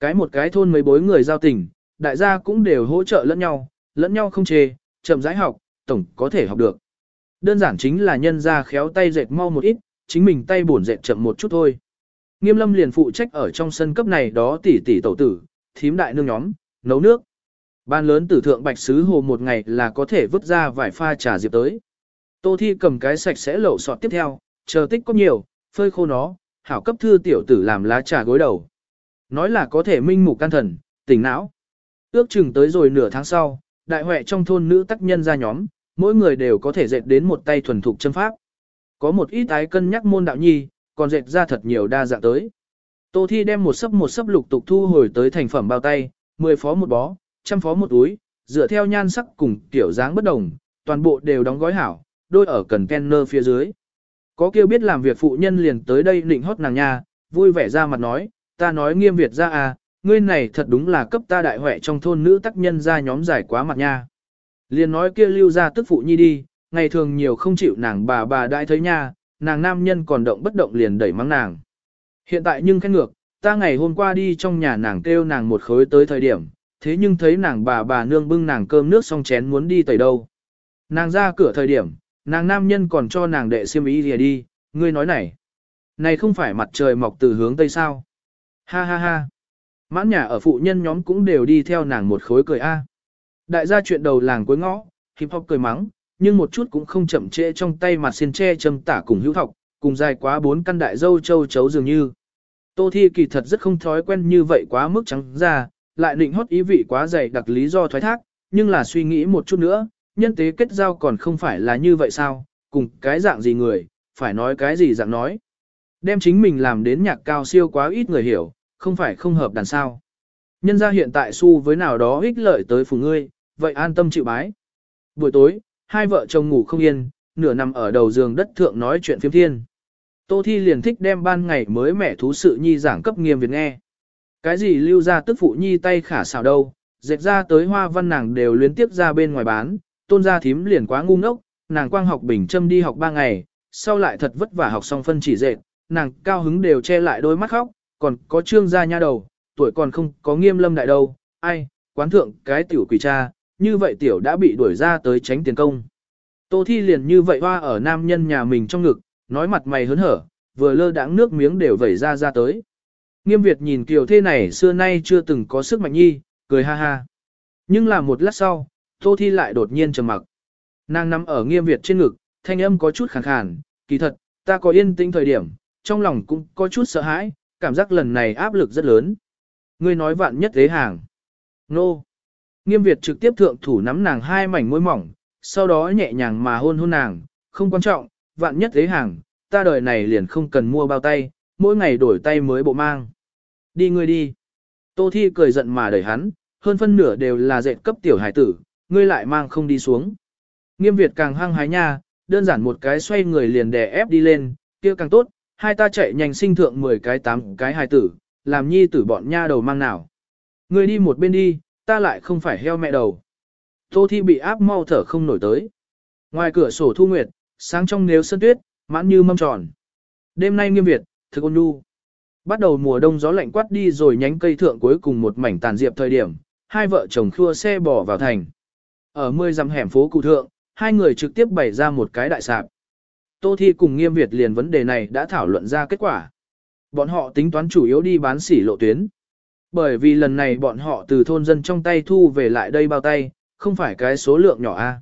Cái một cái thôn mấy bối người giao tình, đại gia cũng đều hỗ trợ lẫn nhau, lẫn nhau không chê, chậm rãi học, tổng có thể học được. Đơn giản chính là nhân ra khéo tay dệt mau một ít, chính mình tay buồn dệt chậm một chút thôi. Nghiêm lâm liền phụ trách ở trong sân cấp này đó tỉ tỉ tẩu tử, thím đại nương nhóm, nấu nước. Ban lớn tử thượng bạch sứ hồ một ngày là có thể vứt ra vài pha trà diệp tới. Tô thi cầm cái sạch sẽ lẩu sọt tiếp theo, chờ tích có nhiều, phơi khô nó, hảo cấp thư tiểu tử làm lá trà gối đầu. Nói là có thể minh mục can thần, tỉnh não. Ước chừng tới rồi nửa tháng sau, đại huệ trong thôn nữ tác nhân ra nhóm, mỗi người đều có thể dệt đến một tay thuần thục châm pháp. Có một ít ái cân nhắc môn đạo nhi, còn dệt ra thật nhiều đa dạng tới. Tô Thi đem một sấp một sấp lục tục thu hồi tới thành phẩm bao tay, 10 phó một bó, trăm phó một túi, dựa theo nhan sắc cùng kiểu dáng bất đồng, toàn bộ đều đóng gói hảo, đôi ở cần kenner phía dưới. Có kêu biết làm việc phụ nhân liền tới đây định hót nàng nha, vui vẻ ra mặt nói, ta nói nghiêm Việt ra à, ngươi này thật đúng là cấp ta đại huệ trong thôn nữ tác nhân ra nhóm giải quá mặt nha. Liền nói kia lưu ra tức phụ nhi đi, ngày thường nhiều không chịu nàng bà bà đại thấy nha, nàng nam nhân còn động bất động liền đẩy mắng nàng. Hiện tại nhưng khét ngược, ta ngày hôm qua đi trong nhà nàng kêu nàng một khối tới thời điểm, thế nhưng thấy nàng bà bà nương bưng nàng cơm nước xong chén muốn đi tẩy đâu. Nàng ra cửa thời điểm, nàng nam nhân còn cho nàng đệ xiêm ý gì đi, ngươi nói này. Này không phải mặt trời mọc từ hướng tây sao. Ha ha ha. Mãn nhà ở phụ nhân nhóm cũng đều đi theo nàng một khối cười a. Đại gia chuyện đầu làng cuối ngõ, hip hop cười mắng, nhưng một chút cũng không chậm trễ trong tay mặt xiên tre châm tả cùng hữu thọc, cùng dài quá bốn căn đại dâu châu chấu dường như. Tô Thi kỳ thật rất không thói quen như vậy quá mức trắng ra, lại định hót ý vị quá dày đặc lý do thoái thác, nhưng là suy nghĩ một chút nữa, nhân tế kết giao còn không phải là như vậy sao, cùng cái dạng gì người, phải nói cái gì dạng nói. Đem chính mình làm đến nhạc cao siêu quá ít người hiểu, không phải không hợp đàn sao. Nhân ra hiện tại su với nào đó ích lợi tới phủ ngươi, vậy an tâm chịu bái. Buổi tối, hai vợ chồng ngủ không yên, nửa nằm ở đầu giường đất thượng nói chuyện phiếm thiên. Tô Thi liền thích đem ban ngày mới mẹ thú sự nhi giảng cấp nghiêm việc nghe. Cái gì lưu ra tức phụ nhi tay khả xảo đâu, dệt ra tới hoa văn nàng đều liên tiếp ra bên ngoài bán, tôn gia thím liền quá ngu ngốc, nàng quang học bình châm đi học ba ngày, sau lại thật vất vả học xong phân chỉ dệt, nàng cao hứng đều che lại đôi mắt khóc, còn có trương gia nha đầu, tuổi còn không có nghiêm lâm đại đâu, ai, quán thượng cái tiểu quỷ cha, như vậy tiểu đã bị đuổi ra tới tránh tiền công. Tô Thi liền như vậy hoa ở nam nhân nhà mình trong ngực, nói mặt mày hớn hở, vừa lơ đãng nước miếng đều vẩy ra ra tới. Nghiêm Việt nhìn kiểu thế này xưa nay chưa từng có sức mạnh nhi, cười ha ha. Nhưng là một lát sau, Tô Thi lại đột nhiên trầm mặc. Nàng nằm ở Nghiêm Việt trên ngực, thanh âm có chút khàn khàn, kỳ thật, ta có yên tĩnh thời điểm, trong lòng cũng có chút sợ hãi, cảm giác lần này áp lực rất lớn. Ngươi nói vạn nhất thế hàng. Nô. Nghiêm Việt trực tiếp thượng thủ nắm nàng hai mảnh môi mỏng, sau đó nhẹ nhàng mà hôn hôn nàng, không quan trọng, vạn nhất thế hàng, ta đời này liền không cần mua bao tay, mỗi ngày đổi tay mới bộ mang. Đi ngươi đi. Tô Thi cười giận mà đẩy hắn, hơn phân nửa đều là dệt cấp tiểu hải tử, ngươi lại mang không đi xuống. Nghiêm Việt càng hăng hái nha, đơn giản một cái xoay người liền đè ép đi lên, kia càng tốt, hai ta chạy nhanh sinh thượng 10 cái 8 cái hài tử, làm nhi tử bọn nha đầu mang nào. người đi một bên đi, ta lại không phải heo mẹ đầu. Tô Thi bị áp mau thở không nổi tới. Ngoài cửa sổ thu nguyệt, sáng trong nếu sân tuyết, mãn như mâm tròn. Đêm nay nghiêm Việt, thực ôn nhu. Bắt đầu mùa đông gió lạnh quát đi rồi nhánh cây thượng cuối cùng một mảnh tàn diệp thời điểm, hai vợ chồng khua xe bỏ vào thành. Ở mười dặm hẻm phố cụ thượng, hai người trực tiếp bày ra một cái đại sạp. Tô Thi cùng Nghiêm Việt liền vấn đề này đã thảo luận ra kết quả. Bọn họ tính toán chủ yếu đi bán sỉ lộ tuyến. Bởi vì lần này bọn họ từ thôn dân trong tay thu về lại đây bao tay, không phải cái số lượng nhỏ a.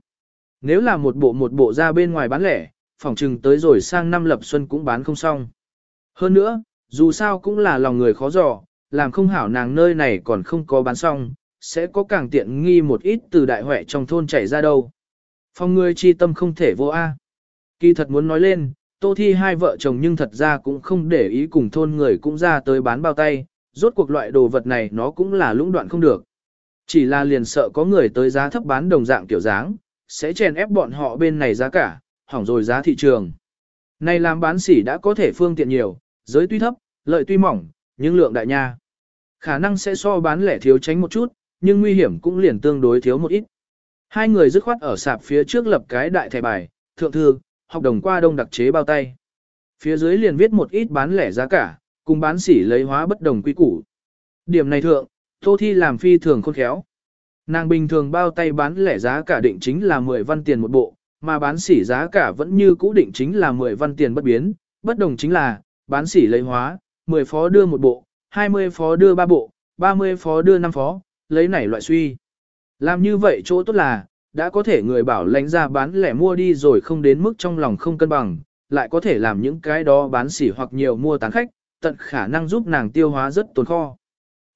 Nếu là một bộ một bộ ra bên ngoài bán lẻ, phòng trừng tới rồi sang năm lập xuân cũng bán không xong. Hơn nữa, dù sao cũng là lòng người khó dò, làm không hảo nàng nơi này còn không có bán xong, sẽ có càng tiện nghi một ít từ đại huệ trong thôn chảy ra đâu. Phong người chi tâm không thể vô a. Kỳ thật muốn nói lên, tô thi hai vợ chồng nhưng thật ra cũng không để ý cùng thôn người cũng ra tới bán bao tay, rốt cuộc loại đồ vật này nó cũng là lũng đoạn không được. Chỉ là liền sợ có người tới giá thấp bán đồng dạng kiểu dáng, sẽ chèn ép bọn họ bên này giá cả, hỏng rồi giá thị trường. Này làm bán sỉ đã có thể phương tiện nhiều, giới tuy thấp, lợi tuy mỏng, nhưng lượng đại nha. Khả năng sẽ so bán lẻ thiếu tránh một chút, nhưng nguy hiểm cũng liền tương đối thiếu một ít. Hai người dứt khoát ở sạp phía trước lập cái đại thẻ bài, thượng thư, học đồng qua đông đặc chế bao tay. Phía dưới liền viết một ít bán lẻ giá cả, cùng bán sỉ lấy hóa bất đồng quy củ. Điểm này thượng, Tô Thi làm phi thường khôn khéo. Nàng bình thường bao tay bán lẻ giá cả định chính là 10 văn tiền một bộ, mà bán sỉ giá cả vẫn như cũ định chính là 10 văn tiền bất biến, bất đồng chính là, bán sỉ lấy hóa, 10 phó đưa một bộ, 20 phó đưa 3 bộ, 30 phó đưa 5 phó, lấy này loại suy. Làm như vậy chỗ tốt là, đã có thể người bảo lãnh ra bán lẻ mua đi rồi không đến mức trong lòng không cân bằng, lại có thể làm những cái đó bán xỉ hoặc nhiều mua tán khách, tận khả năng giúp nàng tiêu hóa rất tồn kho.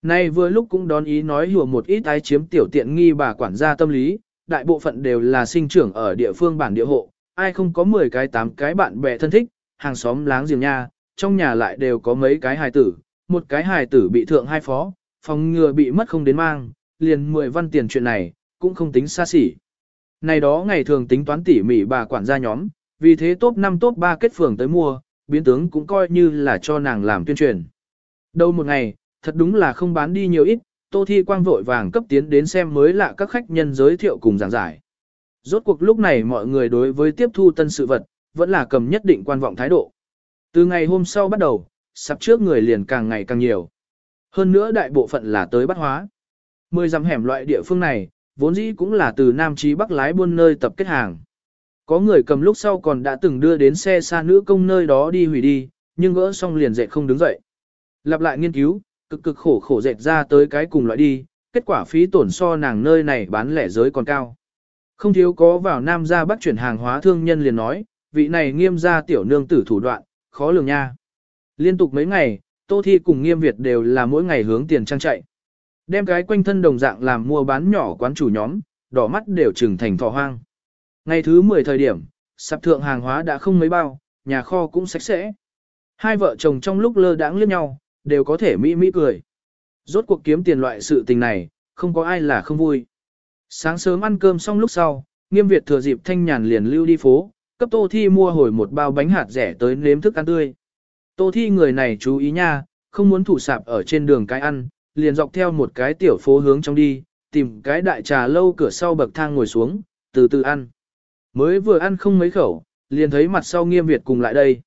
Nay vừa lúc cũng đón ý nói hùa một ít ái chiếm tiểu tiện nghi bà quản gia tâm lý, đại bộ phận đều là sinh trưởng ở địa phương bản địa hộ, ai không có 10 cái 8 cái bạn bè thân thích, hàng xóm láng giềng nha, trong nhà lại đều có mấy cái hài tử, một cái hài tử bị thượng hai phó, phòng ngừa bị mất không đến mang, liền 10 văn tiền chuyện này, cũng không tính xa xỉ. Này đó ngày thường tính toán tỉ mỉ bà quản gia nhóm, vì thế top 5 top 3 kết phường tới mua, biến tướng cũng coi như là cho nàng làm tuyên truyền. Đâu một ngày, thật đúng là không bán đi nhiều ít, Tô Thi Quang vội vàng cấp tiến đến xem mới lạ các khách nhân giới thiệu cùng giảng giải. Rốt cuộc lúc này mọi người đối với tiếp thu tân sự vật, vẫn là cầm nhất định quan vọng thái độ. Từ ngày hôm sau bắt đầu, sắp trước người liền càng ngày càng nhiều. Hơn nữa đại bộ phận là tới bắt hóa. Mười dặm hẻm loại địa phương này, vốn dĩ cũng là từ Nam Chí Bắc lái buôn nơi tập kết hàng. Có người cầm lúc sau còn đã từng đưa đến xe xa nữ công nơi đó đi hủy đi, nhưng gỡ xong liền dậy không đứng dậy. Lặp lại nghiên cứu, cực cực khổ khổ dệt ra tới cái cùng loại đi, kết quả phí tổn so nàng nơi này bán lẻ giới còn cao. Không thiếu có vào Nam ra bắt chuyển hàng hóa thương nhân liền nói, vị này nghiêm ra tiểu nương tử thủ đoạn, khó lường nha. Liên tục mấy ngày, Tô Thi cùng nghiêm Việt đều là mỗi ngày hướng tiền trang chạy. Đem cái quanh thân đồng dạng làm mua bán nhỏ quán chủ nhóm, đỏ mắt đều trừng thành thỏ hoang. Ngày thứ 10 thời điểm, sạp thượng hàng hóa đã không mấy bao, nhà kho cũng sạch sẽ. Hai vợ chồng trong lúc lơ đãng liếc nhau, đều có thể mỹ mỹ cười. Rốt cuộc kiếm tiền loại sự tình này, không có ai là không vui. Sáng sớm ăn cơm xong lúc sau, nghiêm Việt thừa dịp thanh nhàn liền lưu đi phố, cấp Tô Thi mua hồi một bao bánh hạt rẻ tới nếm thức ăn tươi. Tô Thi người này chú ý nha, không muốn thủ sạp ở trên đường cái ăn, liền dọc theo một cái tiểu phố hướng trong đi, tìm cái đại trà lâu cửa sau bậc thang ngồi xuống, từ từ ăn. Mới vừa ăn không mấy khẩu, liền thấy mặt sau nghiêm Việt cùng lại đây.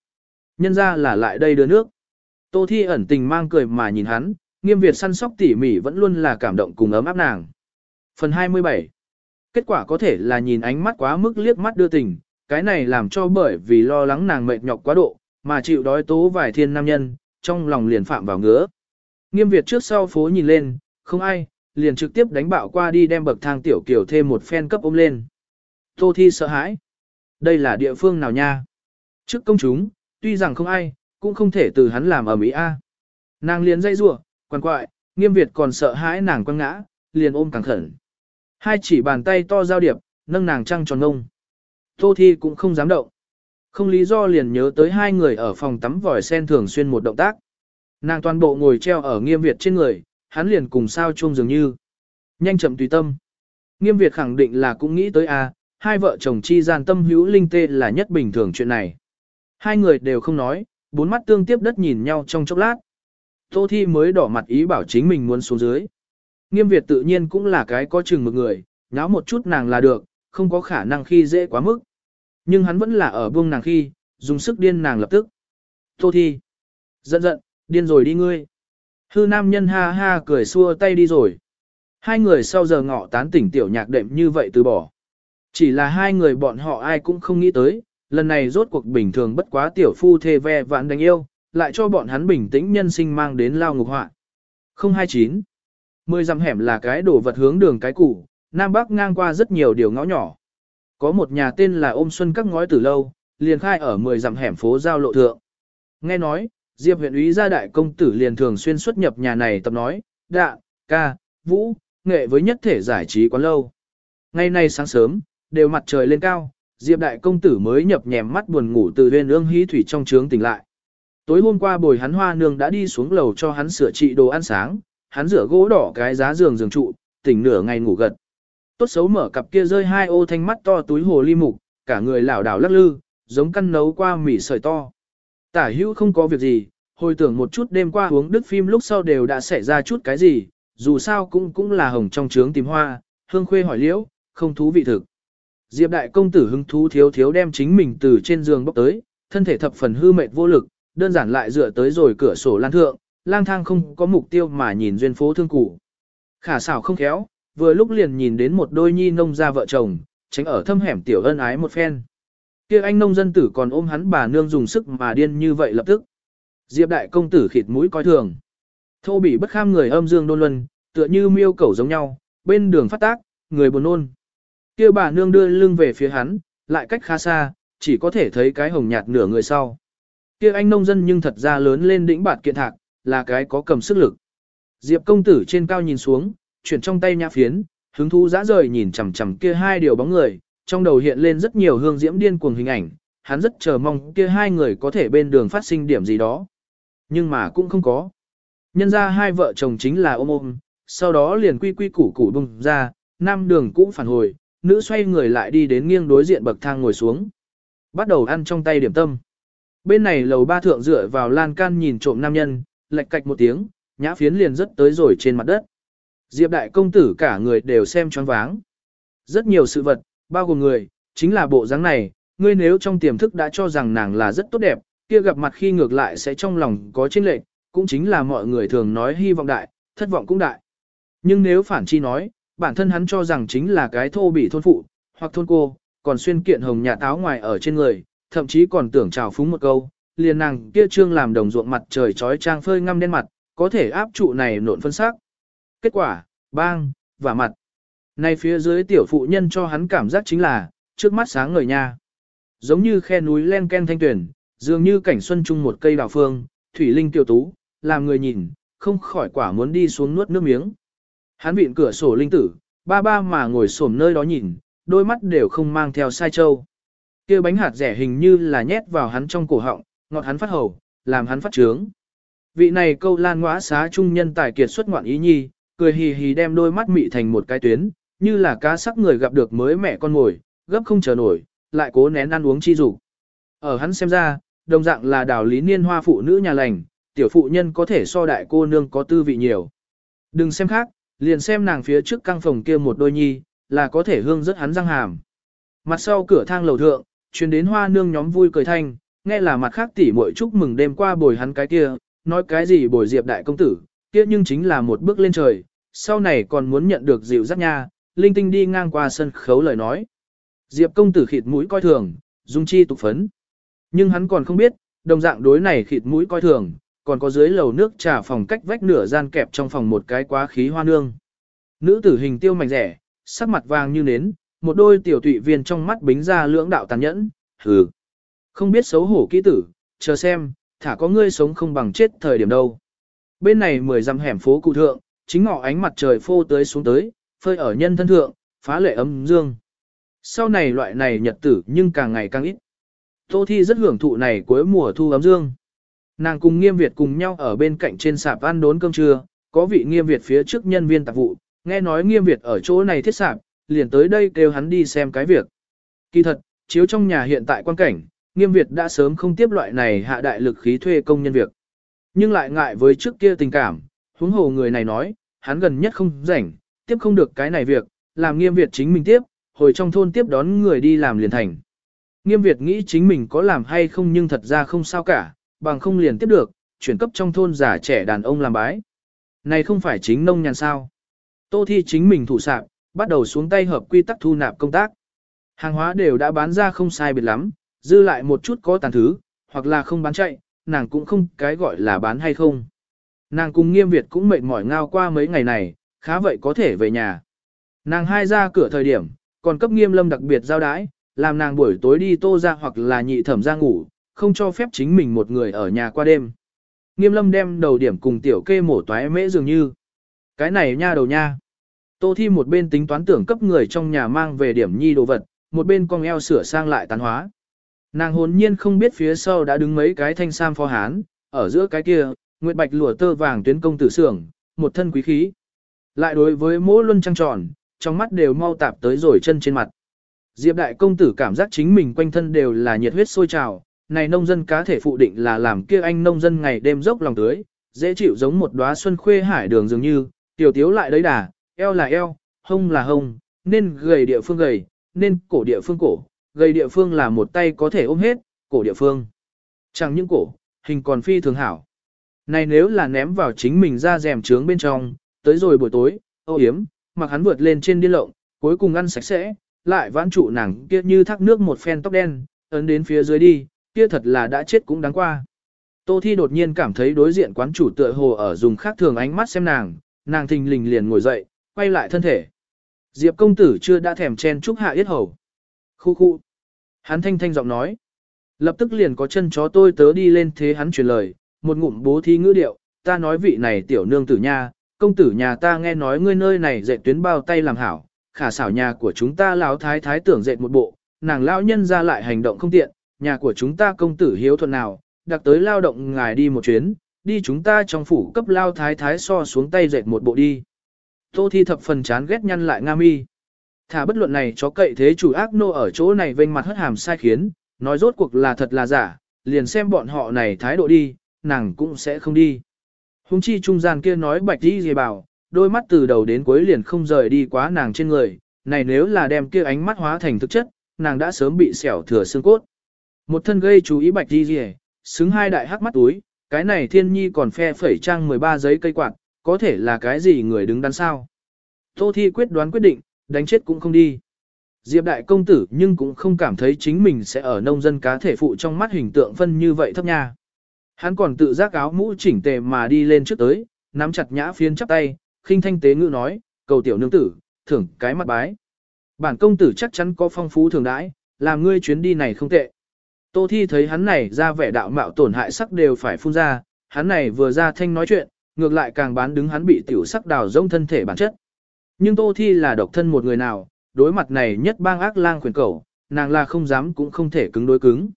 Nhân ra là lại đây đưa nước. Tô Thi ẩn tình mang cười mà nhìn hắn, nghiêm Việt săn sóc tỉ mỉ vẫn luôn là cảm động cùng ấm áp nàng. Phần 27 Kết quả có thể là nhìn ánh mắt quá mức liếc mắt đưa tình, cái này làm cho bởi vì lo lắng nàng mệt nhọc quá độ, mà chịu đói tố vài thiên nam nhân, trong lòng liền phạm vào ngứa. Nghiêm Việt trước sau phố nhìn lên, không ai, liền trực tiếp đánh bạo qua đi đem bậc thang tiểu kiểu thêm một phen cấp ôm lên. Tô Thi sợ hãi. Đây là địa phương nào nha? Trước công chúng, tuy rằng không ai, cũng không thể từ hắn làm ở Mỹ A. Nàng liền dây rủa quan quại, nghiêm Việt còn sợ hãi nàng quăng ngã, liền ôm càng khẩn. Hai chỉ bàn tay to giao điệp, nâng nàng trăng tròn ngông. Tô Thi cũng không dám động. Không lý do liền nhớ tới hai người ở phòng tắm vòi sen thường xuyên một động tác. Nàng toàn bộ ngồi treo ở nghiêm Việt trên người, hắn liền cùng sao chuông dường như. Nhanh chậm tùy tâm. Nghiêm Việt khẳng định là cũng nghĩ tới a, hai vợ chồng chi gian tâm hữu linh tê là nhất bình thường chuyện này. Hai người đều không nói, bốn mắt tương tiếp đất nhìn nhau trong chốc lát. Tô Thi mới đỏ mặt ý bảo chính mình muốn xuống dưới. Nghiêm Việt tự nhiên cũng là cái có chừng một người, nháo một chút nàng là được, không có khả năng khi dễ quá mức. Nhưng hắn vẫn là ở buông nàng khi, dùng sức điên nàng lập tức. Tô Thi. Giận giận, điên rồi đi ngươi. Hư nam nhân ha ha cười xua tay đi rồi. Hai người sau giờ ngọ tán tỉnh tiểu nhạc đệm như vậy từ bỏ. Chỉ là hai người bọn họ ai cũng không nghĩ tới, lần này rốt cuộc bình thường bất quá tiểu phu thê ve vãn đánh yêu, lại cho bọn hắn bình tĩnh nhân sinh mang đến lao ngục họa. 029. Mười dặm hẻm là cái đồ vật hướng đường cái củ, Nam Bắc ngang qua rất nhiều điều ngõ nhỏ. Có một nhà tên là ôm xuân các ngói từ lâu, liền khai ở mười dặm hẻm phố giao lộ thượng. Nghe nói, Diệp huyện úy gia đại công tử liền thường xuyên xuất nhập nhà này tập nói, đạ, ca, vũ, nghệ với nhất thể giải trí quá lâu. Ngày nay sáng sớm, đều mặt trời lên cao, Diệp đại công tử mới nhập nhèm mắt buồn ngủ từ huyên ương hí thủy trong trướng tỉnh lại. Tối hôm qua bồi hắn hoa nương đã đi xuống lầu cho hắn sửa trị đồ ăn sáng, hắn rửa gỗ đỏ cái giá giường giường trụ, tỉnh nửa ngày ngủ gật. Tốt xấu mở cặp kia rơi hai ô thanh mắt to túi hồ ly mục, cả người lảo đảo lắc lư, giống căn nấu qua mỉ sợi to. Tả hữu không có việc gì, hồi tưởng một chút đêm qua uống đức phim lúc sau đều đã xảy ra chút cái gì, dù sao cũng cũng là hồng trong trướng tìm hoa, hương khuê hỏi liễu, không thú vị thực. Diệp đại công tử hứng thú thiếu thiếu đem chính mình từ trên giường bốc tới, thân thể thập phần hư mệt vô lực, đơn giản lại dựa tới rồi cửa sổ lan thượng, lang thang không có mục tiêu mà nhìn duyên phố thương cũ. Khả xảo không khéo, vừa lúc liền nhìn đến một đôi nhi nông gia vợ chồng, tránh ở thâm hẻm tiểu ân ái một phen kia anh nông dân tử còn ôm hắn bà nương dùng sức mà điên như vậy lập tức. Diệp đại công tử khịt mũi coi thường. Thô bị bất kham người âm dương đôn luân, tựa như miêu cẩu giống nhau, bên đường phát tác, người buồn nôn. kia bà nương đưa lưng về phía hắn, lại cách khá xa, chỉ có thể thấy cái hồng nhạt nửa người sau. kia anh nông dân nhưng thật ra lớn lên đỉnh bạt kiện thạc, là cái có cầm sức lực. Diệp công tử trên cao nhìn xuống, chuyển trong tay nhã phiến, hứng thú dã rời nhìn chằm chằm kia hai điều bóng người, trong đầu hiện lên rất nhiều hương diễm điên cuồng hình ảnh, hắn rất chờ mong kia hai người có thể bên đường phát sinh điểm gì đó. Nhưng mà cũng không có. Nhân ra hai vợ chồng chính là ôm ôm, sau đó liền quy quy củ củ bung ra, nam đường cũng phản hồi, nữ xoay người lại đi đến nghiêng đối diện bậc thang ngồi xuống. Bắt đầu ăn trong tay điểm tâm. Bên này lầu ba thượng dựa vào lan can nhìn trộm nam nhân, lệch cạch một tiếng, nhã phiến liền rất tới rồi trên mặt đất. Diệp đại công tử cả người đều xem choáng váng. Rất nhiều sự vật, bao gồm người, chính là bộ dáng này, ngươi nếu trong tiềm thức đã cho rằng nàng là rất tốt đẹp, kia gặp mặt khi ngược lại sẽ trong lòng có chênh lệch, cũng chính là mọi người thường nói hy vọng đại, thất vọng cũng đại. Nhưng nếu phản chi nói, bản thân hắn cho rằng chính là cái thô bị thôn phụ, hoặc thôn cô, còn xuyên kiện hồng nhà táo ngoài ở trên người, thậm chí còn tưởng trào phúng một câu, liền nàng kia trương làm đồng ruộng mặt trời trói trang phơi ngăm đen mặt, có thể áp trụ này nộn phân xác, Kết quả, bang, và mặt. Này phía dưới tiểu phụ nhân cho hắn cảm giác chính là, trước mắt sáng ngời nha. Giống như khe núi len ken thanh tuyển, dường như cảnh xuân chung một cây đào phương, thủy linh tiểu tú, làm người nhìn, không khỏi quả muốn đi xuống nuốt nước miếng. Hắn vịn cửa sổ linh tử, ba ba mà ngồi xổm nơi đó nhìn, đôi mắt đều không mang theo sai châu. kia bánh hạt rẻ hình như là nhét vào hắn trong cổ họng, ngọt hắn phát hầu, làm hắn phát trướng. Vị này câu lan ngõa xá trung nhân tài kiệt xuất ngoạn ý nhi, cười hì hì đem đôi mắt mị thành một cái tuyến, như là cá sắc người gặp được mới mẹ con ngồi, gấp không chờ nổi, lại cố nén ăn uống chi dục. Ở hắn xem ra, đồng dạng là đảo lý niên hoa phụ nữ nhà lành, tiểu phụ nhân có thể so đại cô nương có tư vị nhiều. Đừng xem khác, liền xem nàng phía trước căng phòng kia một đôi nhi, là có thể hương rất hắn răng hàm. Mặt sau cửa thang lầu thượng, truyền đến hoa nương nhóm vui cười thanh, nghe là mặt khác tỉ muội chúc mừng đêm qua bồi hắn cái kia, nói cái gì bồi diệp đại công tử, kia nhưng chính là một bước lên trời, sau này còn muốn nhận được dịu dắt nha, linh tinh đi ngang qua sân khấu lời nói. Diệp công tử khịt mũi coi thường, dung chi tục phấn. Nhưng hắn còn không biết, đồng dạng đối này khịt mũi coi thường, còn có dưới lầu nước trà phòng cách vách nửa gian kẹp trong phòng một cái quá khí hoa nương. Nữ tử hình tiêu mảnh rẻ, sắc mặt vàng như nến, một đôi tiểu tụy viên trong mắt bính ra lưỡng đạo tàn nhẫn, hừ. Không biết xấu hổ kỹ tử, chờ xem, thả có ngươi sống không bằng chết thời điểm đâu. Bên này mười dặm hẻm phố cụ thượng, chính ngọ ánh mặt trời phô tới xuống tới, phơi ở nhân thân thượng, phá lệ ấm dương. Sau này loại này nhật tử nhưng càng ngày càng ít. Tô Thi rất hưởng thụ này cuối mùa thu ấm dương. Nàng cùng nghiêm Việt cùng nhau ở bên cạnh trên sạp ăn đốn cơm trưa, có vị nghiêm Việt phía trước nhân viên tạp vụ, nghe nói nghiêm Việt ở chỗ này thiết sạp, liền tới đây kêu hắn đi xem cái việc. Kỳ thật, chiếu trong nhà hiện tại quan cảnh, nghiêm Việt đã sớm không tiếp loại này hạ đại lực khí thuê công nhân việc. Nhưng lại ngại với trước kia tình cảm, huống hồ người này nói, hắn gần nhất không rảnh, tiếp không được cái này việc, làm nghiêm Việt chính mình tiếp, hồi trong thôn tiếp đón người đi làm liền thành. Nghiêm Việt nghĩ chính mình có làm hay không nhưng thật ra không sao cả, bằng không liền tiếp được, chuyển cấp trong thôn giả trẻ đàn ông làm bái. Này không phải chính nông nhàn sao. Tô Thi chính mình thủ sạp, bắt đầu xuống tay hợp quy tắc thu nạp công tác. Hàng hóa đều đã bán ra không sai biệt lắm, dư lại một chút có tàn thứ, hoặc là không bán chạy, nàng cũng không cái gọi là bán hay không. Nàng cùng nghiêm Việt cũng mệt mỏi ngao qua mấy ngày này, khá vậy có thể về nhà. Nàng hai ra cửa thời điểm, còn cấp nghiêm lâm đặc biệt giao đái, làm nàng buổi tối đi tô ra hoặc là nhị thẩm ra ngủ, không cho phép chính mình một người ở nhà qua đêm. Nghiêm lâm đem đầu điểm cùng tiểu kê mổ toái mễ dường như. Cái này nha đầu nha. Tô thi một bên tính toán tưởng cấp người trong nhà mang về điểm nhi đồ vật, một bên con eo sửa sang lại tán hóa. Nàng hồn nhiên không biết phía sau đã đứng mấy cái thanh sam phó hán, ở giữa cái kia, nguyệt bạch lụa tơ vàng tuyến công tử sưởng, một thân quý khí. Lại đối với mỗi luân trăng tròn, trong mắt đều mau tạp tới rồi chân trên mặt. Diệp đại công tử cảm giác chính mình quanh thân đều là nhiệt huyết sôi trào, này nông dân cá thể phụ định là làm kia anh nông dân ngày đêm dốc lòng tưới, dễ chịu giống một đóa xuân khuê hải đường dường như, tiểu tiếu lại đấy đà, eo là eo, hông là hông, nên gầy địa phương gầy, nên cổ địa phương cổ, gầy địa phương là một tay có thể ôm hết, cổ địa phương. Chẳng những cổ, hình còn phi thường hảo. Này nếu là ném vào chính mình ra rèm trướng bên trong, tới rồi buổi tối, âu yếm, mặc hắn vượt lên trên điên lộng, cuối cùng ăn sạch sẽ, lại vãn trụ nàng kia như thác nước một phen tóc đen, ấn đến phía dưới đi, kia thật là đã chết cũng đáng qua. Tô Thi đột nhiên cảm thấy đối diện quán chủ tựa hồ ở dùng khác thường ánh mắt xem nàng, nàng thình lình liền ngồi dậy, quay lại thân thể. Diệp công tử chưa đã thèm chen chúc hạ yết hầu. Khu khu. Hắn thanh thanh giọng nói. Lập tức liền có chân chó tôi tớ đi lên thế hắn truyền lời, một ngụm bố thí ngữ điệu, ta nói vị này tiểu nương tử nha, công tử nhà ta nghe nói ngươi nơi này dệt tuyến bao tay làm hảo, khả xảo nhà của chúng ta lão thái thái tưởng dệt một bộ, nàng lão nhân ra lại hành động không tiện, nhà của chúng ta công tử hiếu thuận nào, đặc tới lao động ngài đi một chuyến, đi chúng ta trong phủ cấp lao thái thái so xuống tay dệt một bộ đi. Tô Thi thập phần chán ghét nhăn lại Nga mi. Thả bất luận này chó cậy thế chủ ác nô ở chỗ này vênh mặt hất hàm sai khiến, nói rốt cuộc là thật là giả, liền xem bọn họ này thái độ đi, nàng cũng sẽ không đi. Hùng chi trung gian kia nói bạch đi gì bảo, đôi mắt từ đầu đến cuối liền không rời đi quá nàng trên người, này nếu là đem kia ánh mắt hóa thành thực chất, nàng đã sớm bị xẻo thừa xương cốt. Một thân gây chú ý bạch đi gì, xứng hai đại hắc mắt túi, cái này thiên nhi còn phe phẩy trang 13 giấy cây quạt, có thể là cái gì người đứng đắn sao. Tô Thi quyết đoán quyết định, đánh chết cũng không đi. Diệp đại công tử nhưng cũng không cảm thấy chính mình sẽ ở nông dân cá thể phụ trong mắt hình tượng phân như vậy thấp nha. Hắn còn tự giác áo mũ chỉnh tề mà đi lên trước tới, nắm chặt nhã phiến chắp tay, khinh thanh tế ngữ nói, cầu tiểu nương tử, thưởng cái mặt bái. Bản công tử chắc chắn có phong phú thường đãi, làm ngươi chuyến đi này không tệ. Tô Thi thấy hắn này ra vẻ đạo mạo tổn hại sắc đều phải phun ra, hắn này vừa ra thanh nói chuyện, ngược lại càng bán đứng hắn bị tiểu sắc đào rông thân thể bản chất. Nhưng Tô Thi là độc thân một người nào, đối mặt này nhất bang ác lang quyền cầu, nàng là không dám cũng không thể cứng đối cứng.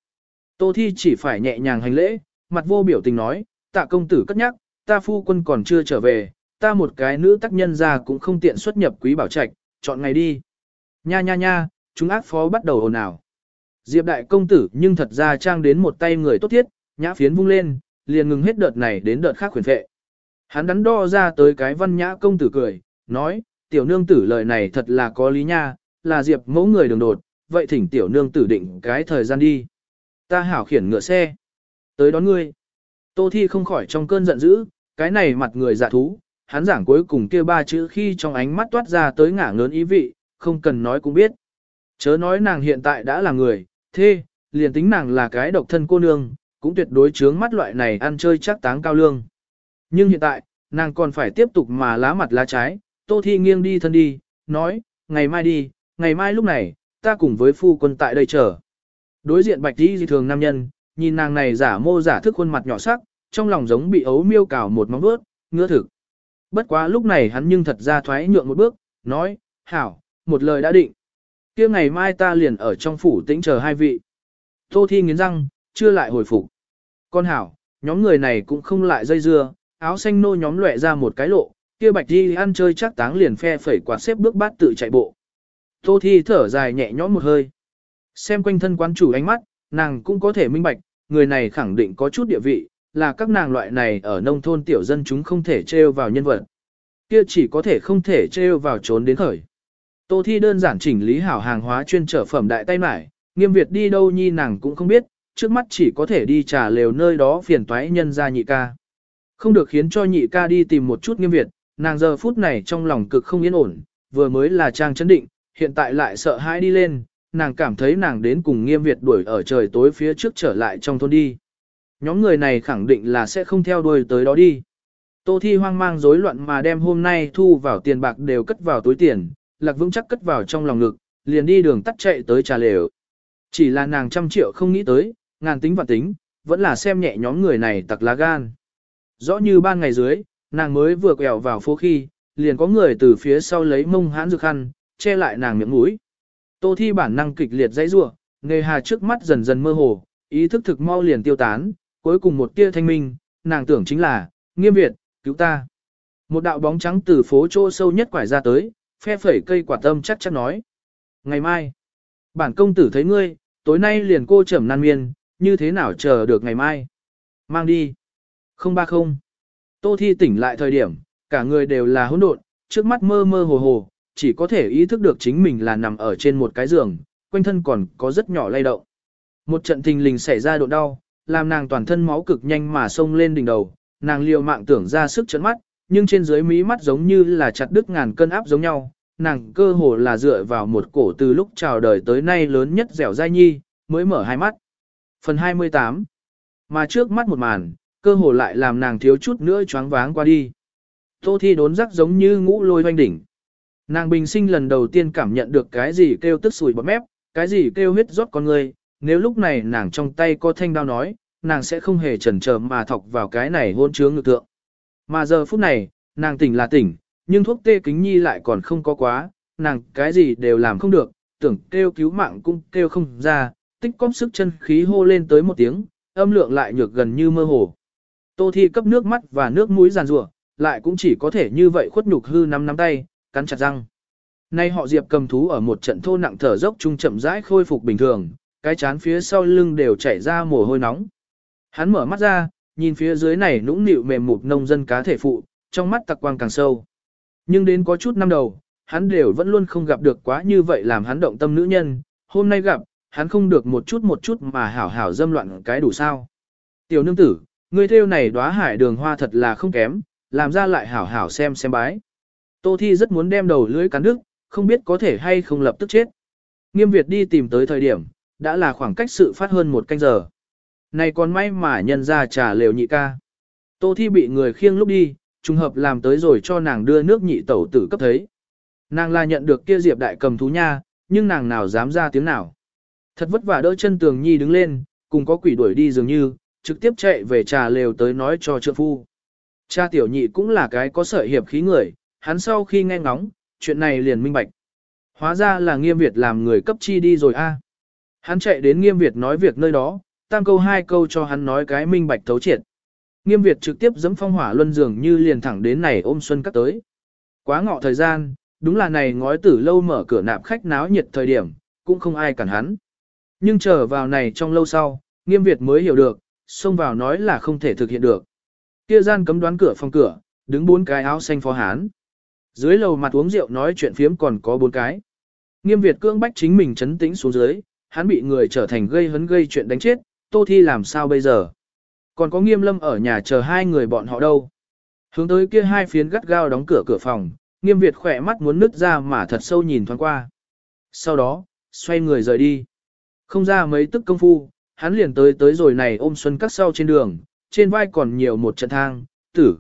Tô Thi chỉ phải nhẹ nhàng hành lễ, mặt vô biểu tình nói, tạ công tử cất nhắc, ta phu quân còn chưa trở về, ta một cái nữ tác nhân ra cũng không tiện xuất nhập quý bảo trạch, chọn ngày đi. Nha nha nha, chúng ác phó bắt đầu ồn ào. Diệp đại công tử nhưng thật ra trang đến một tay người tốt thiết, nhã phiến vung lên, liền ngừng hết đợt này đến đợt khác khuyển phệ. Hắn đắn đo ra tới cái văn nhã công tử cười, nói, tiểu nương tử lời này thật là có lý nha, là diệp mẫu người đường đột, vậy thỉnh tiểu nương tử định cái thời gian đi. Ta hảo khiển ngựa xe. Tới đón ngươi. Tô Thi không khỏi trong cơn giận dữ, cái này mặt người dạ thú, hắn giảng cuối cùng kia ba chữ khi trong ánh mắt toát ra tới ngả ngớn ý vị, không cần nói cũng biết. Chớ nói nàng hiện tại đã là người, thế, liền tính nàng là cái độc thân cô nương, cũng tuyệt đối chướng mắt loại này ăn chơi chắc táng cao lương. Nhưng hiện tại, nàng còn phải tiếp tục mà lá mặt lá trái, Tô Thi nghiêng đi thân đi, nói, ngày mai đi, ngày mai lúc này, ta cùng với phu quân tại đây chờ. Đối diện bạch đi dị thường nam nhân, nhìn nàng này giả mô giả thức khuôn mặt nhỏ sắc, trong lòng giống bị ấu miêu cào một móng vuốt, ngứa thực. Bất quá lúc này hắn nhưng thật ra thoái nhượng một bước, nói, hảo, một lời đã định. kia ngày mai ta liền ở trong phủ tĩnh chờ hai vị. Tô Thi nghiến răng, chưa lại hồi phục. Con hảo, nhóm người này cũng không lại dây dưa, áo xanh nô nhóm lệ ra một cái lộ, kia bạch đi ăn chơi chắc táng liền phe phẩy quạt xếp bước bát tự chạy bộ. Tô Thi thở dài nhẹ nhõm một hơi. Xem quanh thân quán chủ ánh mắt, nàng cũng có thể minh bạch, người này khẳng định có chút địa vị, là các nàng loại này ở nông thôn tiểu dân chúng không thể trêu vào nhân vật. Kia chỉ có thể không thể trêu vào trốn đến khởi. Tô Thi đơn giản chỉnh lý hảo hàng hóa chuyên trở phẩm đại tay mải, nghiêm Việt đi đâu nhi nàng cũng không biết, trước mắt chỉ có thể đi trả lều nơi đó phiền toái nhân ra nhị ca. Không được khiến cho nhị ca đi tìm một chút nghiêm Việt, nàng giờ phút này trong lòng cực không yên ổn, vừa mới là trang chấn định, hiện tại lại sợ hãi đi lên, nàng cảm thấy nàng đến cùng nghiêm Việt đuổi ở trời tối phía trước trở lại trong thôn đi. Nhóm người này khẳng định là sẽ không theo đuôi tới đó đi. Tô Thi hoang mang rối loạn mà đem hôm nay thu vào tiền bạc đều cất vào túi tiền, lạc vững chắc cất vào trong lòng ngực, liền đi đường tắt chạy tới trà lều. Chỉ là nàng trăm triệu không nghĩ tới, ngàn tính và tính, vẫn là xem nhẹ nhóm người này tặc lá gan. Rõ như ban ngày dưới, nàng mới vừa quẹo vào phố khi, liền có người từ phía sau lấy mông hãn dược khăn, che lại nàng miệng mũi. Tô thi bản năng kịch liệt dãy rủa, nghề hà trước mắt dần dần mơ hồ, ý thức thực mau liền tiêu tán, cuối cùng một tia thanh minh, nàng tưởng chính là, nghiêm việt, cứu ta. Một đạo bóng trắng từ phố chỗ sâu nhất quải ra tới, phe phẩy cây quả tâm chắc chắc nói. Ngày mai, bản công tử thấy ngươi, tối nay liền cô trầm nan miên, như thế nào chờ được ngày mai. Mang đi. Không ba không. Tô Thi tỉnh lại thời điểm, cả người đều là hỗn độn, trước mắt mơ mơ hồ hồ, chỉ có thể ý thức được chính mình là nằm ở trên một cái giường, quanh thân còn có rất nhỏ lay động. Một trận thình lình xảy ra độ đau, làm nàng toàn thân máu cực nhanh mà xông lên đỉnh đầu, nàng liều mạng tưởng ra sức chấn mắt, nhưng trên dưới mí mắt giống như là chặt đứt ngàn cân áp giống nhau, nàng cơ hồ là dựa vào một cổ từ lúc chào đời tới nay lớn nhất dẻo dai nhi, mới mở hai mắt. Phần 28 Mà trước mắt một màn, cơ hồ lại làm nàng thiếu chút nữa choáng váng qua đi. Tô Thi đốn rắc giống như ngũ lôi hoanh đỉnh. Nàng bình sinh lần đầu tiên cảm nhận được cái gì kêu tức sùi bọt mép, cái gì kêu huyết rót con người, nếu lúc này nàng trong tay có thanh đao nói, nàng sẽ không hề chần chờ mà thọc vào cái này hôn chướng ngự tượng. Mà giờ phút này, nàng tỉnh là tỉnh, nhưng thuốc tê kính nhi lại còn không có quá, nàng cái gì đều làm không được, tưởng kêu cứu mạng cũng kêu không ra, tích cóp sức chân khí hô lên tới một tiếng, âm lượng lại nhược gần như mơ hồ. Tô Thi cấp nước mắt và nước mũi giàn rủa, lại cũng chỉ có thể như vậy khuất nhục hư nắm nắm tay, cắn chặt răng. Nay họ Diệp cầm thú ở một trận thô nặng thở dốc trung chậm rãi khôi phục bình thường, cái chán phía sau lưng đều chảy ra mồ hôi nóng. Hắn mở mắt ra, nhìn phía dưới này nũng nịu mềm mụt nông dân cá thể phụ, trong mắt tặc quang càng sâu. Nhưng đến có chút năm đầu, hắn đều vẫn luôn không gặp được quá như vậy làm hắn động tâm nữ nhân, hôm nay gặp, hắn không được một chút một chút mà hảo hảo dâm loạn cái đủ sao. Tiểu nương tử, người theo này đóa hải đường hoa thật là không kém, làm ra lại hảo hảo xem xem bái. Tô Thi rất muốn đem đầu lưỡi cắn đứt, không biết có thể hay không lập tức chết. Nghiêm Việt đi tìm tới thời điểm, đã là khoảng cách sự phát hơn một canh giờ. Này còn may mà nhân ra trà lều nhị ca. Tô Thi bị người khiêng lúc đi, trùng hợp làm tới rồi cho nàng đưa nước nhị tẩu tử cấp thấy. Nàng là nhận được kia diệp đại cầm thú nha, nhưng nàng nào dám ra tiếng nào. Thật vất vả đỡ chân tường nhi đứng lên, cùng có quỷ đuổi đi dường như, trực tiếp chạy về trà lều tới nói cho trượng phu. Cha tiểu nhị cũng là cái có sợi hiệp khí người, hắn sau khi nghe ngóng, chuyện này liền minh bạch. Hóa ra là nghiêm Việt làm người cấp chi đi rồi a. Hắn chạy đến nghiêm Việt nói việc nơi đó, tam câu hai câu cho hắn nói cái minh bạch thấu triệt. Nghiêm Việt trực tiếp dẫm phong hỏa luân dường như liền thẳng đến này ôm xuân cắt tới. Quá ngọ thời gian, đúng là này ngói tử lâu mở cửa nạp khách náo nhiệt thời điểm, cũng không ai cản hắn. Nhưng trở vào này trong lâu sau, nghiêm Việt mới hiểu được, xông vào nói là không thể thực hiện được. Kia gian cấm đoán cửa phòng cửa, đứng bốn cái áo xanh phó hán. Dưới lầu mặt uống rượu nói chuyện phiếm còn có bốn cái. Nghiêm Việt cưỡng bách chính mình chấn tĩnh xuống dưới, hắn bị người trở thành gây hấn gây chuyện đánh chết, Tô Thi làm sao bây giờ? Còn có Nghiêm Lâm ở nhà chờ hai người bọn họ đâu? Hướng tới kia hai phiến gắt gao đóng cửa cửa phòng, Nghiêm Việt khỏe mắt muốn nứt ra mà thật sâu nhìn thoáng qua. Sau đó, xoay người rời đi. Không ra mấy tức công phu, hắn liền tới tới rồi này ôm xuân cắt sau trên đường, trên vai còn nhiều một trận thang, tử.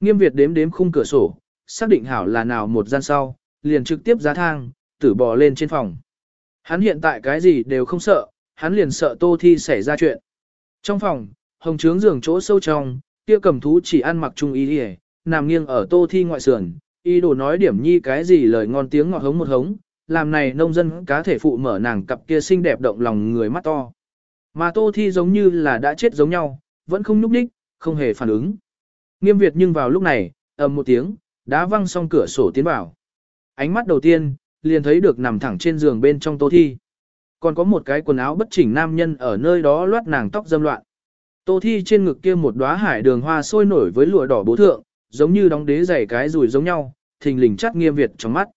Nghiêm Việt đếm đếm khung cửa sổ, xác định hảo là nào một gian sau, liền trực tiếp giá thang, tử bò lên trên phòng. Hắn hiện tại cái gì đều không sợ, hắn liền sợ Tô Thi xảy ra chuyện. Trong phòng, hồng trướng giường chỗ sâu trong, kia cầm thú chỉ ăn mặc trung y đi nằm nghiêng ở Tô Thi ngoại sườn, y đồ nói điểm nhi cái gì lời ngon tiếng ngọt hống một hống, làm này nông dân cá thể phụ mở nàng cặp kia xinh đẹp động lòng người mắt to. Mà Tô Thi giống như là đã chết giống nhau, vẫn không nhúc đích, không hề phản ứng. Nghiêm Việt nhưng vào lúc này, ầm một tiếng, đã văng xong cửa sổ tiến vào. Ánh mắt đầu tiên, liền thấy được nằm thẳng trên giường bên trong Tô Thi. Còn có một cái quần áo bất chỉnh nam nhân ở nơi đó loát nàng tóc dâm loạn. Tô Thi trên ngực kia một đóa hải đường hoa sôi nổi với lụa đỏ bố thượng, giống như đóng đế giày cái rùi giống nhau, thình lình chắt Nghiêm Việt trong mắt.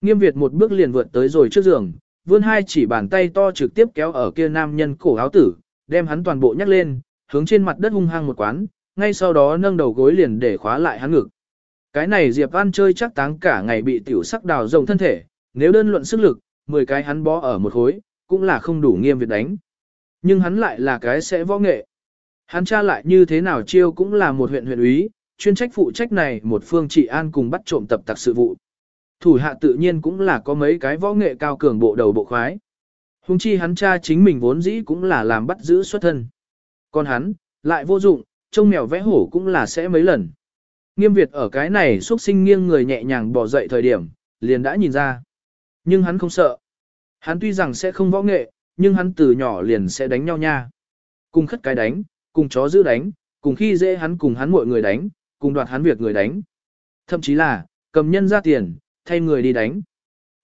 Nghiêm Việt một bước liền vượt tới rồi trước giường, vươn hai chỉ bàn tay to trực tiếp kéo ở kia nam nhân cổ áo tử, đem hắn toàn bộ nhắc lên, hướng trên mặt đất hung hăng một quán, ngay sau đó nâng đầu gối liền để khóa lại hắn ngực. Cái này Diệp An chơi chắc táng cả ngày bị tiểu sắc đào rồng thân thể, nếu đơn luận sức lực, 10 cái hắn bó ở một khối, cũng là không đủ nghiêm việc đánh. Nhưng hắn lại là cái sẽ võ nghệ. Hắn cha lại như thế nào chiêu cũng là một huyện huyện úy, chuyên trách phụ trách này một phương trị an cùng bắt trộm tập tặc sự vụ. Thủ hạ tự nhiên cũng là có mấy cái võ nghệ cao cường bộ đầu bộ khoái. Hùng chi hắn cha chính mình vốn dĩ cũng là làm bắt giữ xuất thân. Còn hắn, lại vô dụng, trông mèo vẽ hổ cũng là sẽ mấy lần. Nghiêm Việt ở cái này xuất sinh nghiêng người nhẹ nhàng bỏ dậy thời điểm, liền đã nhìn ra. Nhưng hắn không sợ. Hắn tuy rằng sẽ không võ nghệ, nhưng hắn từ nhỏ liền sẽ đánh nhau nha. Cùng khất cái đánh, cùng chó giữ đánh, cùng khi dễ hắn cùng hắn mọi người đánh, cùng đoạt hắn việc người đánh. Thậm chí là, cầm nhân ra tiền, thay người đi đánh.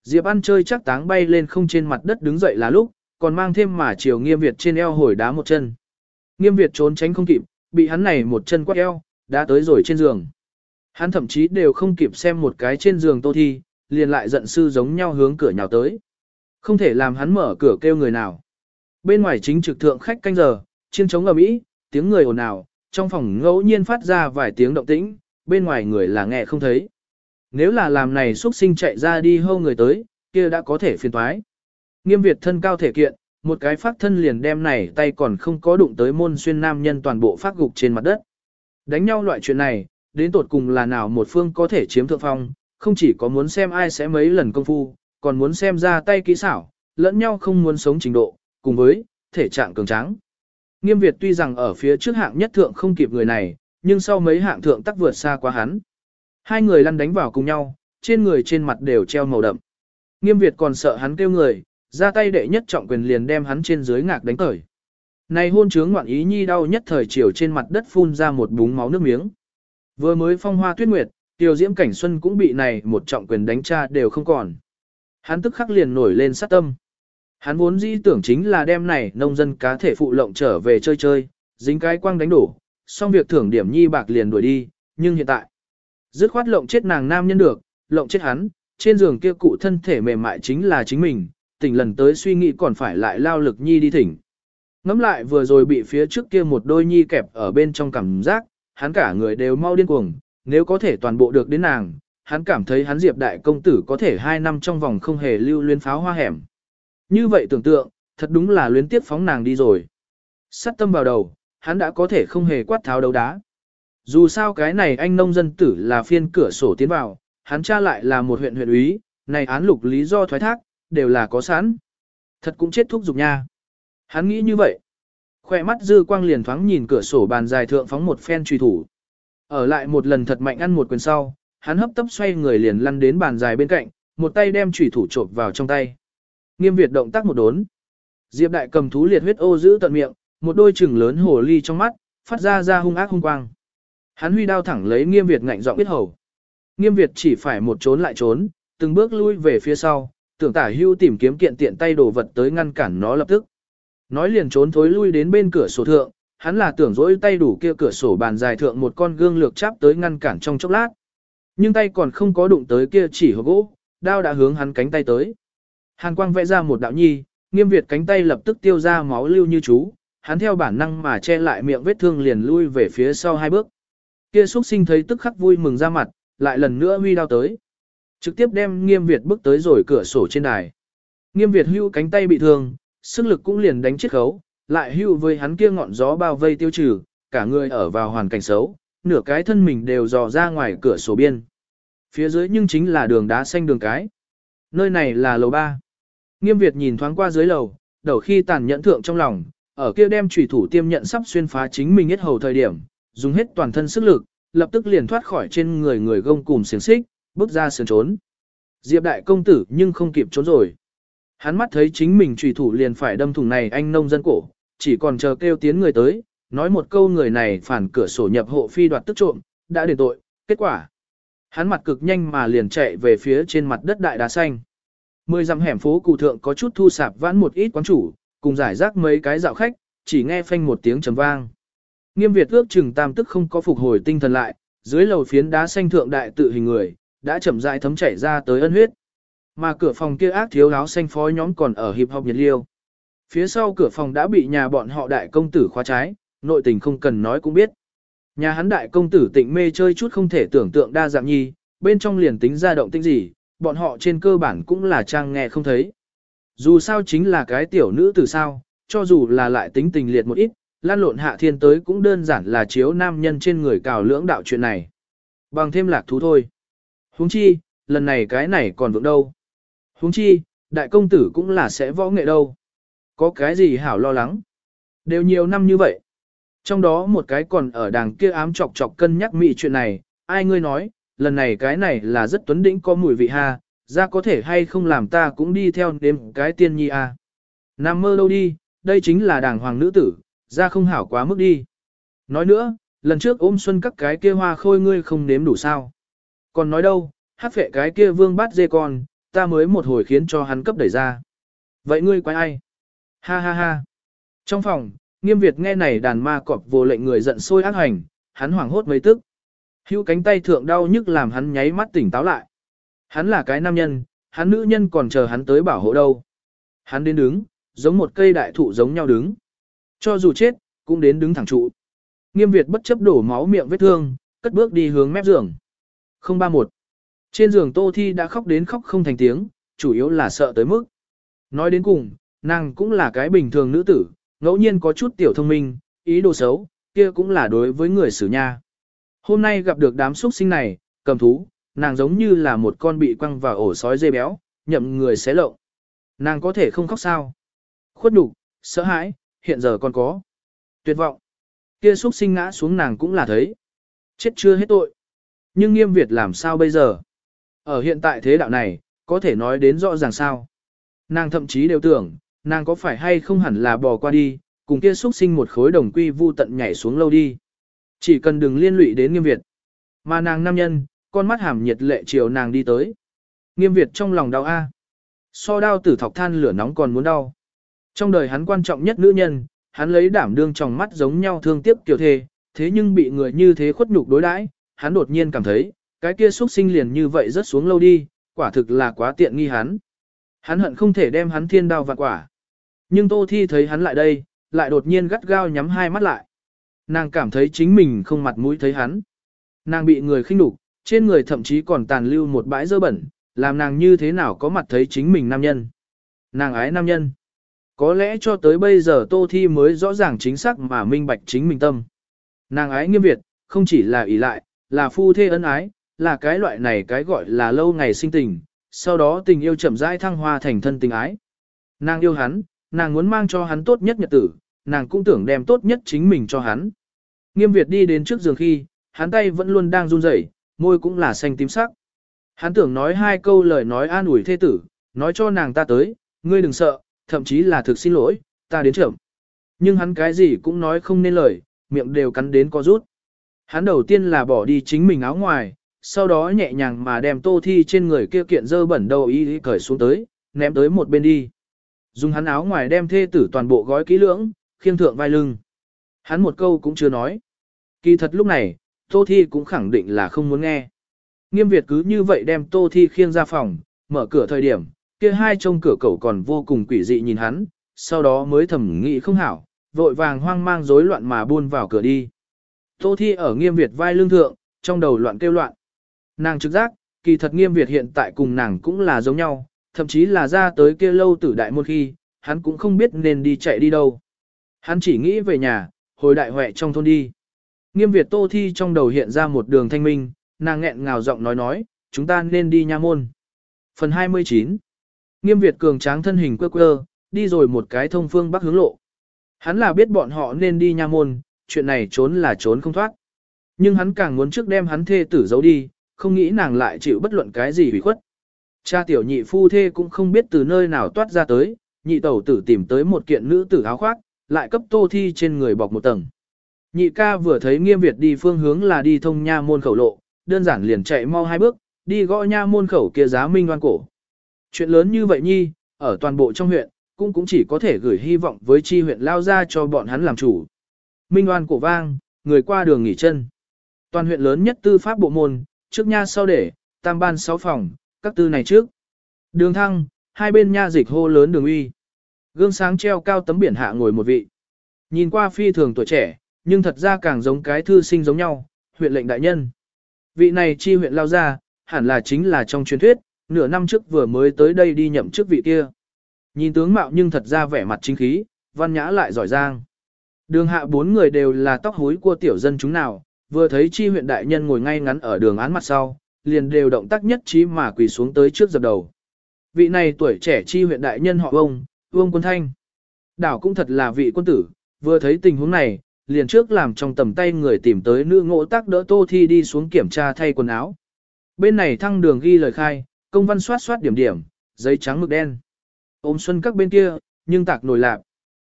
Diệp ăn chơi chắc táng bay lên không trên mặt đất đứng dậy là lúc, còn mang thêm mà chiều nghiêm Việt trên eo hồi đá một chân. Nghiêm Việt trốn tránh không kịp, bị hắn này một chân quát eo, đã tới rồi trên giường. Hắn thậm chí đều không kịp xem một cái trên giường tô thi, liền lại giận sư giống nhau hướng cửa nhào tới. Không thể làm hắn mở cửa kêu người nào. Bên ngoài chính trực thượng khách canh giờ, chiên trống ầm ĩ, tiếng người ồn ào, trong phòng ngẫu nhiên phát ra vài tiếng động tĩnh, bên ngoài người là nghe không thấy. Nếu là làm này xuất sinh chạy ra đi hâu người tới, kia đã có thể phiền toái. Nghiêm Việt thân cao thể kiện, một cái phát thân liền đem này tay còn không có đụng tới môn xuyên nam nhân toàn bộ phát gục trên mặt đất. Đánh nhau loại chuyện này, đến tột cùng là nào một phương có thể chiếm thượng phong, không chỉ có muốn xem ai sẽ mấy lần công phu, còn muốn xem ra tay kỹ xảo, lẫn nhau không muốn sống trình độ, cùng với thể trạng cường tráng. Nghiêm Việt tuy rằng ở phía trước hạng nhất thượng không kịp người này, nhưng sau mấy hạng thượng tắc vượt xa quá hắn. Hai người lăn đánh vào cùng nhau, trên người trên mặt đều treo màu đậm. Nghiêm Việt còn sợ hắn kêu người, ra tay đệ nhất trọng quyền liền đem hắn trên dưới ngạc đánh tởi. Này hôn chướng ngoạn ý nhi đau nhất thời chiều trên mặt đất phun ra một búng máu nước miếng. Vừa mới phong hoa tuyết nguyệt, tiêu diễm cảnh xuân cũng bị này một trọng quyền đánh cha đều không còn. Hắn tức khắc liền nổi lên sát tâm. Hắn vốn dĩ tưởng chính là đem này nông dân cá thể phụ lộng trở về chơi chơi, dính cái quang đánh đổ, xong việc thưởng điểm nhi bạc liền đuổi đi, nhưng hiện tại, dứt khoát lộng chết nàng nam nhân được, lộng chết hắn, trên giường kia cụ thân thể mềm mại chính là chính mình, tỉnh lần tới suy nghĩ còn phải lại lao lực nhi đi thỉnh. Ngắm lại vừa rồi bị phía trước kia một đôi nhi kẹp ở bên trong cảm giác, hắn cả người đều mau điên cuồng, nếu có thể toàn bộ được đến nàng, hắn cảm thấy hắn diệp đại công tử có thể hai năm trong vòng không hề lưu luyến pháo hoa hẻm. Như vậy tưởng tượng, thật đúng là luyến tiếp phóng nàng đi rồi. Sắt tâm vào đầu, hắn đã có thể không hề quát tháo đấu đá. Dù sao cái này anh nông dân tử là phiên cửa sổ tiến vào, hắn cha lại là một huyện huyện úy, này án lục lý do thoái thác, đều là có sẵn. Thật cũng chết thuốc dục nha. Hắn nghĩ như vậy. Khoe mắt dư quang liền thoáng nhìn cửa sổ bàn dài thượng phóng một phen truy thủ. Ở lại một lần thật mạnh ăn một quyền sau, hắn hấp tấp xoay người liền lăn đến bàn dài bên cạnh, một tay đem truy thủ chộp vào trong tay. Nghiêm Việt động tác một đốn. Diệp đại cầm thú liệt huyết ô giữ tận miệng, một đôi trừng lớn hồ ly trong mắt, phát ra ra hung ác hung quang. Hắn huy đao thẳng lấy Nghiêm Việt ngạnh giọng biết hầu. Nghiêm Việt chỉ phải một trốn lại trốn, từng bước lui về phía sau, tưởng tả hưu tìm kiếm kiện tiện tay đồ vật tới ngăn cản nó lập tức. Nói liền trốn thối lui đến bên cửa sổ thượng, hắn là tưởng dỗi tay đủ kia cửa sổ bàn dài thượng một con gương lược chắp tới ngăn cản trong chốc lát. Nhưng tay còn không có đụng tới kia chỉ hộp gỗ, đao đã hướng hắn cánh tay tới. Hàn quang vẽ ra một đạo nhi, nghiêm việt cánh tay lập tức tiêu ra máu lưu như chú, hắn theo bản năng mà che lại miệng vết thương liền lui về phía sau hai bước. Kia xuất sinh thấy tức khắc vui mừng ra mặt, lại lần nữa huy đao tới. Trực tiếp đem nghiêm việt bước tới rồi cửa sổ trên đài. Nghiêm việt hưu cánh tay bị thương, sức lực cũng liền đánh chết khấu, lại hưu với hắn kia ngọn gió bao vây tiêu trừ, cả người ở vào hoàn cảnh xấu, nửa cái thân mình đều dò ra ngoài cửa sổ biên. Phía dưới nhưng chính là đường đá xanh đường cái. Nơi này là lầu ba. Nghiêm Việt nhìn thoáng qua dưới lầu, đầu khi tàn nhẫn thượng trong lòng, ở kia đem chủy thủ tiêm nhận sắp xuyên phá chính mình hết hầu thời điểm, dùng hết toàn thân sức lực, lập tức liền thoát khỏi trên người người gông cùm xiềng xích, bước ra sườn trốn. Diệp đại công tử nhưng không kịp trốn rồi. Hắn mắt thấy chính mình trùy thủ liền phải đâm thủng này anh nông dân cổ, chỉ còn chờ kêu tiến người tới, nói một câu người này phản cửa sổ nhập hộ phi đoạt tức trộm, đã đền tội, kết quả. Hắn mặt cực nhanh mà liền chạy về phía trên mặt đất đại đá xanh. Mười dặm hẻm phố cụ thượng có chút thu sạp vãn một ít quán chủ, cùng giải rác mấy cái dạo khách, chỉ nghe phanh một tiếng trầm vang. Nghiêm Việt ước chừng tam tức không có phục hồi tinh thần lại, dưới lầu phiến đá xanh thượng đại tự hình người, đã chậm rãi thấm chảy ra tới ân huyết. Mà cửa phòng kia ác thiếu áo xanh phó nhóm còn ở hiệp học nhiệt liêu. Phía sau cửa phòng đã bị nhà bọn họ đại công tử khóa trái, nội tình không cần nói cũng biết. Nhà hắn đại công tử tịnh mê chơi chút không thể tưởng tượng đa dạng nhi, bên trong liền tính ra động tĩnh gì, bọn họ trên cơ bản cũng là trang nghe không thấy. Dù sao chính là cái tiểu nữ từ sao, cho dù là lại tính tình liệt một ít, lan lộn hạ thiên tới cũng đơn giản là chiếu nam nhân trên người cào lưỡng đạo chuyện này. Bằng thêm lạc thú thôi. Huống chi, lần này cái này còn vững đâu. Huống chi, đại công tử cũng là sẽ võ nghệ đâu. Có cái gì hảo lo lắng. Đều nhiều năm như vậy. Trong đó một cái còn ở đàng kia ám chọc chọc cân nhắc mị chuyện này, ai ngươi nói, lần này cái này là rất tuấn đỉnh có mùi vị ha, ra có thể hay không làm ta cũng đi theo đếm cái tiên nhi a, Nam mơ đâu đi, đây chính là đàng hoàng nữ tử, ra không hảo quá mức đi. Nói nữa, lần trước ôm xuân các cái kia hoa khôi ngươi không nếm đủ sao. Còn nói đâu, hát phệ cái kia vương bát dê con, ta mới một hồi khiến cho hắn cấp đẩy ra. Vậy ngươi quái ai? Ha ha ha. Trong phòng, nghiêm Việt nghe này đàn ma cọp vô lệnh người giận sôi ác hành, hắn hoảng hốt mấy tức. Hữu cánh tay thượng đau nhức làm hắn nháy mắt tỉnh táo lại. Hắn là cái nam nhân, hắn nữ nhân còn chờ hắn tới bảo hộ đâu. Hắn đến đứng, giống một cây đại thụ giống nhau đứng. Cho dù chết, cũng đến đứng thẳng trụ. Nghiêm Việt bất chấp đổ máu miệng vết thương, cất bước đi hướng mép giường. 031. Trên giường Tô Thi đã khóc đến khóc không thành tiếng, chủ yếu là sợ tới mức. Nói đến cùng, nàng cũng là cái bình thường nữ tử, ngẫu nhiên có chút tiểu thông minh, ý đồ xấu, kia cũng là đối với người xử nha. Hôm nay gặp được đám xuất sinh này, cầm thú, nàng giống như là một con bị quăng vào ổ sói dê béo, nhậm người xé lộng. Nàng có thể không khóc sao? Khuất nhục, sợ hãi, hiện giờ còn có. Tuyệt vọng. Kia xuất sinh ngã xuống nàng cũng là thấy. Chết chưa hết tội. Nhưng nghiêm Việt làm sao bây giờ? Ở hiện tại thế đạo này, có thể nói đến rõ ràng sao. Nàng thậm chí đều tưởng, nàng có phải hay không hẳn là bỏ qua đi, cùng kia xuất sinh một khối đồng quy vu tận nhảy xuống lâu đi. Chỉ cần đừng liên lụy đến nghiêm Việt. Mà nàng nam nhân, con mắt hàm nhiệt lệ chiều nàng đi tới. Nghiêm Việt trong lòng đau a. So đau tử thọc than lửa nóng còn muốn đau. Trong đời hắn quan trọng nhất nữ nhân, hắn lấy đảm đương trong mắt giống nhau thương tiếc kiểu thề, thế nhưng bị người như thế khuất nhục đối đãi, hắn đột nhiên cảm thấy, cái kia xuất sinh liền như vậy rất xuống lâu đi, quả thực là quá tiện nghi hắn. Hắn hận không thể đem hắn thiên đao vạn quả. Nhưng Tô Thi thấy hắn lại đây, lại đột nhiên gắt gao nhắm hai mắt lại. Nàng cảm thấy chính mình không mặt mũi thấy hắn. Nàng bị người khinh đục, trên người thậm chí còn tàn lưu một bãi dơ bẩn, làm nàng như thế nào có mặt thấy chính mình nam nhân. Nàng ái nam nhân. Có lẽ cho tới bây giờ Tô Thi mới rõ ràng chính xác mà minh bạch chính mình tâm. Nàng ái nghiêm Việt, không chỉ là ỷ lại, là phu thê ân ái, là cái loại này cái gọi là lâu ngày sinh tình, sau đó tình yêu chậm rãi thăng hoa thành thân tình ái. Nàng yêu hắn, nàng muốn mang cho hắn tốt nhất nhật tử, nàng cũng tưởng đem tốt nhất chính mình cho hắn. Nghiêm Việt đi đến trước giường khi, hắn tay vẫn luôn đang run rẩy, môi cũng là xanh tím sắc. Hắn tưởng nói hai câu lời nói an ủi thê tử, nói cho nàng ta tới, ngươi đừng sợ, thậm chí là thực xin lỗi, ta đến trưởng. Nhưng hắn cái gì cũng nói không nên lời, miệng đều cắn đến có rút. Hắn đầu tiên là bỏ đi chính mình áo ngoài, sau đó nhẹ nhàng mà đem tô thi trên người kia kiện dơ bẩn đầu y cởi xuống tới, ném tới một bên đi. Dùng hắn áo ngoài đem thê tử toàn bộ gói kỹ lưỡng, khiêng thượng vai lưng. Hắn một câu cũng chưa nói. Kỳ thật lúc này, Tô Thi cũng khẳng định là không muốn nghe. Nghiêm Việt cứ như vậy đem Tô Thi khiêng ra phòng, mở cửa thời điểm, kia hai trông cửa cậu còn vô cùng quỷ dị nhìn hắn, sau đó mới thầm nghĩ không hảo, vội vàng hoang mang rối loạn mà buôn vào cửa đi. Tô Thi ở Nghiêm Việt vai lưng thượng, trong đầu loạn kêu loạn. Nàng trực giác, kỳ thật Nghiêm Việt hiện tại cùng nàng cũng là giống nhau, thậm chí là ra tới kia lâu tử đại một khi, hắn cũng không biết nên đi chạy đi đâu. Hắn chỉ nghĩ về nhà, hồi đại huệ trong thôn đi. Nghiêm Việt Tô Thi trong đầu hiện ra một đường thanh minh, nàng nghẹn ngào giọng nói nói, chúng ta nên đi nha môn. Phần 29 Nghiêm Việt cường tráng thân hình quơ quơ, đi rồi một cái thông phương bắc hướng lộ. Hắn là biết bọn họ nên đi nha môn, chuyện này trốn là trốn không thoát. Nhưng hắn càng muốn trước đem hắn thê tử giấu đi, không nghĩ nàng lại chịu bất luận cái gì hủy khuất. Cha tiểu nhị phu thê cũng không biết từ nơi nào toát ra tới, nhị tẩu tử tìm tới một kiện nữ tử áo khoác, lại cấp tô thi trên người bọc một tầng. Nhị ca vừa thấy nghiêm Việt đi phương hướng là đi thông nha môn khẩu lộ, đơn giản liền chạy mau hai bước, đi gõ nha môn khẩu kia giá minh oan cổ. Chuyện lớn như vậy nhi, ở toàn bộ trong huyện, cũng cũng chỉ có thể gửi hy vọng với chi huyện lao ra cho bọn hắn làm chủ. Minh oan cổ vang, người qua đường nghỉ chân. Toàn huyện lớn nhất tư pháp bộ môn, trước nha sau để, tam ban sáu phòng, các tư này trước. Đường thăng, hai bên nha dịch hô lớn đường uy. Gương sáng treo cao tấm biển hạ ngồi một vị. Nhìn qua phi thường tuổi trẻ, nhưng thật ra càng giống cái thư sinh giống nhau, huyện lệnh đại nhân. Vị này chi huyện lao ra, hẳn là chính là trong truyền thuyết, nửa năm trước vừa mới tới đây đi nhậm chức vị kia. Nhìn tướng mạo nhưng thật ra vẻ mặt chính khí, văn nhã lại giỏi giang. Đường hạ bốn người đều là tóc hối của tiểu dân chúng nào, vừa thấy chi huyện đại nhân ngồi ngay ngắn ở đường án mặt sau, liền đều động tác nhất trí mà quỳ xuống tới trước dập đầu. Vị này tuổi trẻ chi huyện đại nhân họ ông, Vương Quân Thanh. Đảo cũng thật là vị quân tử, vừa thấy tình huống này, liền trước làm trong tầm tay người tìm tới nữ ngộ tác đỡ Tô Thi đi xuống kiểm tra thay quần áo. Bên này thăng đường ghi lời khai, công văn soát soát điểm điểm, giấy trắng mực đen. Ôm xuân các bên kia, nhưng tạc nổi lạc.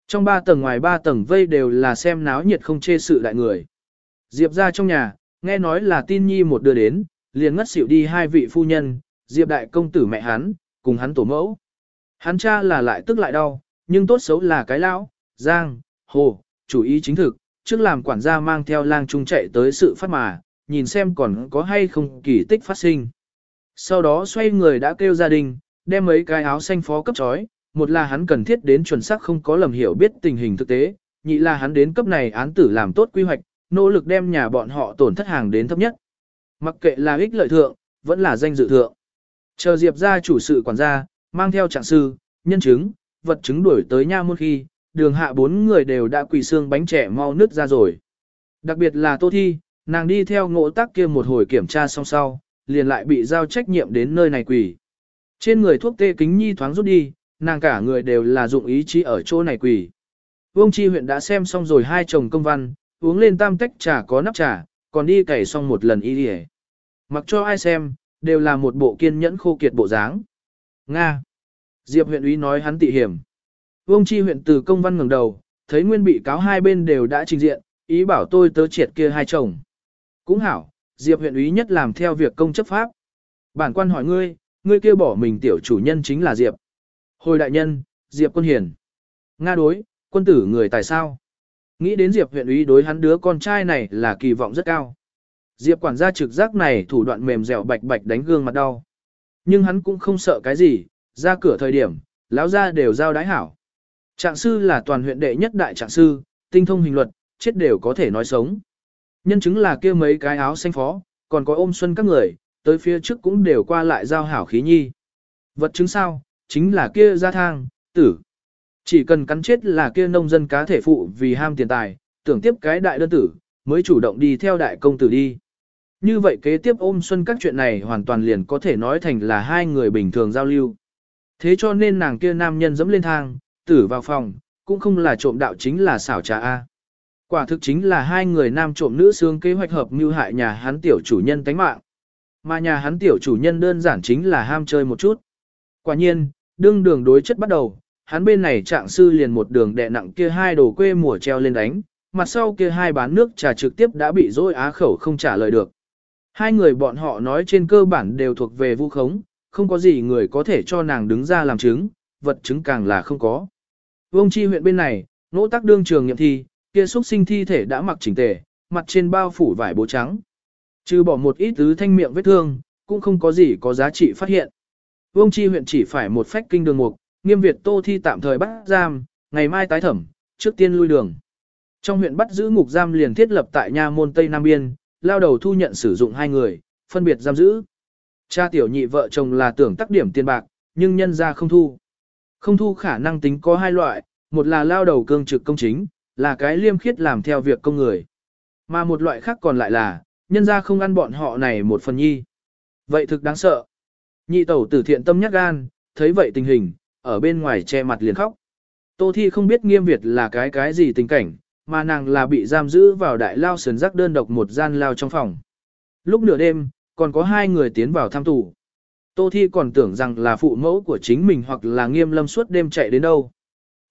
Trong ba tầng ngoài ba tầng vây đều là xem náo nhiệt không chê sự đại người. Diệp ra trong nhà, nghe nói là tin nhi một đưa đến, liền ngất xỉu đi hai vị phu nhân, Diệp đại công tử mẹ hắn, cùng hắn tổ mẫu. Hắn cha là lại tức lại đau, nhưng tốt xấu là cái lão, giang, hồ, chủ ý chính thực, trước làm quản gia mang theo lang trung chạy tới sự phát mà, nhìn xem còn có hay không kỳ tích phát sinh. Sau đó xoay người đã kêu gia đình, đem mấy cái áo xanh phó cấp trói, một là hắn cần thiết đến chuẩn xác không có lầm hiểu biết tình hình thực tế, nhị là hắn đến cấp này án tử làm tốt quy hoạch, nỗ lực đem nhà bọn họ tổn thất hàng đến thấp nhất. Mặc kệ là ích lợi thượng, vẫn là danh dự thượng. Chờ Diệp ra chủ sự quản gia, mang theo trạng sư, nhân chứng, vật chứng đuổi tới nha môn khi, đường hạ bốn người đều đã quỳ xương bánh trẻ mau nứt ra rồi. Đặc biệt là Tô Thi, nàng đi theo ngộ tác kia một hồi kiểm tra xong sau, liền lại bị giao trách nhiệm đến nơi này quỳ. Trên người thuốc tê kính nhi thoáng rút đi, nàng cả người đều là dụng ý chí ở chỗ này quỳ. Vương Chi huyện đã xem xong rồi hai chồng công văn, uống lên tam tách trà có nắp trà, còn đi cày xong một lần y đi Mặc cho ai xem, đều là một bộ kiên nhẫn khô kiệt bộ dáng. Nga. Diệp huyện úy nói hắn tị hiểm. Vương Chi huyện từ công văn ngẩng đầu, thấy nguyên bị cáo hai bên đều đã trình diện, ý bảo tôi tớ triệt kia hai chồng. Cũng hảo, Diệp huyện úy nhất làm theo việc công chấp pháp. Bản quan hỏi ngươi, ngươi kêu bỏ mình tiểu chủ nhân chính là Diệp. Hồi đại nhân, Diệp quân hiền. Nga đối, quân tử người tại sao? Nghĩ đến Diệp huyện úy đối hắn đứa con trai này là kỳ vọng rất cao. Diệp quản gia trực giác này thủ đoạn mềm dẻo bạch bạch đánh gương mặt đau. Nhưng hắn cũng không sợ cái gì, ra cửa thời điểm, lão gia đều giao đái hảo. Trạng sư là toàn huyện đệ nhất đại trạng sư, tinh thông hình luật, chết đều có thể nói sống. Nhân chứng là kia mấy cái áo xanh phó, còn có ôm xuân các người, tới phía trước cũng đều qua lại giao hảo khí nhi. Vật chứng sao, chính là kia gia thang, tử. Chỉ cần cắn chết là kia nông dân cá thể phụ vì ham tiền tài, tưởng tiếp cái đại đơn tử, mới chủ động đi theo đại công tử đi. Như vậy kế tiếp ôm xuân các chuyện này hoàn toàn liền có thể nói thành là hai người bình thường giao lưu. Thế cho nên nàng kia nam nhân dẫm lên thang, tử vào phòng, cũng không là trộm đạo chính là xảo trà A. Quả thực chính là hai người nam trộm nữ xương kế hoạch hợp mưu hại nhà hắn tiểu chủ nhân tánh mạng. Mà nhà hắn tiểu chủ nhân đơn giản chính là ham chơi một chút. Quả nhiên, đương đường đối chất bắt đầu, hắn bên này trạng sư liền một đường đè nặng kia hai đồ quê mùa treo lên đánh, mặt sau kia hai bán nước trà trực tiếp đã bị dối á khẩu không trả lời được. Hai người bọn họ nói trên cơ bản đều thuộc về vu khống, không có gì người có thể cho nàng đứng ra làm chứng, vật chứng càng là không có. Vông chi huyện bên này, nỗ tác đương trường nghiệm thi, kia xuất sinh thi thể đã mặc chỉnh tề, mặt trên bao phủ vải bố trắng. Trừ bỏ một ít tứ thanh miệng vết thương, cũng không có gì có giá trị phát hiện. Vông chi huyện chỉ phải một phách kinh đường mục, nghiêm Việt tô thi tạm thời bắt giam, ngày mai tái thẩm, trước tiên lui đường. Trong huyện bắt giữ ngục giam liền thiết lập tại nha môn Tây Nam Biên, lao đầu thu nhận sử dụng hai người, phân biệt giam giữ. Cha tiểu nhị vợ chồng là tưởng tắc điểm tiền bạc, nhưng nhân ra không thu. Không thu khả năng tính có hai loại, một là lao đầu cương trực công chính, là cái liêm khiết làm theo việc công người. Mà một loại khác còn lại là, nhân ra không ăn bọn họ này một phần nhi. Vậy thực đáng sợ. Nhị tẩu tử thiện tâm nhắc gan, thấy vậy tình hình, ở bên ngoài che mặt liền khóc. Tô Thi không biết nghiêm Việt là cái cái gì tình cảnh, mà nàng là bị giam giữ vào đại lao sườn rắc đơn độc một gian lao trong phòng. Lúc nửa đêm, còn có hai người tiến vào thăm tù. Tô Thi còn tưởng rằng là phụ mẫu của chính mình hoặc là nghiêm lâm suốt đêm chạy đến đâu.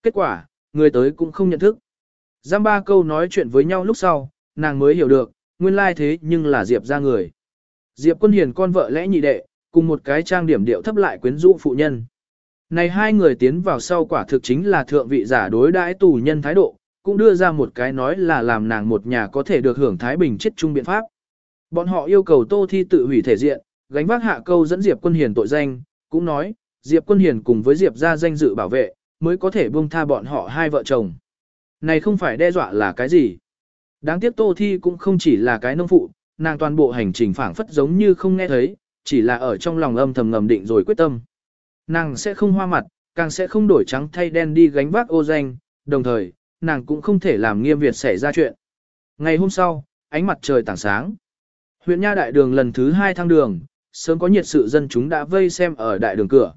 Kết quả, người tới cũng không nhận thức. Giam ba câu nói chuyện với nhau lúc sau, nàng mới hiểu được, nguyên lai thế nhưng là Diệp ra người. Diệp quân hiền con vợ lẽ nhị đệ, cùng một cái trang điểm điệu thấp lại quyến rũ phụ nhân. Này hai người tiến vào sau quả thực chính là thượng vị giả đối đãi tù nhân thái độ, cũng đưa ra một cái nói là làm nàng một nhà có thể được hưởng Thái Bình chết chung biện pháp. Bọn họ yêu cầu Tô Thi tự hủy thể diện, gánh vác hạ câu dẫn Diệp Quân Hiền tội danh, cũng nói, Diệp Quân Hiền cùng với Diệp ra danh dự bảo vệ, mới có thể buông tha bọn họ hai vợ chồng. Này không phải đe dọa là cái gì. Đáng tiếc Tô Thi cũng không chỉ là cái nông phụ, nàng toàn bộ hành trình phảng phất giống như không nghe thấy, chỉ là ở trong lòng âm thầm ngầm định rồi quyết tâm. Nàng sẽ không hoa mặt, càng sẽ không đổi trắng thay đen đi gánh vác ô danh, đồng thời, nàng cũng không thể làm nghiêm Việt xảy ra chuyện. Ngày hôm sau, ánh mặt trời tảng sáng. Huyện Nha Đại Đường lần thứ hai thăng đường, sớm có nhiệt sự dân chúng đã vây xem ở đại đường cửa.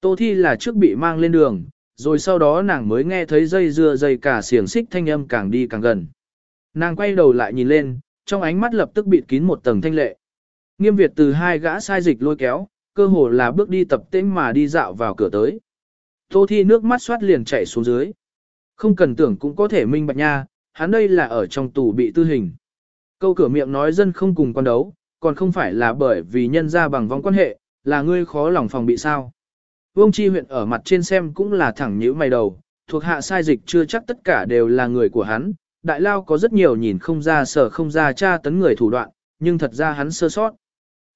Tô Thi là trước bị mang lên đường, rồi sau đó nàng mới nghe thấy dây dưa dây cả xiềng xích thanh âm càng đi càng gần. Nàng quay đầu lại nhìn lên, trong ánh mắt lập tức bịt kín một tầng thanh lệ. Nghiêm Việt từ hai gã sai dịch lôi kéo, cơ hồ là bước đi tập tễnh mà đi dạo vào cửa tới. Tô Thi nước mắt xoát liền chảy xuống dưới. Không cần tưởng cũng có thể minh bạch nha, hắn đây là ở trong tù bị tư hình. Câu cửa miệng nói dân không cùng quan đấu, còn không phải là bởi vì nhân ra bằng vong quan hệ, là ngươi khó lòng phòng bị sao. Vương Chi huyện ở mặt trên xem cũng là thẳng nhữ mày đầu, thuộc hạ sai dịch chưa chắc tất cả đều là người của hắn, đại lao có rất nhiều nhìn không ra sở không ra tra tấn người thủ đoạn, nhưng thật ra hắn sơ sót.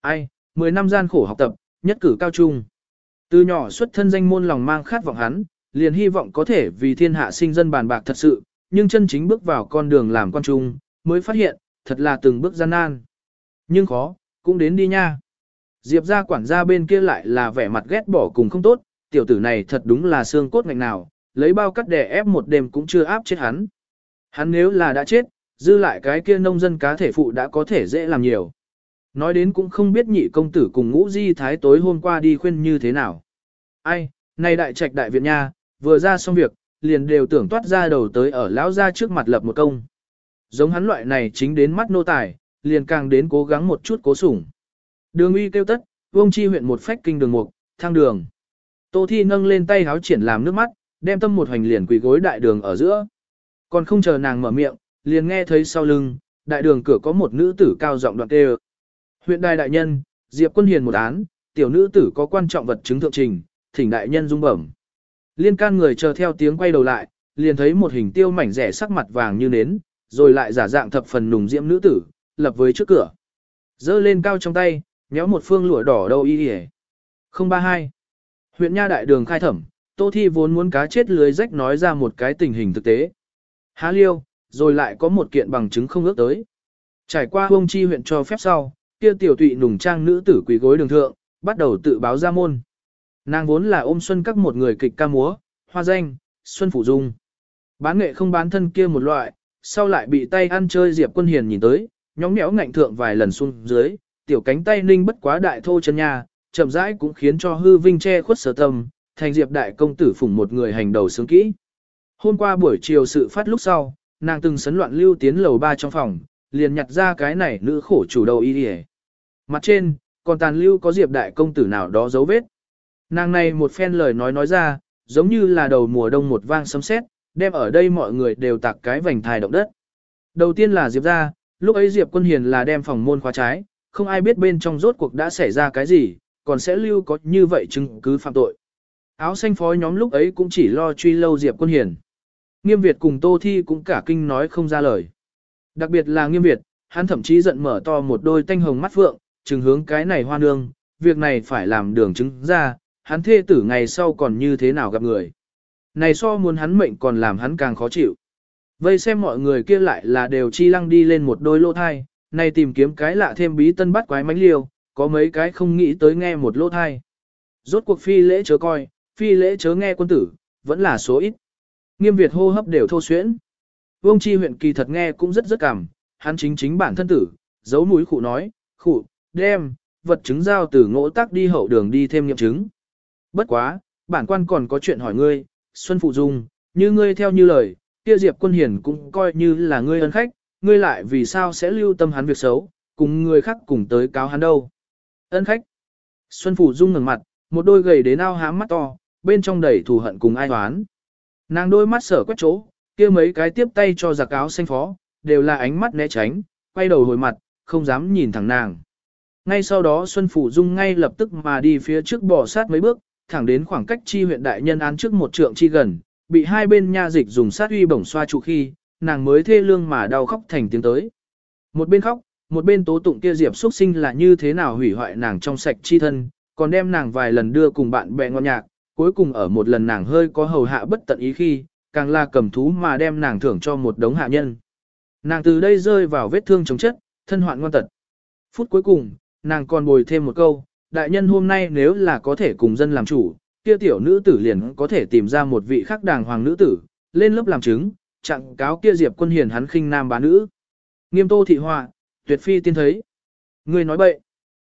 Ai, 10 năm gian khổ học tập, nhất cử cao trung. Từ nhỏ xuất thân danh môn lòng mang khát vọng hắn, liền hy vọng có thể vì thiên hạ sinh dân bàn bạc thật sự, nhưng chân chính bước vào con đường làm quan trung, mới phát hiện, thật là từng bước gian nan. Nhưng khó, cũng đến đi nha. Diệp ra quản gia bên kia lại là vẻ mặt ghét bỏ cùng không tốt, tiểu tử này thật đúng là xương cốt ngạnh nào, lấy bao cắt đè ép một đêm cũng chưa áp chết hắn. Hắn nếu là đã chết, dư lại cái kia nông dân cá thể phụ đã có thể dễ làm nhiều. Nói đến cũng không biết nhị công tử cùng ngũ di thái tối hôm qua đi khuyên như thế nào. Ai, này đại trạch đại viện nha, vừa ra xong việc, liền đều tưởng toát ra đầu tới ở lão ra trước mặt lập một công. Giống hắn loại này chính đến mắt nô tài, liền càng đến cố gắng một chút cố sủng. Đường uy kêu tất, vông chi huyện một phách kinh đường mục, thang đường. Tô thi nâng lên tay háo triển làm nước mắt, đem tâm một hoành liền quỳ gối đại đường ở giữa. Còn không chờ nàng mở miệng, liền nghe thấy sau lưng, đại đường cửa có một nữ tử cao giọng đoạn kêu. Huyện đài đại nhân, Diệp quân hiền một án, tiểu nữ tử có quan trọng vật chứng thượng trình, thỉnh đại nhân dung bẩm. Liên can người chờ theo tiếng quay đầu lại, liền thấy một hình tiêu mảnh rẻ sắc mặt vàng như nến, rồi lại giả dạng thập phần nùng diễm nữ tử, lập với trước cửa. Dơ lên cao trong tay, nhéo một phương lụa đỏ đâu y ba 032. Huyện Nha Đại Đường khai thẩm, Tô Thi vốn muốn cá chết lưới rách nói ra một cái tình hình thực tế. Há liêu, rồi lại có một kiện bằng chứng không ước tới. Trải qua hông chi huyện cho phép sau, kia tiểu tụy nùng trang nữ tử quỳ gối đường thượng, bắt đầu tự báo ra môn. Nàng vốn là ôm xuân các một người kịch ca múa, hoa danh, xuân phủ dung. Bán nghệ không bán thân kia một loại, sau lại bị tay ăn chơi Diệp Quân Hiền nhìn tới, nhóng nhẽo ngạnh thượng vài lần xuống dưới, tiểu cánh tay ninh bất quá đại thô chân nha, chậm rãi cũng khiến cho hư vinh che khuất sở tâm, thành Diệp đại công tử phủng một người hành đầu sướng kỹ. Hôm qua buổi chiều sự phát lúc sau, nàng từng sấn loạn lưu tiến lầu ba trong phòng, liền nhặt ra cái này nữ khổ chủ đầu y đi Mặt trên, còn tàn lưu có Diệp đại công tử nào đó dấu vết. Nàng này một phen lời nói nói ra, giống như là đầu mùa đông một vang sấm sét, đem ở đây mọi người đều tạc cái vành thai động đất. Đầu tiên là Diệp ra, lúc ấy Diệp quân hiền là đem phòng môn khóa trái, không ai biết bên trong rốt cuộc đã xảy ra cái gì, còn sẽ lưu có như vậy chứng cứ phạm tội. Áo xanh phó nhóm lúc ấy cũng chỉ lo truy lâu Diệp quân hiền. Nghiêm Việt cùng Tô Thi cũng cả kinh nói không ra lời. Đặc biệt là Nghiêm Việt, hắn thậm chí giận mở to một đôi tanh hồng mắt phượng, chừng hướng cái này hoa nương, việc này phải làm đường chứng ra, hắn thê tử ngày sau còn như thế nào gặp người. Này so muốn hắn mệnh còn làm hắn càng khó chịu. Vây xem mọi người kia lại là đều chi lăng đi lên một đôi lô thai, này tìm kiếm cái lạ thêm bí tân bắt quái mánh liêu, có mấy cái không nghĩ tới nghe một lô thai. Rốt cuộc phi lễ chớ coi, phi lễ chớ nghe quân tử, vẫn là số ít. Nghiêm Việt hô hấp đều thô xuyễn. Vương Chi huyện kỳ thật nghe cũng rất rất cảm, hắn chính chính bản thân tử, giấu mũi khụ nói, khụ, đem, vật chứng giao từ ngỗ tắc đi hậu đường đi thêm nghiệm chứng. Bất quá, bản quan còn có chuyện hỏi ngươi, Xuân Phụ Dung, như ngươi theo như lời, kia Diệp Quân Hiền cũng coi như là ngươi ân khách, ngươi lại vì sao sẽ lưu tâm hắn việc xấu, cùng người khác cùng tới cáo hắn đâu. Ân khách. Xuân Phụ Dung ngẩng mặt, một đôi gầy đến ao hám mắt to, bên trong đầy thù hận cùng ai toán. Nàng đôi mắt sở quét chỗ, kia mấy cái tiếp tay cho giặc áo xanh phó, đều là ánh mắt né tránh, quay đầu hồi mặt, không dám nhìn thẳng nàng. Ngay sau đó Xuân Phủ Dung ngay lập tức mà đi phía trước bỏ sát mấy bước, thẳng đến khoảng cách chi huyện đại nhân án trước một trượng chi gần, bị hai bên nha dịch dùng sát uy bổng xoa trụ khi, nàng mới thê lương mà đau khóc thành tiếng tới. Một bên khóc, một bên tố tụng kia diệp xuất sinh là như thế nào hủy hoại nàng trong sạch chi thân, còn đem nàng vài lần đưa cùng bạn bè ngon nhạc, cuối cùng ở một lần nàng hơi có hầu hạ bất tận ý khi, càng là cầm thú mà đem nàng thưởng cho một đống hạ nhân. Nàng từ đây rơi vào vết thương chống chất, thân hoạn ngoan tật. Phút cuối cùng, nàng còn bồi thêm một câu, đại nhân hôm nay nếu là có thể cùng dân làm chủ, kia tiểu nữ tử liền có thể tìm ra một vị khác đàng hoàng nữ tử, lên lớp làm chứng, chặn cáo kia Diệp quân hiền hắn khinh nam bá nữ. Nghiêm tô thị họa, tuyệt phi tiên thấy. Người nói bậy.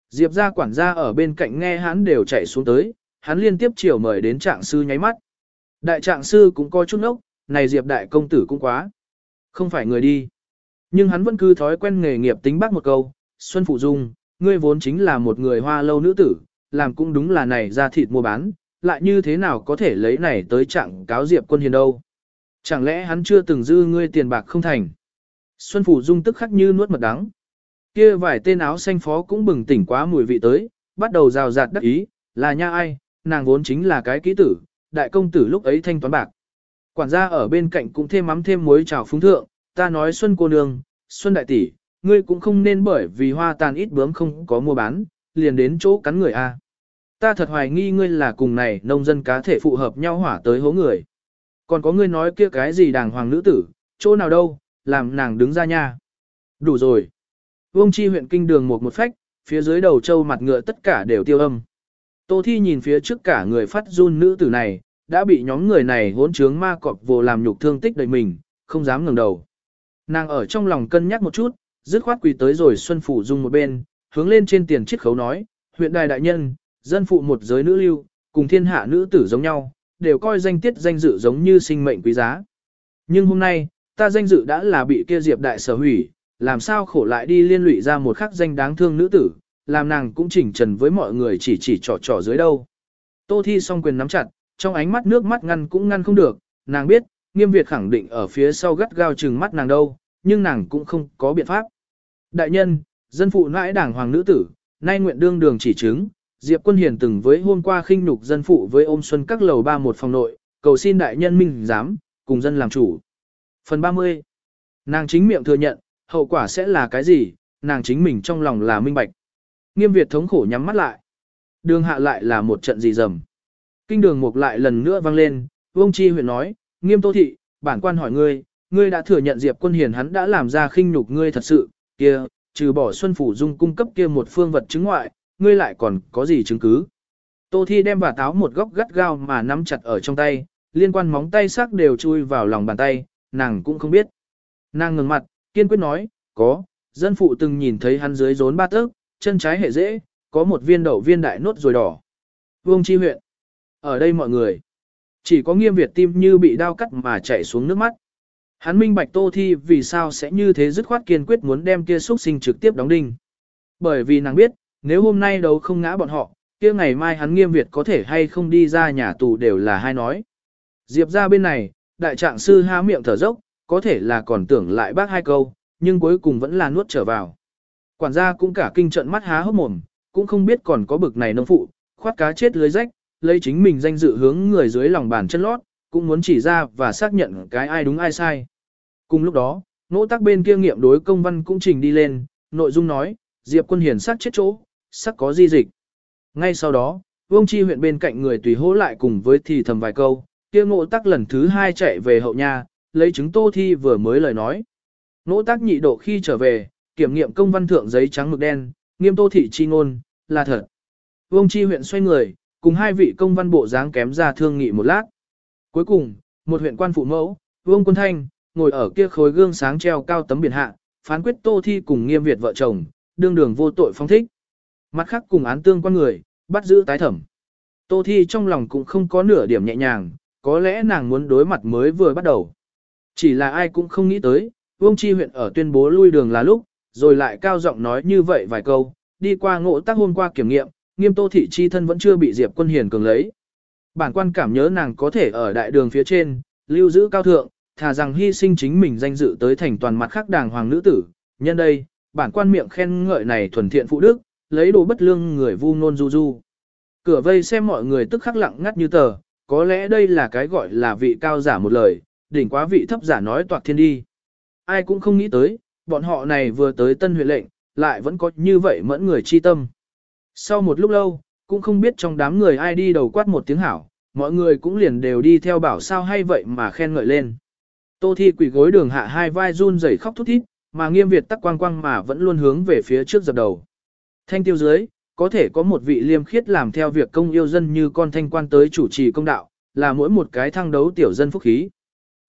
Diệp gia quản gia ở bên cạnh nghe hắn đều chạy xuống tới, hắn liên tiếp chiều mời đến trạng sư nháy mắt. Đại trạng sư cũng coi chút nốc, này Diệp đại công tử cũng quá. Không phải người đi. Nhưng hắn vẫn cứ thói quen nghề nghiệp tính bác một câu, Xuân Phụ Dung, ngươi vốn chính là một người hoa lâu nữ tử, làm cũng đúng là này ra thịt mua bán, lại như thế nào có thể lấy này tới trạng cáo Diệp quân hiền đâu. Chẳng lẽ hắn chưa từng dư ngươi tiền bạc không thành. Xuân Phủ Dung tức khắc như nuốt mật đắng. Kia vài tên áo xanh phó cũng bừng tỉnh quá mùi vị tới, bắt đầu rào rạt đắc ý, là nha ai, nàng vốn chính là cái kỹ tử, đại công tử lúc ấy thanh toán bạc. Quản gia ở bên cạnh cũng thêm mắm thêm muối chào phúng thượng, ta nói Xuân cô nương, Xuân đại tỷ, ngươi cũng không nên bởi vì hoa tàn ít bướm không có mua bán, liền đến chỗ cắn người a. Ta thật hoài nghi ngươi là cùng này nông dân cá thể phụ hợp nhau hỏa tới hố người. Còn có ngươi nói kia cái gì đàng hoàng nữ tử, chỗ nào đâu, làm nàng đứng ra nha. Đủ rồi. Vương chi huyện kinh đường một một phách, phía dưới đầu châu mặt ngựa tất cả đều tiêu âm. Tô Thi nhìn phía trước cả người phát run nữ tử này, đã bị nhóm người này hỗn trướng ma cọp vô làm nhục thương tích đầy mình, không dám ngẩng đầu. Nàng ở trong lòng cân nhắc một chút, dứt khoát quỳ tới rồi Xuân Phủ Dung một bên, hướng lên trên tiền chiết khấu nói, huyện đài đại nhân, dân phụ một giới nữ lưu, cùng thiên hạ nữ tử giống nhau, đều coi danh tiết danh dự giống như sinh mệnh quý giá. Nhưng hôm nay, ta danh dự đã là bị kia diệp đại sở hủy, làm sao khổ lại đi liên lụy ra một khắc danh đáng thương nữ tử, làm nàng cũng chỉnh trần với mọi người chỉ chỉ trò trò dưới đâu. Tô Thi song quyền nắm chặt, trong ánh mắt nước mắt ngăn cũng ngăn không được, nàng biết, nghiêm Việt khẳng định ở phía sau gắt gao chừng mắt nàng đâu, nhưng nàng cũng không có biện pháp. Đại nhân, dân phụ nãi đảng hoàng nữ tử, nay nguyện đương đường chỉ chứng, Diệp Quân Hiền từng với hôm qua khinh nhục dân phụ với ôm xuân các lầu ba một phòng nội, cầu xin đại nhân minh giám, cùng dân làm chủ. Phần 30. Nàng chính miệng thừa nhận, hậu quả sẽ là cái gì, nàng chính mình trong lòng là minh bạch. Nghiêm Việt thống khổ nhắm mắt lại. Đường hạ lại là một trận gì dầm. Kinh đường mục lại lần nữa vang lên, Vương Chi huyện nói, Nghiêm Tô Thị, bản quan hỏi ngươi, ngươi đã thừa nhận Diệp Quân Hiền hắn đã làm ra khinh nhục ngươi thật sự, kia, trừ bỏ Xuân Phủ Dung cung cấp kia một phương vật chứng ngoại, ngươi lại còn có gì chứng cứ. Tô Thi đem bà táo một góc gắt gao mà nắm chặt ở trong tay, liên quan móng tay sắc đều chui vào lòng bàn tay, nàng cũng không biết. Nàng ngừng mặt, kiên quyết nói, có, dân phụ từng nhìn thấy hắn dưới rốn ba tấc, chân trái hệ dễ, có một viên đậu viên đại nốt rồi đỏ. Vương Chi huyện. Ở đây mọi người. Chỉ có nghiêm Việt tim như bị đau cắt mà chảy xuống nước mắt. Hắn minh bạch Tô Thi vì sao sẽ như thế dứt khoát kiên quyết muốn đem kia xuất sinh trực tiếp đóng đinh. Bởi vì nàng biết, nếu hôm nay đấu không ngã bọn họ, kia ngày mai hắn nghiêm Việt có thể hay không đi ra nhà tù đều là hai nói. Diệp ra bên này, đại trạng sư há miệng thở dốc, có thể là còn tưởng lại bác hai câu, nhưng cuối cùng vẫn là nuốt trở vào. Quản gia cũng cả kinh trận mắt há hốc mồm, cũng không biết còn có bực này nông phụ, khoát cá chết lưới rách, lấy chính mình danh dự hướng người dưới lòng bàn chân lót, cũng muốn chỉ ra và xác nhận cái ai đúng ai sai. Cùng lúc đó, nỗ tác bên kia nghiệm đối công văn cũng trình đi lên, nội dung nói, Diệp quân hiền sắc chết chỗ, sắc có di dịch. Ngay sau đó, Vương Chi huyện bên cạnh người tùy hỗ lại cùng với thì thầm vài câu, kia ngộ tác lần thứ hai chạy về hậu nhà, lấy chứng tô thi vừa mới lời nói. Ngộ tác nhị độ khi trở về, kiểm nghiệm công văn thượng giấy trắng mực đen, nghiêm tô thị chi ngôn, là thật. Vương Chi huyện xoay người, cùng hai vị công văn bộ dáng kém ra thương nghị một lát. Cuối cùng, một huyện quan phụ mẫu, Vương Quân Thanh, ngồi ở kia khối gương sáng treo cao tấm biển hạ, phán quyết Tô Thi cùng Nghiêm Việt vợ chồng, đương đường vô tội phong thích. Mặt khác cùng án tương quan người, bắt giữ tái thẩm. Tô Thi trong lòng cũng không có nửa điểm nhẹ nhàng, có lẽ nàng muốn đối mặt mới vừa bắt đầu. Chỉ là ai cũng không nghĩ tới, Vương Chi huyện ở tuyên bố lui đường là lúc, rồi lại cao giọng nói như vậy vài câu, đi qua ngộ tác hôm qua kiểm nghiệm, nghiêm tô thị chi thân vẫn chưa bị Diệp quân hiền cường lấy. Bản quan cảm nhớ nàng có thể ở đại đường phía trên, lưu giữ cao thượng, thà rằng hy sinh chính mình danh dự tới thành toàn mặt khác đàng hoàng nữ tử. Nhân đây, bản quan miệng khen ngợi này thuần thiện phụ đức, lấy đồ bất lương người vu nôn du du. Cửa vây xem mọi người tức khắc lặng ngắt như tờ, có lẽ đây là cái gọi là vị cao giả một lời, đỉnh quá vị thấp giả nói toạc thiên đi. Ai cũng không nghĩ tới, bọn họ này vừa tới tân huyện lệnh, lại vẫn có như vậy mẫn người chi tâm. Sau một lúc lâu, cũng không biết trong đám người ai đi đầu quát một tiếng hảo, mọi người cũng liền đều đi theo bảo sao hay vậy mà khen ngợi lên. Tô Thi quỷ gối đường hạ hai vai run rẩy khóc thút thít, mà nghiêm Việt tắc quang quang mà vẫn luôn hướng về phía trước dập đầu. Thanh tiêu dưới, có thể có một vị liêm khiết làm theo việc công yêu dân như con thanh quan tới chủ trì công đạo, là mỗi một cái thăng đấu tiểu dân phúc khí.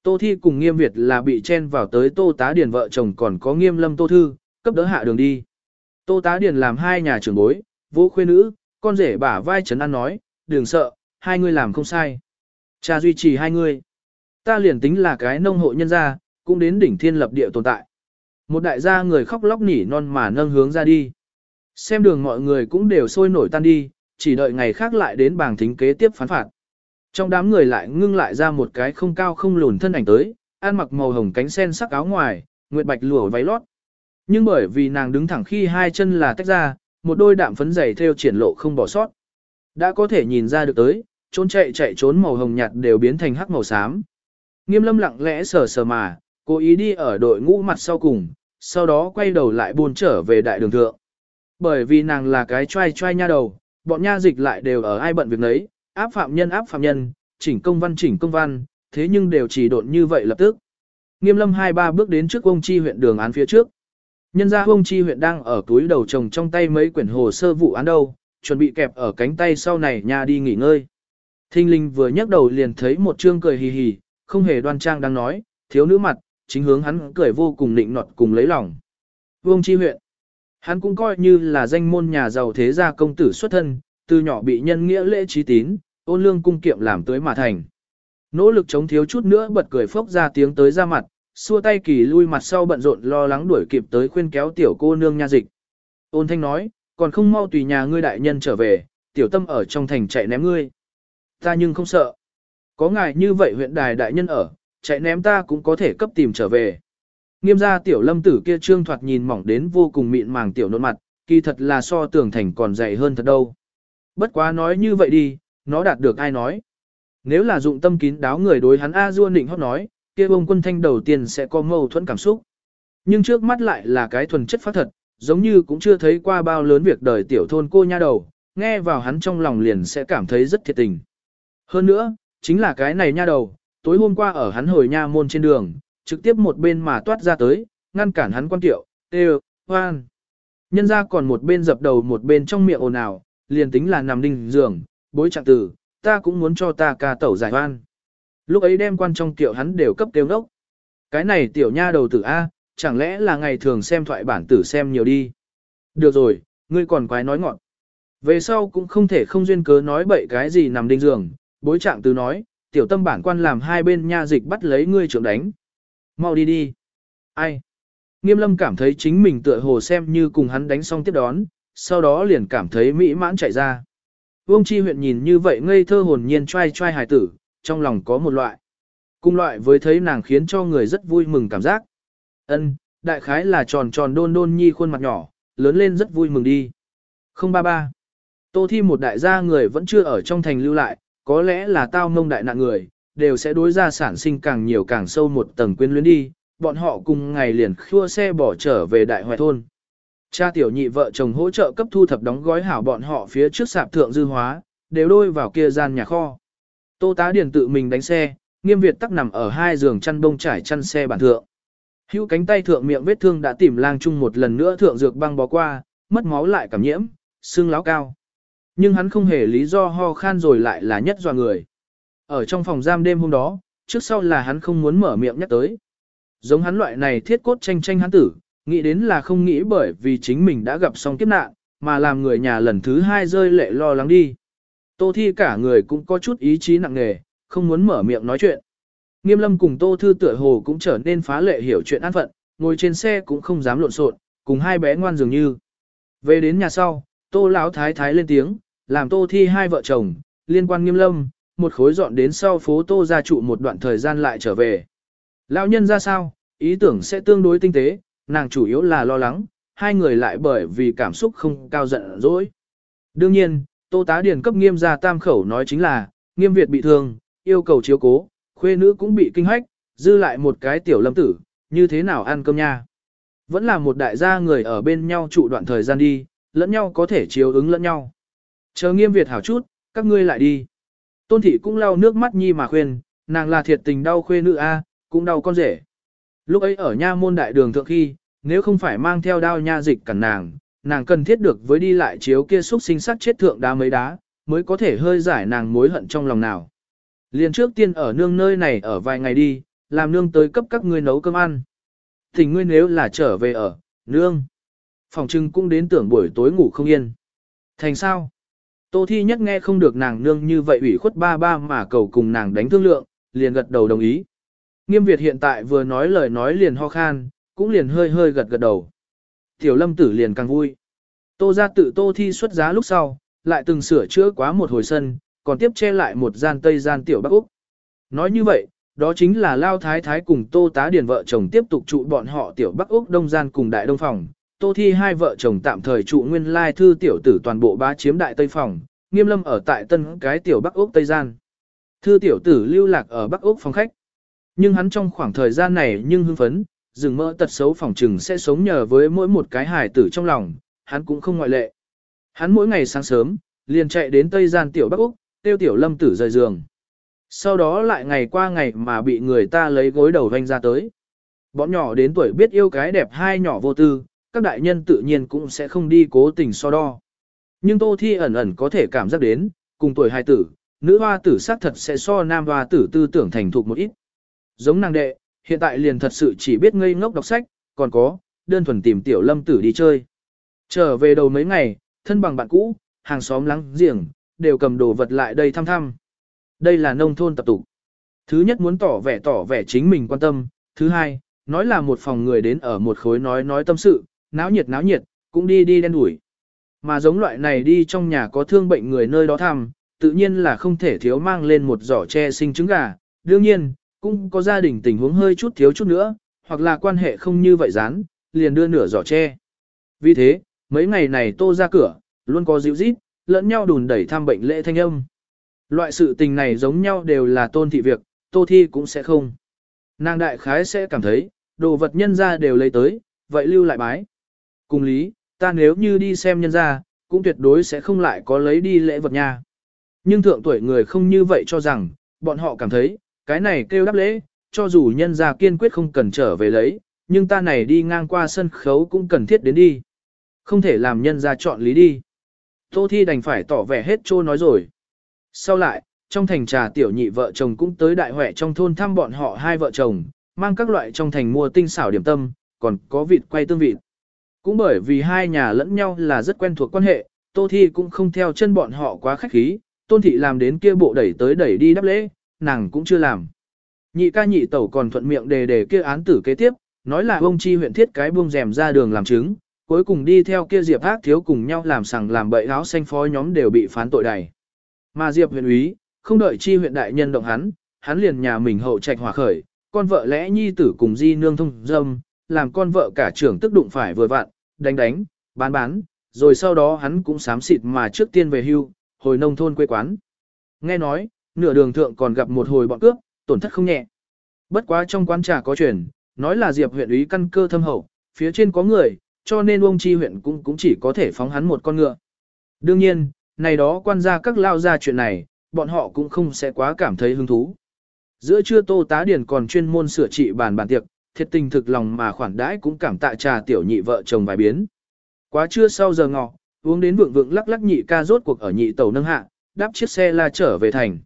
Tô Thi cùng nghiêm Việt là bị chen vào tới Tô Tá Điền vợ chồng còn có nghiêm lâm Tô Thư, cấp đỡ hạ đường đi. Tô Tá Điền làm hai nhà trưởng bối, vô khuê nữ, con rể bả vai trấn an nói, đừng sợ, hai người làm không sai. Cha duy trì hai người. Ta liền tính là cái nông hộ nhân gia, cũng đến đỉnh thiên lập địa tồn tại. Một đại gia người khóc lóc nỉ non mà nâng hướng ra đi. Xem đường mọi người cũng đều sôi nổi tan đi, chỉ đợi ngày khác lại đến bảng thính kế tiếp phán phạt. Trong đám người lại ngưng lại ra một cái không cao không lùn thân ảnh tới, ăn mặc màu hồng cánh sen sắc áo ngoài, nguyệt bạch lụa váy lót. Nhưng bởi vì nàng đứng thẳng khi hai chân là tách ra, một đôi đạm phấn dày theo triển lộ không bỏ sót. Đã có thể nhìn ra được tới, trốn chạy chạy trốn màu hồng nhạt đều biến thành hắc màu xám. Nghiêm lâm lặng lẽ sờ sờ mà, cố ý đi ở đội ngũ mặt sau cùng, sau đó quay đầu lại buôn trở về đại đường thượng. Bởi vì nàng là cái trai trai nha đầu, bọn nha dịch lại đều ở ai bận việc nấy, áp phạm nhân áp phạm nhân, chỉnh công văn chỉnh công văn, thế nhưng đều chỉ độn như vậy lập tức. Nghiêm lâm hai ba bước đến trước ông chi huyện đường án phía trước. Nhân gia ông Chi huyện đang ở túi đầu chồng trong tay mấy quyển hồ sơ vụ án đâu, chuẩn bị kẹp ở cánh tay sau này nha đi nghỉ ngơi. Thinh linh vừa nhấc đầu liền thấy một trương cười hì hì, không hề đoan trang đang nói, thiếu nữ mặt, chính hướng hắn cười vô cùng nịnh nọt cùng lấy lòng. Vương Chi huyện, hắn cũng coi như là danh môn nhà giàu thế gia công tử xuất thân, từ nhỏ bị nhân nghĩa lễ trí tín, ôn lương cung kiệm làm tới mà thành. Nỗ lực chống thiếu chút nữa bật cười phốc ra tiếng tới ra mặt, xua tay kỳ lui mặt sau bận rộn lo lắng đuổi kịp tới khuyên kéo tiểu cô nương nha dịch. Ôn thanh nói, còn không mau tùy nhà ngươi đại nhân trở về, tiểu tâm ở trong thành chạy ném ngươi. Ta nhưng không sợ. Có ngài như vậy huyện đài đại nhân ở, chạy ném ta cũng có thể cấp tìm trở về. Nghiêm gia tiểu lâm tử kia trương thoạt nhìn mỏng đến vô cùng mịn màng tiểu nốt mặt, kỳ thật là so tưởng thành còn dày hơn thật đâu. Bất quá nói như vậy đi, nó đạt được ai nói. Nếu là dụng tâm kín đáo người đối hắn A Du nịnh hót nói, kia bông quân thanh đầu tiên sẽ có mâu thuẫn cảm xúc. Nhưng trước mắt lại là cái thuần chất phát thật, giống như cũng chưa thấy qua bao lớn việc đời tiểu thôn cô nha đầu, nghe vào hắn trong lòng liền sẽ cảm thấy rất thiệt tình. Hơn nữa, chính là cái này nha đầu, tối hôm qua ở hắn hồi nha môn trên đường, trực tiếp một bên mà toát ra tới, ngăn cản hắn quan tiệu, tê hoan. Nhân ra còn một bên dập đầu một bên trong miệng ồn ào, liền tính là nằm đinh giường, bối trạng tử, ta cũng muốn cho ta ca tẩu giải hoan. Lúc ấy đem quan trong tiệu hắn đều cấp tiêu đốc. Cái này tiểu nha đầu tử A, chẳng lẽ là ngày thường xem thoại bản tử xem nhiều đi. Được rồi, ngươi còn quái nói ngọn. Về sau cũng không thể không duyên cớ nói bậy cái gì nằm đinh giường, bối trạng từ nói, tiểu tâm bản quan làm hai bên nha dịch bắt lấy ngươi trưởng đánh. Mau đi đi. Ai? Nghiêm lâm cảm thấy chính mình tựa hồ xem như cùng hắn đánh xong tiếp đón, sau đó liền cảm thấy mỹ mãn chạy ra. Vương Chi huyện nhìn như vậy ngây thơ hồn nhiên trai trai hài tử, trong lòng có một loại. Cùng loại với thấy nàng khiến cho người rất vui mừng cảm giác. Ân, đại khái là tròn tròn đôn đôn nhi khuôn mặt nhỏ, lớn lên rất vui mừng đi. 033. Tô thi một đại gia người vẫn chưa ở trong thành lưu lại, có lẽ là tao mông đại nạn người, đều sẽ đối ra sản sinh càng nhiều càng sâu một tầng quyến luyến đi, bọn họ cùng ngày liền khua xe bỏ trở về đại hoài thôn. Cha tiểu nhị vợ chồng hỗ trợ cấp thu thập đóng gói hảo bọn họ phía trước sạp thượng dư hóa, đều đôi vào kia gian nhà kho. Tô tá điền tự mình đánh xe, nghiêm việt tắc nằm ở hai giường chăn bông trải chăn xe bản thượng. Hữu cánh tay thượng miệng vết thương đã tìm lang chung một lần nữa thượng dược băng bó qua, mất máu lại cảm nhiễm, xương láo cao. Nhưng hắn không hề lý do ho khan rồi lại là nhất dọa người. Ở trong phòng giam đêm hôm đó, trước sau là hắn không muốn mở miệng nhắc tới. Giống hắn loại này thiết cốt tranh tranh hắn tử, nghĩ đến là không nghĩ bởi vì chính mình đã gặp xong kiếp nạn, mà làm người nhà lần thứ hai rơi lệ lo lắng đi. Tô Thi cả người cũng có chút ý chí nặng nề, không muốn mở miệng nói chuyện. Nghiêm lâm cùng Tô Thư tựa hồ cũng trở nên phá lệ hiểu chuyện an phận, ngồi trên xe cũng không dám lộn xộn, cùng hai bé ngoan dường như. Về đến nhà sau, Tô Lão Thái Thái lên tiếng, làm Tô Thi hai vợ chồng, liên quan nghiêm lâm, một khối dọn đến sau phố Tô gia trụ một đoạn thời gian lại trở về. Lão nhân ra sao, ý tưởng sẽ tương đối tinh tế, nàng chủ yếu là lo lắng, hai người lại bởi vì cảm xúc không cao giận dỗi. Đương nhiên, Tô Tá Điền cấp nghiêm gia tam khẩu nói chính là, nghiêm Việt bị thương, yêu cầu chiếu cố, khuê nữ cũng bị kinh hách, dư lại một cái tiểu lâm tử, như thế nào ăn cơm nha. Vẫn là một đại gia người ở bên nhau trụ đoạn thời gian đi, lẫn nhau có thể chiếu ứng lẫn nhau. Chờ nghiêm Việt hảo chút, các ngươi lại đi. Tôn thị cũng lau nước mắt nhi mà khuyên, nàng là thiệt tình đau khuê nữ a, cũng đau con rể. Lúc ấy ở nha môn đại đường thượng khi, nếu không phải mang theo đao nha dịch cản nàng, nàng cần thiết được với đi lại chiếu kia xúc sinh sát chết thượng đá mấy đá, mới có thể hơi giải nàng mối hận trong lòng nào. Liền trước tiên ở nương nơi này ở vài ngày đi, làm nương tới cấp các ngươi nấu cơm ăn. Thỉnh ngươi nếu là trở về ở, nương. Phòng trưng cũng đến tưởng buổi tối ngủ không yên. Thành sao? Tô Thi nhất nghe không được nàng nương như vậy ủy khuất ba ba mà cầu cùng nàng đánh thương lượng, liền gật đầu đồng ý. Nghiêm Việt hiện tại vừa nói lời nói liền ho khan, cũng liền hơi hơi gật gật đầu. Tiểu lâm tử liền càng vui. Tô ra tự tô thi xuất giá lúc sau, lại từng sửa chữa quá một hồi sân, còn tiếp che lại một gian tây gian tiểu bắc Úc. Nói như vậy, đó chính là Lao Thái Thái cùng Tô Tá Điền vợ chồng tiếp tục trụ bọn họ tiểu bắc Úc đông gian cùng đại đông phòng. Tô Thi hai vợ chồng tạm thời trụ nguyên lai thư tiểu tử toàn bộ bá chiếm đại tây phòng, nghiêm lâm ở tại tân cái tiểu bắc Úc tây gian. Thư tiểu tử lưu lạc ở bắc Úc phòng khách. Nhưng hắn trong khoảng thời gian này nhưng hưng phấn, rừng mỡ tật xấu phòng trừng sẽ sống nhờ với mỗi một cái hài tử trong lòng, hắn cũng không ngoại lệ. Hắn mỗi ngày sáng sớm, liền chạy đến Tây Gian Tiểu Bắc Úc, tiêu Tiểu Lâm tử rời giường. Sau đó lại ngày qua ngày mà bị người ta lấy gối đầu vanh ra tới. Bọn nhỏ đến tuổi biết yêu cái đẹp hai nhỏ vô tư, các đại nhân tự nhiên cũng sẽ không đi cố tình so đo. Nhưng Tô Thi ẩn ẩn có thể cảm giác đến, cùng tuổi hai tử, nữ hoa tử xác thật sẽ so nam hoa tử tư tưởng thành thục một ít. Giống nàng đệ, hiện tại liền thật sự chỉ biết ngây ngốc đọc sách, còn có, đơn thuần tìm tiểu lâm tử đi chơi. Trở về đầu mấy ngày, thân bằng bạn cũ, hàng xóm lắng giềng, đều cầm đồ vật lại đây thăm thăm. Đây là nông thôn tập tục. Thứ nhất muốn tỏ vẻ tỏ vẻ chính mình quan tâm, thứ hai, nói là một phòng người đến ở một khối nói nói tâm sự, náo nhiệt náo nhiệt, cũng đi đi đen đuổi. Mà giống loại này đi trong nhà có thương bệnh người nơi đó thăm, tự nhiên là không thể thiếu mang lên một giỏ tre sinh trứng gà. Đương nhiên, cũng có gia đình tình huống hơi chút thiếu chút nữa, hoặc là quan hệ không như vậy rán, liền đưa nửa giỏ tre. Vì thế, mấy ngày này tô ra cửa, luôn có dịu rít, lẫn nhau đùn đẩy thăm bệnh lễ thanh âm. Loại sự tình này giống nhau đều là tôn thị việc, tô thi cũng sẽ không. Nàng đại khái sẽ cảm thấy, đồ vật nhân ra đều lấy tới, vậy lưu lại bái. Cùng lý, ta nếu như đi xem nhân ra, cũng tuyệt đối sẽ không lại có lấy đi lễ vật nha. Nhưng thượng tuổi người không như vậy cho rằng, bọn họ cảm thấy, cái này kêu đáp lễ, cho dù nhân ra kiên quyết không cần trở về lấy, nhưng ta này đi ngang qua sân khấu cũng cần thiết đến đi. Không thể làm nhân ra chọn lý đi. Tô Thi đành phải tỏ vẻ hết trô nói rồi. Sau lại, trong thành trà tiểu nhị vợ chồng cũng tới đại huệ trong thôn thăm bọn họ hai vợ chồng, mang các loại trong thành mua tinh xảo điểm tâm, còn có vịt quay tương vịt. Cũng bởi vì hai nhà lẫn nhau là rất quen thuộc quan hệ, Tô Thi cũng không theo chân bọn họ quá khách khí, Tôn Thị làm đến kia bộ đẩy tới đẩy đi đáp lễ, nàng cũng chưa làm. Nhị ca nhị tẩu còn thuận miệng đề đề kia án tử kế tiếp, nói là ông chi huyện thiết cái buông rèm ra đường làm chứng, cuối cùng đi theo kia Diệp Ác thiếu cùng nhau làm sằng làm bậy áo xanh phó nhóm đều bị phán tội đày. Mà Diệp huyện úy, không đợi chi huyện đại nhân động hắn, hắn liền nhà mình hậu trạch hòa khởi, con vợ lẽ nhi tử cùng di nương thông dâm, làm con vợ cả trưởng tức đụng phải vừa vặn, đánh đánh, bán bán, rồi sau đó hắn cũng sám xịt mà trước tiên về hưu, hồi nông thôn quê quán. Nghe nói, nửa đường thượng còn gặp một hồi bọn cướp, tổn thất không nhẹ. Bất quá trong quán trà có truyền, nói là Diệp huyện úy căn cơ thâm hậu, phía trên có người, cho nên ông chi huyện cũng cũng chỉ có thể phóng hắn một con ngựa. Đương nhiên, này đó quan gia các lao ra chuyện này, bọn họ cũng không sẽ quá cảm thấy hứng thú. Giữa trưa Tô Tá Điền còn chuyên môn sửa trị bàn bàn tiệc, thiệt tình thực lòng mà khoản đãi cũng cảm tạ trà tiểu nhị vợ chồng vài biến. Quá trưa sau giờ ngọ, uống đến vượng vượng lắc lắc nhị ca rốt cuộc ở nhị tàu nâng hạ, đáp chiếc xe la trở về thành.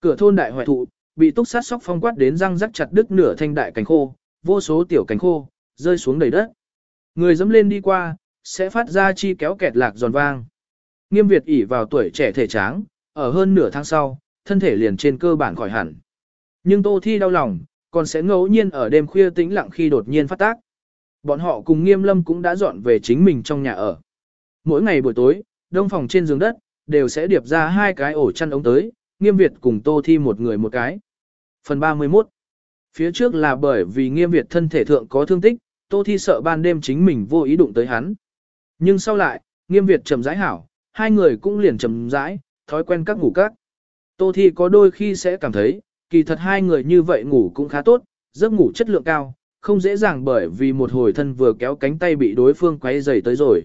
Cửa thôn đại hoại thụ, bị túc sát sóc phong quát đến răng rắc chặt đứt nửa thanh đại cánh khô, vô số tiểu cánh khô, rơi xuống đầy đất. Người dẫm lên đi qua, sẽ phát ra chi kéo kẹt lạc giòn vang. Nghiêm Việt ỉ vào tuổi trẻ thể tráng, ở hơn nửa tháng sau, thân thể liền trên cơ bản khỏi hẳn. Nhưng Tô Thi đau lòng, còn sẽ ngẫu nhiên ở đêm khuya tĩnh lặng khi đột nhiên phát tác. Bọn họ cùng Nghiêm Lâm cũng đã dọn về chính mình trong nhà ở. Mỗi ngày buổi tối, đông phòng trên giường đất, đều sẽ điệp ra hai cái ổ chăn ống tới, Nghiêm Việt cùng Tô Thi một người một cái. Phần 31 Phía trước là bởi vì Nghiêm Việt thân thể thượng có thương tích, Tô Thi sợ ban đêm chính mình vô ý đụng tới hắn. Nhưng sau lại, Nghiêm Việt trầm rãi hảo, hai người cũng liền trầm rãi, thói quen các ngủ các. Tô Thi có đôi khi sẽ cảm thấy, kỳ thật hai người như vậy ngủ cũng khá tốt, giấc ngủ chất lượng cao, không dễ dàng bởi vì một hồi thân vừa kéo cánh tay bị đối phương quấy rầy tới rồi.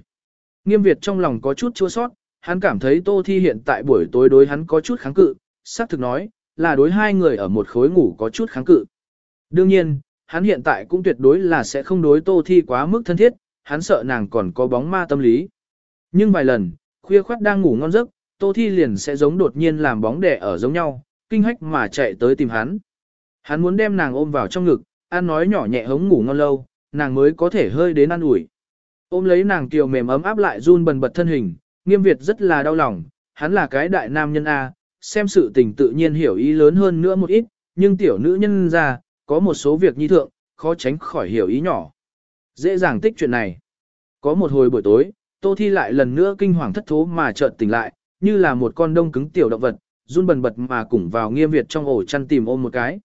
Nghiêm Việt trong lòng có chút chua sót, hắn cảm thấy Tô Thi hiện tại buổi tối đối hắn có chút kháng cự, xác thực nói, là đối hai người ở một khối ngủ có chút kháng cự. Đương nhiên, hắn hiện tại cũng tuyệt đối là sẽ không đối Tô Thi quá mức thân thiết, hắn sợ nàng còn có bóng ma tâm lý. Nhưng vài lần, khuya khoát đang ngủ ngon giấc, Tô Thi liền sẽ giống đột nhiên làm bóng đẻ ở giống nhau, kinh hách mà chạy tới tìm hắn. Hắn muốn đem nàng ôm vào trong ngực, ăn nói nhỏ nhẹ hống ngủ ngon lâu, nàng mới có thể hơi đến ăn ủi. Ôm lấy nàng kiều mềm ấm áp lại run bần bật thân hình, nghiêm Việt rất là đau lòng, hắn là cái đại nam nhân A, xem sự tình tự nhiên hiểu ý lớn hơn nữa một ít, nhưng tiểu nữ nhân ra, có một số việc nhi thượng, khó tránh khỏi hiểu ý nhỏ. Dễ dàng tích chuyện này. Có một hồi buổi tối, Tô Thi lại lần nữa kinh hoàng thất thố mà chợt tỉnh lại, như là một con đông cứng tiểu động vật, run bần bật mà cùng vào nghiêm Việt trong ổ chăn tìm ôm một cái.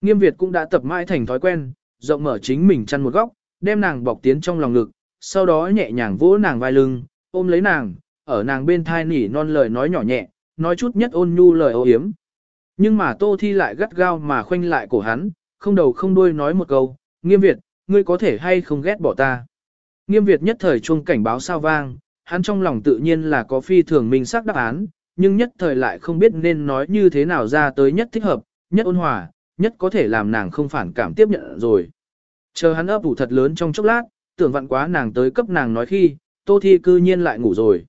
Nghiêm Việt cũng đã tập mãi thành thói quen, rộng mở chính mình chăn một góc, đem nàng bọc tiến trong lòng ngực, sau đó nhẹ nhàng vỗ nàng vai lưng, ôm lấy nàng, ở nàng bên thai nỉ non lời nói nhỏ nhẹ, nói chút nhất ôn nhu lời ô hiếm. Nhưng mà Tô Thi lại gắt gao mà khoanh lại cổ hắn, không đầu không đuôi nói một câu, nghiêm Việt, ngươi có thể hay không ghét bỏ ta. Nghiêm Việt nhất thời chuông cảnh báo sao vang, hắn trong lòng tự nhiên là có phi thường minh xác đáp án, nhưng nhất thời lại không biết nên nói như thế nào ra tới nhất thích hợp, nhất ôn hòa, nhất có thể làm nàng không phản cảm tiếp nhận rồi. Chờ hắn ấp ủ thật lớn trong chốc lát, tưởng vặn quá nàng tới cấp nàng nói khi, Tô Thi cư nhiên lại ngủ rồi.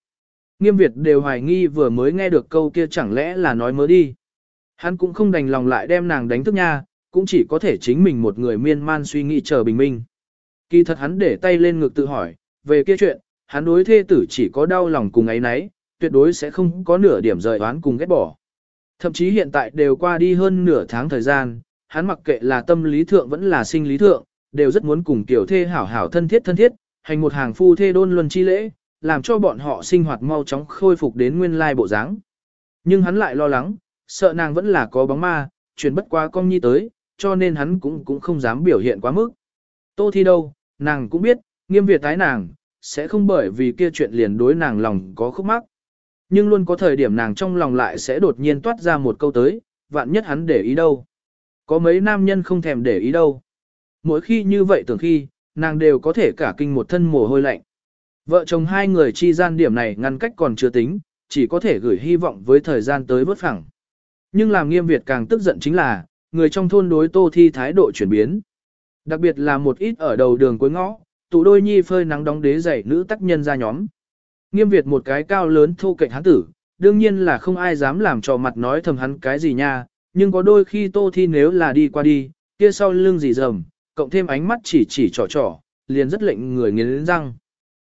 Nghiêm Việt đều hoài nghi vừa mới nghe được câu kia chẳng lẽ là nói mớ đi. Hắn cũng không đành lòng lại đem nàng đánh thức nha, cũng chỉ có thể chính mình một người miên man suy nghĩ chờ bình minh. Kỳ thật hắn để tay lên ngực tự hỏi, về kia chuyện, hắn đối thê tử chỉ có đau lòng cùng ấy nấy, tuyệt đối sẽ không có nửa điểm rời oán cùng ghét bỏ. Thậm chí hiện tại đều qua đi hơn nửa tháng thời gian, hắn mặc kệ là tâm lý thượng vẫn là sinh lý thượng, đều rất muốn cùng tiểu thê hảo hảo thân thiết thân thiết, hành một hàng phu thê đôn luân chi lễ, làm cho bọn họ sinh hoạt mau chóng khôi phục đến nguyên lai bộ dáng. Nhưng hắn lại lo lắng, sợ nàng vẫn là có bóng ma, chuyển bất quá công nhi tới, cho nên hắn cũng cũng không dám biểu hiện quá mức. Tô thi đâu, nàng cũng biết, nghiêm việt tái nàng, sẽ không bởi vì kia chuyện liền đối nàng lòng có khúc mắc. Nhưng luôn có thời điểm nàng trong lòng lại sẽ đột nhiên toát ra một câu tới, vạn nhất hắn để ý đâu. Có mấy nam nhân không thèm để ý đâu. Mỗi khi như vậy tưởng khi, nàng đều có thể cả kinh một thân mồ hôi lạnh. Vợ chồng hai người chi gian điểm này ngăn cách còn chưa tính, chỉ có thể gửi hy vọng với thời gian tới vớt phẳng. Nhưng làm nghiêm Việt càng tức giận chính là, người trong thôn đối tô thi thái độ chuyển biến. Đặc biệt là một ít ở đầu đường cuối ngõ, tụ đôi nhi phơi nắng đóng đế dày nữ tác nhân ra nhóm. Nghiêm Việt một cái cao lớn thô cạnh hắn tử, đương nhiên là không ai dám làm cho mặt nói thầm hắn cái gì nha, nhưng có đôi khi tô thi nếu là đi qua đi, kia sau lưng gì dầm, cộng thêm ánh mắt chỉ chỉ trò trò, liền rất lệnh người nghiến răng.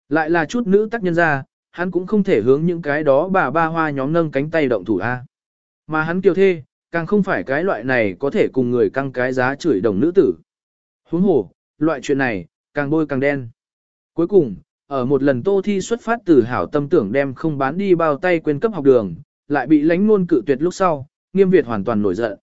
Lại là chút nữ tác nhân ra, hắn cũng không thể hướng những cái đó bà ba hoa nhóm nâng cánh tay động thủ A. Mà hắn kiều thê, càng không phải cái loại này có thể cùng người căng cái giá chửi đồng nữ tử. Huống hồ, loại chuyện này, càng bôi càng đen. Cuối cùng, ở một lần tô thi xuất phát từ hảo tâm tưởng đem không bán đi bao tay quên cấp học đường, lại bị lánh ngôn cự tuyệt lúc sau, nghiêm Việt hoàn toàn nổi giận.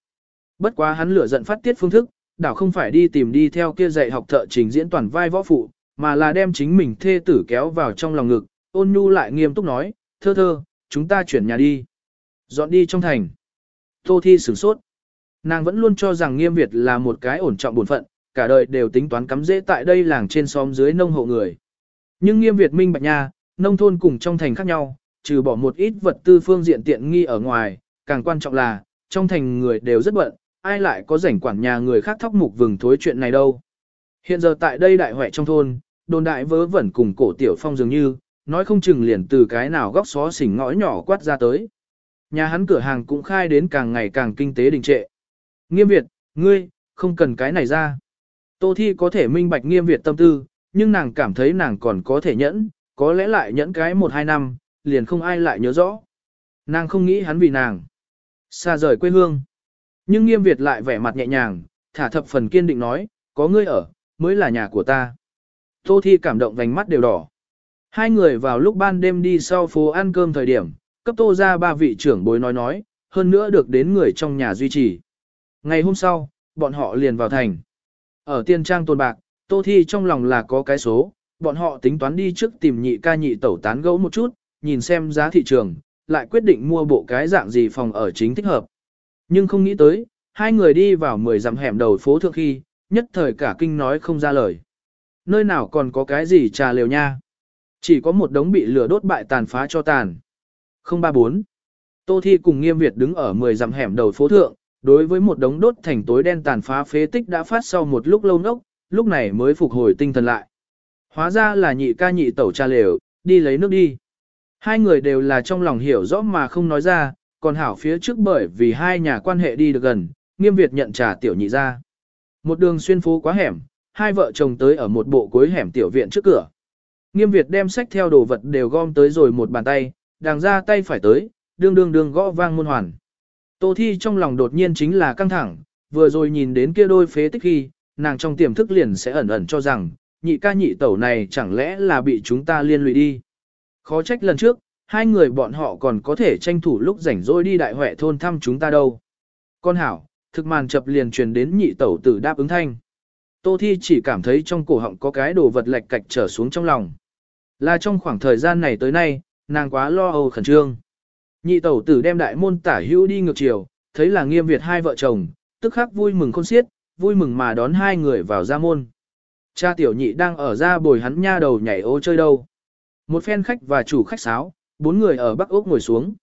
Bất quá hắn lửa giận phát tiết phương thức, đảo không phải đi tìm đi theo kia dạy học thợ trình diễn toàn vai võ phụ, mà là đem chính mình thê tử kéo vào trong lòng ngực, ôn nhu lại nghiêm túc nói, thơ thơ, chúng ta chuyển nhà đi. Dọn đi trong thành. Tô Thi sửng sốt. Nàng vẫn luôn cho rằng nghiêm Việt là một cái ổn trọng bổn phận, cả đời đều tính toán cắm dễ tại đây làng trên xóm dưới nông hộ người. Nhưng nghiêm Việt minh bạch nha, nông thôn cùng trong thành khác nhau, trừ bỏ một ít vật tư phương diện tiện nghi ở ngoài, càng quan trọng là, trong thành người đều rất bận, ai lại có rảnh quản nhà người khác thóc mục vừng thối chuyện này đâu. Hiện giờ tại đây đại huệ trong thôn, đồn đại vớ vẩn cùng cổ tiểu phong dường như, nói không chừng liền từ cái nào góc xó xỉnh ngõ nhỏ quát ra tới. Nhà hắn cửa hàng cũng khai đến càng ngày càng kinh tế đình trệ. Nghiêm Việt, ngươi, không cần cái này ra. Tô Thi có thể minh bạch nghiêm Việt tâm tư, nhưng nàng cảm thấy nàng còn có thể nhẫn, có lẽ lại nhẫn cái một hai năm, liền không ai lại nhớ rõ. Nàng không nghĩ hắn vì nàng. Xa rời quê hương. Nhưng nghiêm Việt lại vẻ mặt nhẹ nhàng, thả thập phần kiên định nói, có ngươi ở, mới là nhà của ta. Tô Thi cảm động vành mắt đều đỏ. Hai người vào lúc ban đêm đi sau phố ăn cơm thời điểm, cấp tô ra ba vị trưởng bối nói nói, hơn nữa được đến người trong nhà duy trì. Ngày hôm sau, bọn họ liền vào thành. Ở tiên trang tồn bạc, tô thi trong lòng là có cái số, bọn họ tính toán đi trước tìm nhị ca nhị tẩu tán gẫu một chút, nhìn xem giá thị trường, lại quyết định mua bộ cái dạng gì phòng ở chính thích hợp. Nhưng không nghĩ tới, hai người đi vào 10 dặm hẻm đầu phố thượng khi, nhất thời cả kinh nói không ra lời. Nơi nào còn có cái gì trà liều nha. Chỉ có một đống bị lửa đốt bại tàn phá cho tàn. 034. Tô Thi cùng Nghiêm Việt đứng ở 10 dặm hẻm đầu phố thượng, đối với một đống đốt thành tối đen tàn phá phế tích đã phát sau một lúc lâu nốc, lúc này mới phục hồi tinh thần lại. Hóa ra là nhị ca nhị tẩu cha lều, đi lấy nước đi. Hai người đều là trong lòng hiểu rõ mà không nói ra, còn hảo phía trước bởi vì hai nhà quan hệ đi được gần, Nghiêm Việt nhận trà tiểu nhị ra. Một đường xuyên phố quá hẻm, hai vợ chồng tới ở một bộ cuối hẻm tiểu viện trước cửa. Nghiêm Việt đem sách theo đồ vật đều gom tới rồi một bàn tay, đàng ra tay phải tới, đương đương đương gõ vang môn hoàn. Tô Thi trong lòng đột nhiên chính là căng thẳng, vừa rồi nhìn đến kia đôi phế tích khi, nàng trong tiềm thức liền sẽ ẩn ẩn cho rằng, nhị ca nhị tẩu này chẳng lẽ là bị chúng ta liên lụy đi. Khó trách lần trước, hai người bọn họ còn có thể tranh thủ lúc rảnh rỗi đi đại huệ thôn thăm chúng ta đâu. Con hảo, thực màn chập liền truyền đến nhị tẩu tử đáp ứng thanh. Tô Thi chỉ cảm thấy trong cổ họng có cái đồ vật lệch cạch trở xuống trong lòng. Là trong khoảng thời gian này tới nay, nàng quá lo âu khẩn trương. Nhị tẩu tử đem đại môn tả hữu đi ngược chiều, thấy là nghiêm việt hai vợ chồng, tức khắc vui mừng khôn xiết, vui mừng mà đón hai người vào ra môn. Cha tiểu nhị đang ở ra bồi hắn nha đầu nhảy ô chơi đâu. Một phen khách và chủ khách sáo, bốn người ở bắc ốc ngồi xuống.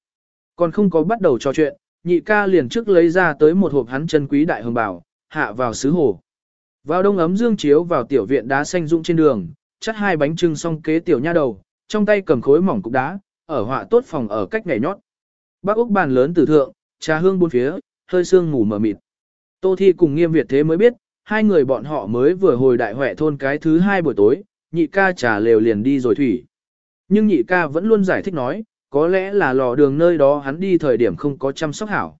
Còn không có bắt đầu trò chuyện, nhị ca liền trước lấy ra tới một hộp hắn chân quý đại hồng bảo, hạ vào sứ hồ. Vào đông ấm dương chiếu vào tiểu viện đá xanh rụng trên đường, chắt hai bánh trưng xong kế tiểu nha đầu, trong tay cầm khối mỏng cục đá, ở họa tốt phòng ở cách nhảy nhót. Bác Úc bàn lớn tử thượng, trà hương bốn phía, hơi sương ngủ mờ mịt. Tô Thi cùng nghiêm Việt thế mới biết, hai người bọn họ mới vừa hồi đại huệ thôn cái thứ hai buổi tối, nhị ca trả lều liền đi rồi thủy. Nhưng nhị ca vẫn luôn giải thích nói, có lẽ là lò đường nơi đó hắn đi thời điểm không có chăm sóc hảo.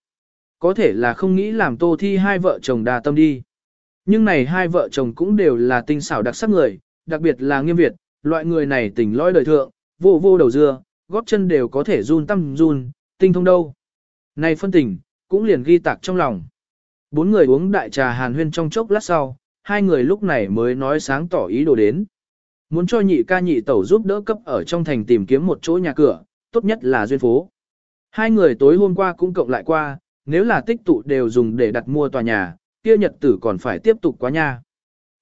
Có thể là không nghĩ làm Tô Thi hai vợ chồng đà tâm đi. Nhưng này hai vợ chồng cũng đều là tinh xảo đặc sắc người, đặc biệt là nghiêm Việt, loại người này tình lõi đời thượng, vô vô đầu dưa, góp chân đều có thể run tâm run, tinh thông đâu. Này phân tình, cũng liền ghi tạc trong lòng. Bốn người uống đại trà hàn huyên trong chốc lát sau, hai người lúc này mới nói sáng tỏ ý đồ đến. Muốn cho nhị ca nhị tẩu giúp đỡ cấp ở trong thành tìm kiếm một chỗ nhà cửa, tốt nhất là duyên phố. Hai người tối hôm qua cũng cộng lại qua, nếu là tích tụ đều dùng để đặt mua tòa nhà, kia nhật tử còn phải tiếp tục quá nha.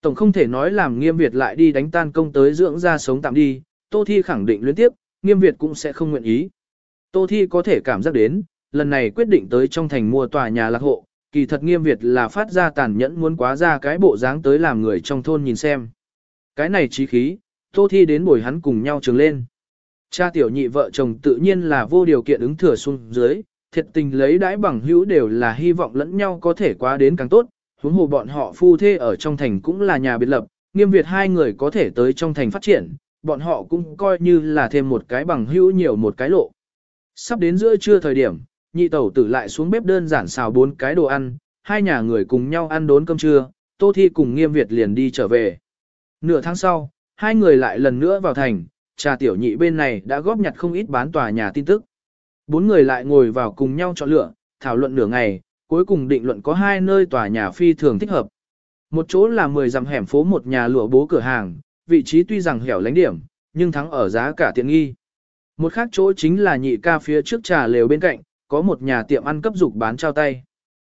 Tổng không thể nói làm nghiêm Việt lại đi đánh tan công tới dưỡng ra sống tạm đi, Tô Thi khẳng định liên tiếp, nghiêm Việt cũng sẽ không nguyện ý. Tô Thi có thể cảm giác đến, lần này quyết định tới trong thành mua tòa nhà lạc hộ, kỳ thật nghiêm Việt là phát ra tàn nhẫn muốn quá ra cái bộ dáng tới làm người trong thôn nhìn xem. Cái này trí khí, Tô Thi đến buổi hắn cùng nhau trường lên. Cha tiểu nhị vợ chồng tự nhiên là vô điều kiện ứng thừa xuống dưới, thiệt tình lấy đãi bằng hữu đều là hy vọng lẫn nhau có thể quá đến càng tốt, huống hồ bọn họ phu thê ở trong thành cũng là nhà biệt lập, nghiêm Việt hai người có thể tới trong thành phát triển, bọn họ cũng coi như là thêm một cái bằng hữu nhiều một cái lộ. Sắp đến giữa trưa thời điểm, nhị tẩu tử lại xuống bếp đơn giản xào bốn cái đồ ăn, hai nhà người cùng nhau ăn đốn cơm trưa, Tô Thi cùng Nghiêm Việt liền đi trở về. Nửa tháng sau, hai người lại lần nữa vào thành, trà tiểu nhị bên này đã góp nhặt không ít bán tòa nhà tin tức. Bốn người lại ngồi vào cùng nhau chọn lựa, thảo luận nửa ngày, cuối cùng định luận có hai nơi tòa nhà phi thường thích hợp. Một chỗ là 10 dặm hẻm phố một nhà lụa bố cửa hàng, vị trí tuy rằng hẻo lánh điểm, nhưng thắng ở giá cả tiện nghi. Một khác chỗ chính là nhị ca phía trước trà lều bên cạnh, có một nhà tiệm ăn cấp dục bán trao tay.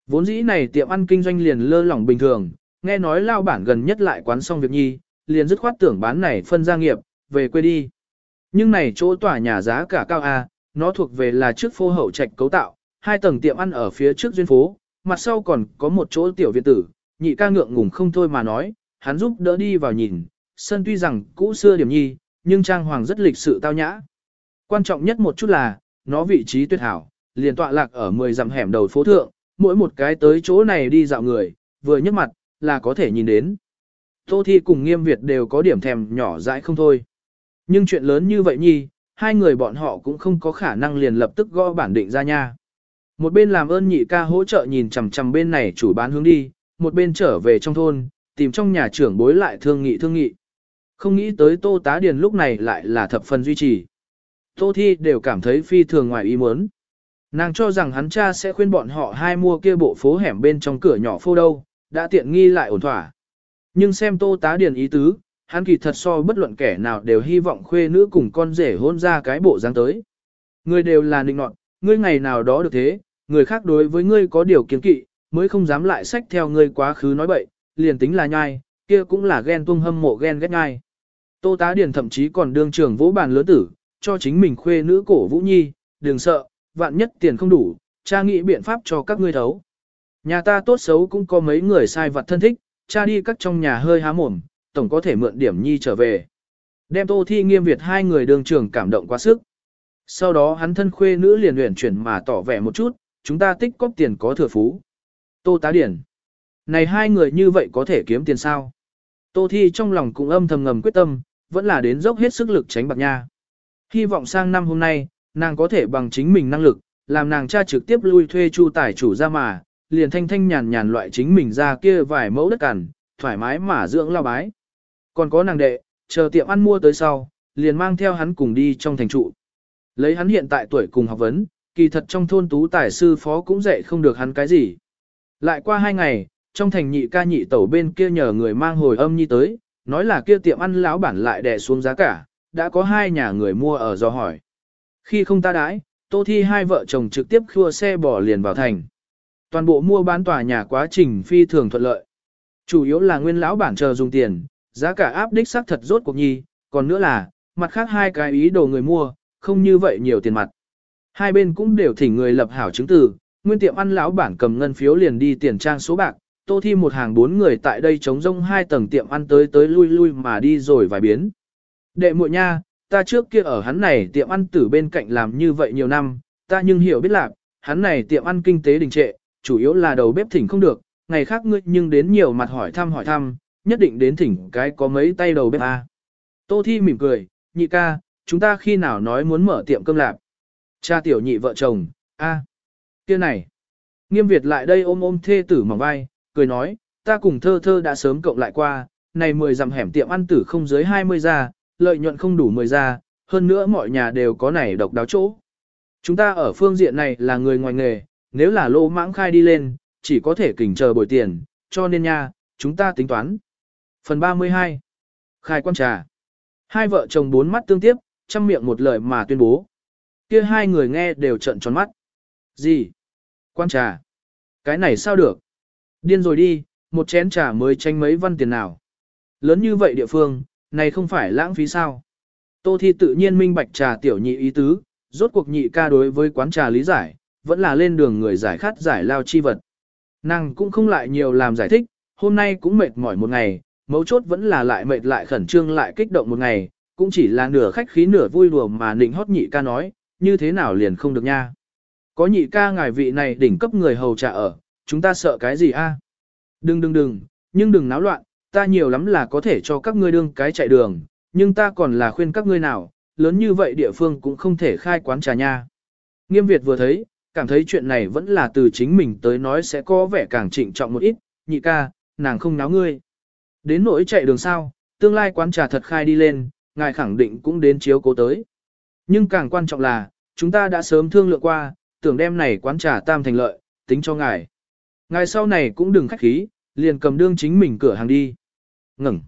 Vốn dĩ này tiệm ăn kinh doanh liền lơ lỏng bình thường, nghe nói lao bản gần nhất lại quán xong việc nhi, liền dứt khoát tưởng bán này phân gia nghiệp, về quê đi. Nhưng này chỗ tòa nhà giá cả cao A, nó thuộc về là trước phô hậu trạch cấu tạo, hai tầng tiệm ăn ở phía trước duyên phố, mặt sau còn có một chỗ tiểu viện tử, nhị ca ngượng ngùng không thôi mà nói, hắn giúp đỡ đi vào nhìn, sân tuy rằng cũ xưa điểm nhi, nhưng trang hoàng rất lịch sự tao nhã. Quan trọng nhất một chút là, nó vị trí tuyệt hảo, liền tọa lạc ở 10 dặm hẻm đầu phố thượng, mỗi một cái tới chỗ này đi dạo người, vừa nhấc mặt, là có thể nhìn đến. Tô Thi cùng Nghiêm Việt đều có điểm thèm nhỏ dãi không thôi. Nhưng chuyện lớn như vậy nhi, hai người bọn họ cũng không có khả năng liền lập tức gõ bản định ra nha. Một bên làm ơn nhị ca hỗ trợ nhìn chằm chằm bên này chủ bán hướng đi, một bên trở về trong thôn, tìm trong nhà trưởng bối lại thương nghị thương nghị. Không nghĩ tới Tô Tá Điền lúc này lại là thập phần duy trì. Tô Thi đều cảm thấy phi thường ngoài ý muốn. Nàng cho rằng hắn cha sẽ khuyên bọn họ hai mua kia bộ phố hẻm bên trong cửa nhỏ phô đâu, đã tiện nghi lại ổn thỏa. Nhưng xem Tô Tá Điền ý tứ, hắn kỳ thật so bất luận kẻ nào đều hy vọng khuê nữ cùng con rể hôn ra cái bộ dáng tới. Người đều là nịnh nọt, ngươi ngày nào đó được thế, người khác đối với ngươi có điều kiến kỵ, mới không dám lại sách theo ngươi quá khứ nói bậy, liền tính là nhai, kia cũng là ghen tuông hâm mộ ghen ghét nhai. Tô Tá Điền thậm chí còn đương trường vỗ bàn lớn tử, cho chính mình khuê nữ cổ Vũ Nhi, đừng sợ, vạn nhất tiền không đủ, cha nghĩ biện pháp cho các ngươi thấu. Nhà ta tốt xấu cũng có mấy người sai vật thân thích, cha đi các trong nhà hơi há mồm, tổng có thể mượn điểm nhi trở về. Đem Tô Thi nghiêm Việt hai người đường trường cảm động quá sức. Sau đó hắn thân khuê nữ liền luyện chuyển mà tỏ vẻ một chút, chúng ta tích cóp tiền có thừa phú. Tô Tá Điển. Này hai người như vậy có thể kiếm tiền sao? Tô Thi trong lòng cũng âm thầm ngầm quyết tâm, vẫn là đến dốc hết sức lực tránh bạc nha. Hy vọng sang năm hôm nay, nàng có thể bằng chính mình năng lực, làm nàng cha trực tiếp lui thuê chu tài chủ ra mà, liền thanh thanh nhàn nhàn loại chính mình ra kia vài mẫu đất cằn, thoải mái mà dưỡng lao bái. Còn có nàng đệ, chờ tiệm ăn mua tới sau, liền mang theo hắn cùng đi trong thành trụ. Lấy hắn hiện tại tuổi cùng học vấn, kỳ thật trong thôn tú tài sư phó cũng dạy không được hắn cái gì. Lại qua hai ngày, trong thành nhị ca nhị tẩu bên kia nhờ người mang hồi âm nhi tới, nói là kia tiệm ăn lão bản lại đè xuống giá cả, đã có hai nhà người mua ở do hỏi. Khi không ta đãi, tô thi hai vợ chồng trực tiếp khua xe bỏ liền vào thành. Toàn bộ mua bán tòa nhà quá trình phi thường thuận lợi. Chủ yếu là nguyên lão bản chờ dùng tiền, giá cả áp đích xác thật rốt cuộc nhi, còn nữa là, mặt khác hai cái ý đồ người mua, không như vậy nhiều tiền mặt. Hai bên cũng đều thỉnh người lập hảo chứng từ, nguyên tiệm ăn lão bản cầm ngân phiếu liền đi tiền trang số bạc, Tô Thi một hàng bốn người tại đây chống rông hai tầng tiệm ăn tới tới lui lui mà đi rồi vài biến. Đệ muội nha, ta trước kia ở hắn này tiệm ăn tử bên cạnh làm như vậy nhiều năm, ta nhưng hiểu biết lạc, hắn này tiệm ăn kinh tế đình trệ, chủ yếu là đầu bếp thỉnh không được, ngày khác ngươi nhưng đến nhiều mặt hỏi thăm hỏi thăm, nhất định đến thỉnh cái có mấy tay đầu bếp a. Tô Thi mỉm cười, nhị ca, chúng ta khi nào nói muốn mở tiệm cơm lạp. Cha tiểu nhị vợ chồng, a, kia này. Nghiêm Việt lại đây ôm ôm thê tử mỏng vai, cười nói, ta cùng thơ thơ đã sớm cộng lại qua, này 10 dặm hẻm tiệm ăn tử không dưới 20 ra, lợi nhuận không đủ 10 ra, hơn nữa mọi nhà đều có này độc đáo chỗ. Chúng ta ở phương diện này là người ngoài nghề, nếu là lô mãng khai đi lên, chỉ có thể kỉnh chờ bồi tiền, cho nên nha, chúng ta tính toán. Phần 32 Khai quan trà Hai vợ chồng bốn mắt tương tiếp, chăm miệng một lời mà tuyên bố. Kia hai người nghe đều trợn tròn mắt. Gì? Quan trà? Cái này sao được? Điên rồi đi, một chén trà mới tranh mấy văn tiền nào. Lớn như vậy địa phương, này không phải lãng phí sao? Tô Thi tự nhiên minh bạch trà tiểu nhị ý tứ, rốt cuộc nhị ca đối với quán trà lý giải, vẫn là lên đường người giải khát giải lao chi vật. Nàng cũng không lại nhiều làm giải thích, hôm nay cũng mệt mỏi một ngày, mấu chốt vẫn là lại mệt lại khẩn trương lại kích động một ngày, cũng chỉ là nửa khách khí nửa vui đùa mà nịnh hót nhị ca nói, như thế nào liền không được nha. Có nhị ca ngài vị này đỉnh cấp người hầu trà ở, chúng ta sợ cái gì a? Đừng đừng đừng, nhưng đừng náo loạn, ta nhiều lắm là có thể cho các ngươi đương cái chạy đường, nhưng ta còn là khuyên các ngươi nào, lớn như vậy địa phương cũng không thể khai quán trà nha. Nghiêm Việt vừa thấy, cảm thấy chuyện này vẫn là từ chính mình tới nói sẽ có vẻ càng trịnh trọng một ít, nhị ca, nàng không náo ngươi. Đến nỗi chạy đường sao, tương lai quán trà thật khai đi lên, ngài khẳng định cũng đến chiếu cố tới. Nhưng càng quan trọng là, chúng ta đã sớm thương lượng qua, tưởng đem này quán trà tam thành lợi, tính cho ngài. Ngài sau này cũng đừng khách khí, liền cầm đương chính mình cửa hàng đi. Ngừng.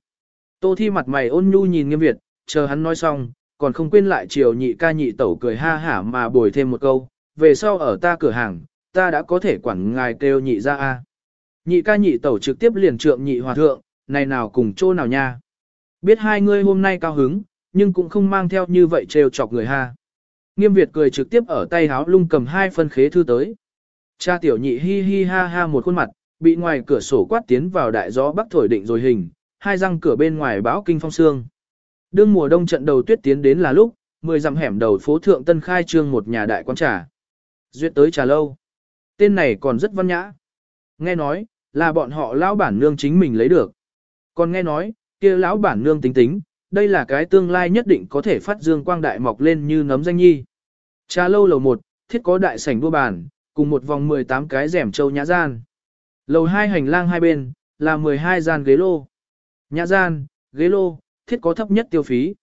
Tô thi mặt mày ôn nhu nhìn nghiêm Việt, chờ hắn nói xong, còn không quên lại chiều nhị ca nhị tẩu cười ha hả mà bồi thêm một câu, về sau ở ta cửa hàng, ta đã có thể quản ngài kêu nhị ra a. Nhị ca nhị tẩu trực tiếp liền trượng nhị hòa thượng, này nào cùng chỗ nào nha. Biết hai ngươi hôm nay cao hứng, nhưng cũng không mang theo như vậy trêu chọc người ha. Nghiêm Việt cười trực tiếp ở tay háo lung cầm hai phân khế thư tới. Cha tiểu nhị hi hi ha ha một khuôn mặt, bị ngoài cửa sổ quát tiến vào đại gió bắc thổi định rồi hình, hai răng cửa bên ngoài báo kinh phong sương. Đương mùa đông trận đầu tuyết tiến đến là lúc, mười dặm hẻm đầu phố thượng tân khai trương một nhà đại quán trà. Duyệt tới trà lâu. Tên này còn rất văn nhã. Nghe nói, là bọn họ lão bản nương chính mình lấy được. Còn nghe nói, kia lão bản nương tính tính, đây là cái tương lai nhất định có thể phát dương quang đại mọc lên như nấm danh nhi. Trà lâu lầu 1, thiết có đại sảnh đua bàn, cùng một vòng 18 cái rèm châu nhã gian. Lầu 2 hành lang hai bên, là 12 gian ghế lô. Nhã gian, ghế lô, thiết có thấp nhất tiêu phí.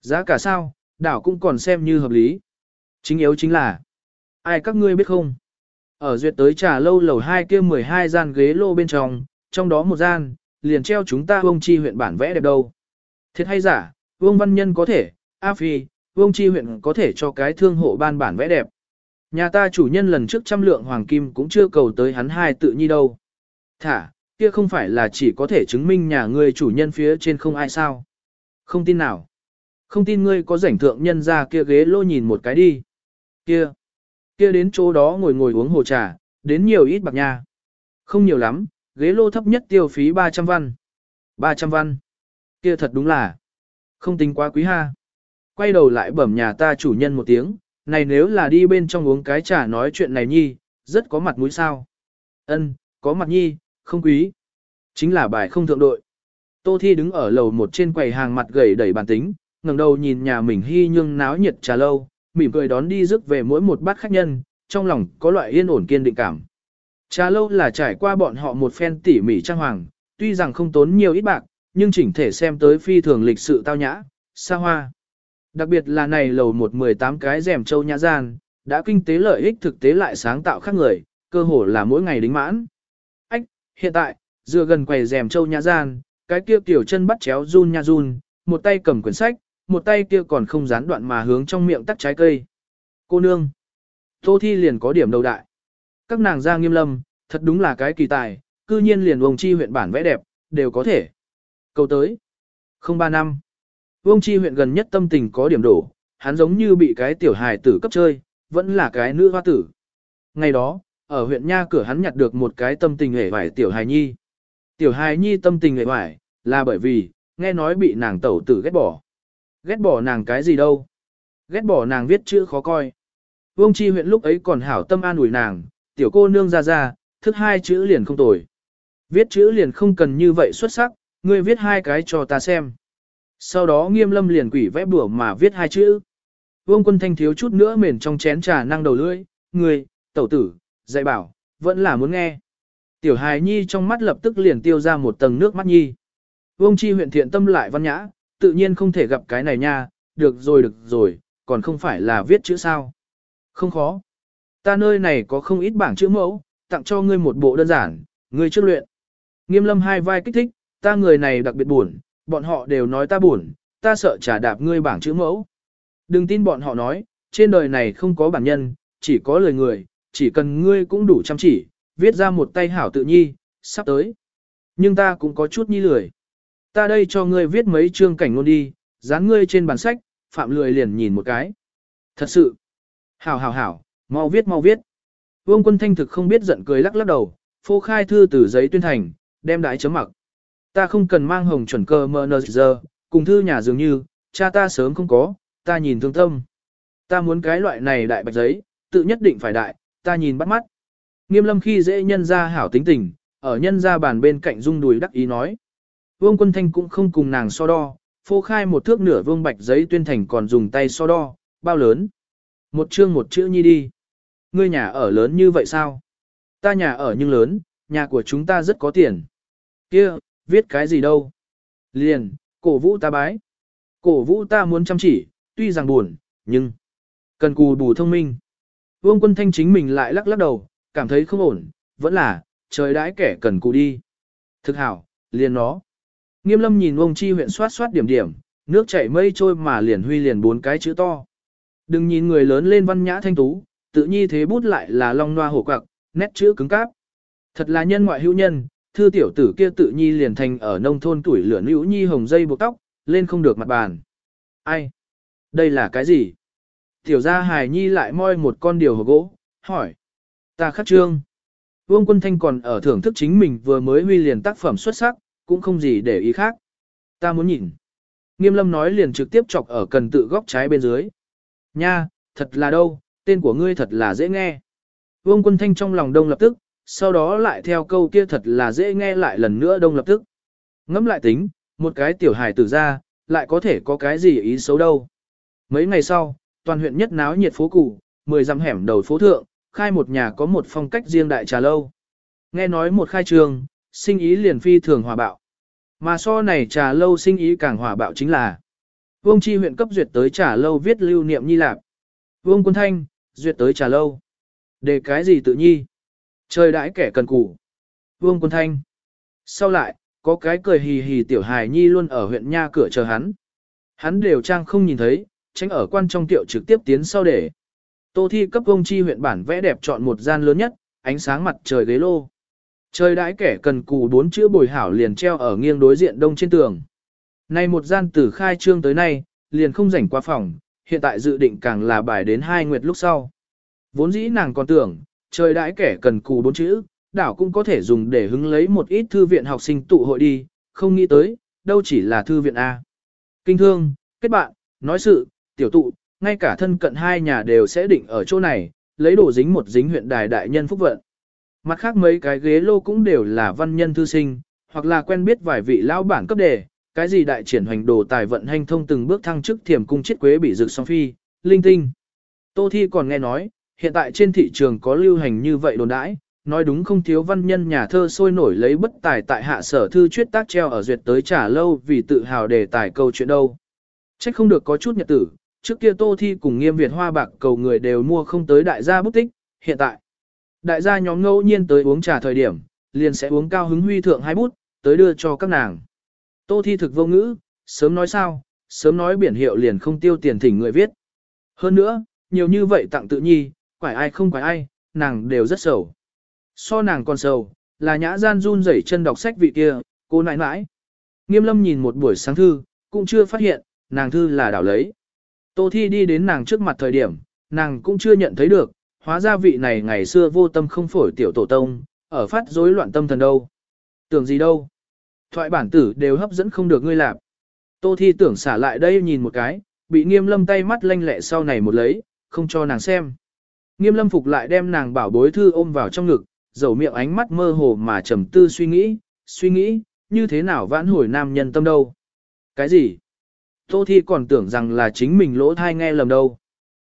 Giá cả sao, đảo cũng còn xem như hợp lý. Chính yếu chính là, ai các ngươi biết không? Ở duyệt tới trà lâu lầu 2 kia 12 gian ghế lô bên trong, trong đó một gian, liền treo chúng ta Vương Chi huyện bản vẽ đẹp đâu. Thiệt hay giả, Vương Văn Nhân có thể, A Phi, Vương Chi huyện có thể cho cái thương hộ ban bản vẽ đẹp. Nhà ta chủ nhân lần trước trăm lượng hoàng kim cũng chưa cầu tới hắn hai tự nhi đâu. Thả, kia không phải là chỉ có thể chứng minh nhà ngươi chủ nhân phía trên không ai sao. Không tin nào. Không tin ngươi có rảnh thượng nhân ra kia ghế lô nhìn một cái đi. Kia. Kia đến chỗ đó ngồi ngồi uống hồ trà, đến nhiều ít bạc nha. Không nhiều lắm, ghế lô thấp nhất tiêu phí 300 văn. 300 văn. Kia thật đúng là. Không tính quá quý ha. Quay đầu lại bẩm nhà ta chủ nhân một tiếng, này nếu là đi bên trong uống cái trà nói chuyện này nhi, rất có mặt mũi sao. Ân, có mặt nhi, không quý. Chính là bài không thượng đội. Tô Thi đứng ở lầu một trên quầy hàng mặt gầy đẩy bàn tính, ngẩng đầu nhìn nhà mình hy nhưng náo nhiệt trà lâu, mỉm cười đón đi rước về mỗi một bát khách nhân, trong lòng có loại yên ổn kiên định cảm. Trà lâu là trải qua bọn họ một phen tỉ mỉ trang hoàng, tuy rằng không tốn nhiều ít bạc, nhưng chỉnh thể xem tới phi thường lịch sự tao nhã, xa hoa. Đặc biệt là này lầu một 18 cái rèm châu nhã gian, đã kinh tế lợi ích thực tế lại sáng tạo khác người, cơ hồ là mỗi ngày đính mãn. Hiện tại, dựa gần quầy rèm châu nhã gian, cái kia tiểu chân bắt chéo run nha run, một tay cầm quyển sách, một tay kia còn không gián đoạn mà hướng trong miệng tắt trái cây. Cô nương, Tô Thi liền có điểm đầu đại. Các nàng ra nghiêm lâm, thật đúng là cái kỳ tài, cư nhiên liền Vương chi huyện bản vẽ đẹp, đều có thể. Câu tới. Không ba năm. Vương Chi huyện gần nhất tâm tình có điểm đổ, hắn giống như bị cái tiểu hài tử cấp chơi, vẫn là cái nữ hoa tử. Ngày đó, ở huyện nha cửa hắn nhặt được một cái tâm tình hề vải tiểu hài nhi. Tiểu hài nhi tâm tình hề vải, là bởi vì, nghe nói bị nàng tẩu tử ghét bỏ. Ghét bỏ nàng cái gì đâu? Ghét bỏ nàng viết chữ khó coi. Vương Chi huyện lúc ấy còn hảo tâm an ủi nàng, tiểu cô nương ra ra, thức hai chữ liền không tồi. Viết chữ liền không cần như vậy xuất sắc, ngươi viết hai cái cho ta xem. Sau đó nghiêm lâm liền quỷ vẽ bửa mà viết hai chữ. Vương quân thanh thiếu chút nữa mền trong chén trà năng đầu lưỡi, ngươi, tẩu tử, dạy bảo, vẫn là muốn nghe. Tiểu hài nhi trong mắt lập tức liền tiêu ra một tầng nước mắt nhi. Vương chi huyện thiện tâm lại văn nhã, tự nhiên không thể gặp cái này nha, được rồi được rồi, còn không phải là viết chữ sao. Không khó. Ta nơi này có không ít bảng chữ mẫu, tặng cho ngươi một bộ đơn giản, ngươi trước luyện. Nghiêm lâm hai vai kích thích, ta người này đặc biệt buồn, bọn họ đều nói ta buồn, ta sợ trả đạp ngươi bảng chữ mẫu. Đừng tin bọn họ nói, trên đời này không có bản nhân, chỉ có lời người, chỉ cần ngươi cũng đủ chăm chỉ, viết ra một tay hảo tự nhi, sắp tới. Nhưng ta cũng có chút nhi lười. Ta đây cho ngươi viết mấy chương cảnh ngôn đi, dán ngươi trên bản sách, phạm lười liền nhìn một cái. Thật sự. Hảo hảo hảo, mau viết mau viết. Vương quân thanh thực không biết giận cười lắc lắc đầu, phô khai thư từ giấy tuyên thành, đem đái chấm mặc. Ta không cần mang hồng chuẩn cơ mờ nờ giờ, cùng thư nhà dường như, cha ta sớm không có, ta nhìn thương tâm. Ta muốn cái loại này đại bạch giấy, tự nhất định phải đại, ta nhìn bắt mắt. Nghiêm lâm khi dễ nhân ra hảo tính tình, ở nhân ra bàn bên cạnh rung đùi đắc ý nói. Vương quân thanh cũng không cùng nàng so đo, phô khai một thước nửa vương bạch giấy tuyên thành còn dùng tay so đo, bao lớn. Một chương một chữ nhi đi. Ngươi nhà ở lớn như vậy sao? Ta nhà ở nhưng lớn, nhà của chúng ta rất có tiền. Kia, viết cái gì đâu? Liền, cổ vũ ta bái. Cổ vũ ta muốn chăm chỉ, tuy rằng buồn, nhưng cần cù bù thông minh. Vương quân thanh chính mình lại lắc lắc đầu, cảm thấy không ổn, vẫn là, trời đãi kẻ cần cù đi. Thực hảo, liền nó. Nghiêm lâm nhìn ông chi huyện soát soát điểm điểm, nước chảy mây trôi mà liền huy liền bốn cái chữ to. Đừng nhìn người lớn lên văn nhã thanh tú, tự nhi thế bút lại là long noa hổ quặc, nét chữ cứng cáp. Thật là nhân ngoại hữu nhân, thư tiểu tử kia tự nhi liền thành ở nông thôn tuổi lửa nữ nhi hồng dây buộc tóc, lên không được mặt bàn. Ai? Đây là cái gì? Tiểu gia hài nhi lại moi một con điều hộp gỗ, hỏi. Ta khắc trương. Vương quân thanh còn ở thưởng thức chính mình vừa mới huy liền tác phẩm xuất sắc, cũng không gì để ý khác. Ta muốn nhìn. Nghiêm lâm nói liền trực tiếp chọc ở cần tự góc trái bên dưới. Nha, thật là đâu, tên của ngươi thật là dễ nghe. Vương quân thanh trong lòng đông lập tức, sau đó lại theo câu kia thật là dễ nghe lại lần nữa đông lập tức. Ngẫm lại tính, một cái tiểu hài tử ra, lại có thể có cái gì ý xấu đâu. Mấy ngày sau, toàn huyện nhất náo nhiệt phố cũ, mười dặm hẻm đầu phố thượng, khai một nhà có một phong cách riêng đại trà lâu. Nghe nói một khai trường, sinh ý liền phi thường hòa bạo. Mà so này trà lâu sinh ý càng hòa bạo chính là Vương Chi huyện cấp duyệt tới trà lâu viết lưu niệm nhi lạc. Vương Quân Thanh, duyệt tới trà lâu. Để cái gì tự nhi? Trời đãi kẻ cần củ. Vương Quân Thanh. Sau lại, có cái cười hì hì tiểu hài nhi luôn ở huyện nha cửa chờ hắn. Hắn đều trang không nhìn thấy, tránh ở quan trong tiệu trực tiếp tiến sau để. Tô thi cấp công chi huyện bản vẽ đẹp chọn một gian lớn nhất, ánh sáng mặt trời ghế lô. Trời đãi kẻ cần cù bốn chữ bồi hảo liền treo ở nghiêng đối diện đông trên tường. Nay một gian từ khai trương tới nay, liền không rảnh qua phòng, hiện tại dự định càng là bài đến hai nguyệt lúc sau. Vốn dĩ nàng còn tưởng, trời đãi kẻ cần cù bốn chữ, đảo cũng có thể dùng để hứng lấy một ít thư viện học sinh tụ hội đi, không nghĩ tới, đâu chỉ là thư viện A. Kinh thương, kết bạn, nói sự, tiểu tụ, ngay cả thân cận hai nhà đều sẽ định ở chỗ này, lấy đồ dính một dính huyện đài đại nhân phúc vận. Mặt khác mấy cái ghế lô cũng đều là văn nhân thư sinh, hoặc là quen biết vài vị lão bản cấp đề, cái gì đại triển hoành đồ tài vận hành thông từng bước thăng chức thiểm cung chiết quế bị rực song phi, linh tinh. Tô Thi còn nghe nói, hiện tại trên thị trường có lưu hành như vậy đồn đãi, nói đúng không thiếu văn nhân nhà thơ sôi nổi lấy bất tài tại hạ sở thư chuyết tác treo ở duyệt tới trả lâu vì tự hào đề tài câu chuyện đâu. Trách không được có chút nhật tử, trước kia Tô Thi cùng nghiêm Việt hoa bạc cầu người đều mua không tới đại gia bút tích, hiện tại. Đại gia nhóm ngẫu nhiên tới uống trà thời điểm, liền sẽ uống cao hứng huy thượng hai bút, tới đưa cho các nàng. Tô thi thực vô ngữ, sớm nói sao, sớm nói biển hiệu liền không tiêu tiền thỉnh người viết. Hơn nữa, nhiều như vậy tặng tự nhi, quải ai không quải ai, nàng đều rất sầu. So nàng còn sầu, là nhã gian run rẩy chân đọc sách vị kia, cô nãi nãi. Nghiêm lâm nhìn một buổi sáng thư, cũng chưa phát hiện, nàng thư là đảo lấy. Tô thi đi đến nàng trước mặt thời điểm, nàng cũng chưa nhận thấy được, hóa ra vị này ngày xưa vô tâm không phổi tiểu tổ tông, ở phát rối loạn tâm thần đâu. Tưởng gì đâu. Thoại bản tử đều hấp dẫn không được ngươi làm. Tô Thi tưởng xả lại đây nhìn một cái, bị nghiêm lâm tay mắt lanh lẹ sau này một lấy, không cho nàng xem. Nghiêm lâm phục lại đem nàng bảo bối thư ôm vào trong ngực, dầu miệng ánh mắt mơ hồ mà trầm tư suy nghĩ, suy nghĩ, như thế nào vãn hồi nam nhân tâm đâu. Cái gì? Tô Thi còn tưởng rằng là chính mình lỗ thai nghe lầm đâu.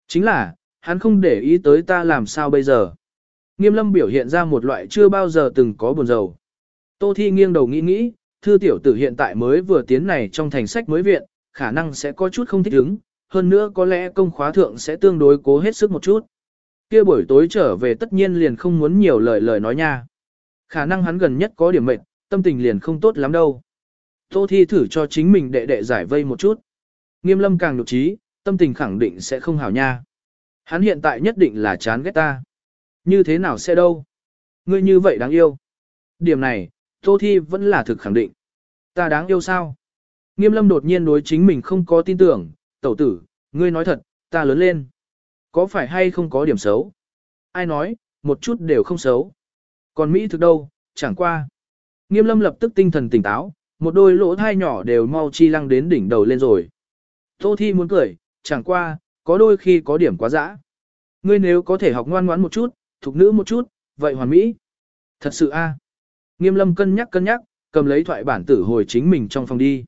Chính là, hắn không để ý tới ta làm sao bây giờ. Nghiêm lâm biểu hiện ra một loại chưa bao giờ từng có buồn rầu. Tô Thi nghiêng đầu nghĩ nghĩ, thư tiểu tử hiện tại mới vừa tiến này trong thành sách mới viện, khả năng sẽ có chút không thích ứng, hơn nữa có lẽ công khóa thượng sẽ tương đối cố hết sức một chút. Kia buổi tối trở về tất nhiên liền không muốn nhiều lời lời nói nha. Khả năng hắn gần nhất có điểm mệnh, tâm tình liền không tốt lắm đâu. Tô Thi thử cho chính mình đệ đệ giải vây một chút. Nghiêm lâm càng nhục trí, tâm tình khẳng định sẽ không hảo nha. Hắn hiện tại nhất định là chán ghét ta. Như thế nào sẽ đâu? Ngươi như vậy đáng yêu. Điểm này, Tô Thi vẫn là thực khẳng định. Ta đáng yêu sao? Nghiêm lâm đột nhiên đối chính mình không có tin tưởng, tẩu tử, ngươi nói thật, ta lớn lên. Có phải hay không có điểm xấu? Ai nói, một chút đều không xấu. Còn Mỹ thực đâu, chẳng qua. Nghiêm lâm lập tức tinh thần tỉnh táo, một đôi lỗ thai nhỏ đều mau chi lăng đến đỉnh đầu lên rồi. Tô Thi muốn cười, chẳng qua, có đôi khi có điểm quá dã. Ngươi nếu có thể học ngoan ngoãn một chút, thục nữ một chút, vậy hoàn mỹ. Thật sự a. À. Nghiêm lâm cân nhắc cân nhắc, cầm lấy thoại bản tử hồi chính mình trong phòng đi.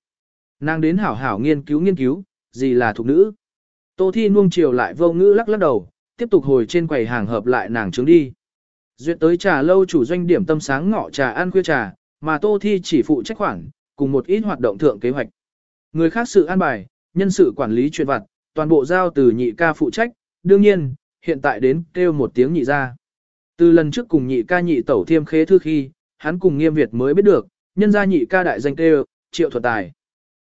Nàng đến hảo hảo nghiên cứu nghiên cứu, gì là thục nữ. Tô Thi nuông chiều lại vô ngữ lắc lắc đầu, tiếp tục hồi trên quầy hàng hợp lại nàng trướng đi. Duyệt tới trà lâu chủ doanh điểm tâm sáng ngọ trà ăn khuya trà, mà Tô Thi chỉ phụ trách khoản, cùng một ít hoạt động thượng kế hoạch. Người khác sự an bài, nhân sự quản lý chuyện vặt, toàn bộ giao từ nhị ca phụ trách, đương nhiên, hiện tại đến kêu một tiếng nhị ra. Từ lần trước cùng nhị ca nhị tẩu thiêm khế thư khi, hắn cùng nghiêm Việt mới biết được, nhân gia nhị ca đại danh kêu, triệu thuật tài.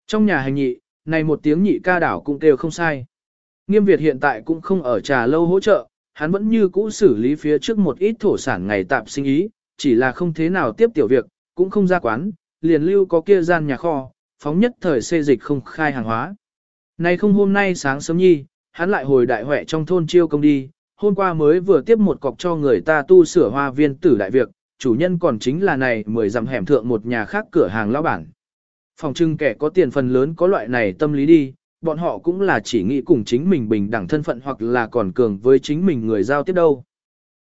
Trong nhà hành nhị, này một tiếng nhị ca đảo cũng kêu không sai. Nghiêm Việt hiện tại cũng không ở trà lâu hỗ trợ, hắn vẫn như cũ xử lý phía trước một ít thổ sản ngày tạm sinh ý, chỉ là không thế nào tiếp tiểu việc, cũng không ra quán, liền lưu có kia gian nhà kho, phóng nhất thời xê dịch không khai hàng hóa. Này không hôm nay sáng sớm nhi, hắn lại hồi đại huệ trong thôn chiêu công đi, hôm qua mới vừa tiếp một cọc cho người ta tu sửa hoa viên tử đại việc, chủ nhân còn chính là này mười dặm hẻm thượng một nhà khác cửa hàng lão bản. Phòng trưng kẻ có tiền phần lớn có loại này tâm lý đi, bọn họ cũng là chỉ nghĩ cùng chính mình bình đẳng thân phận hoặc là còn cường với chính mình người giao tiếp đâu.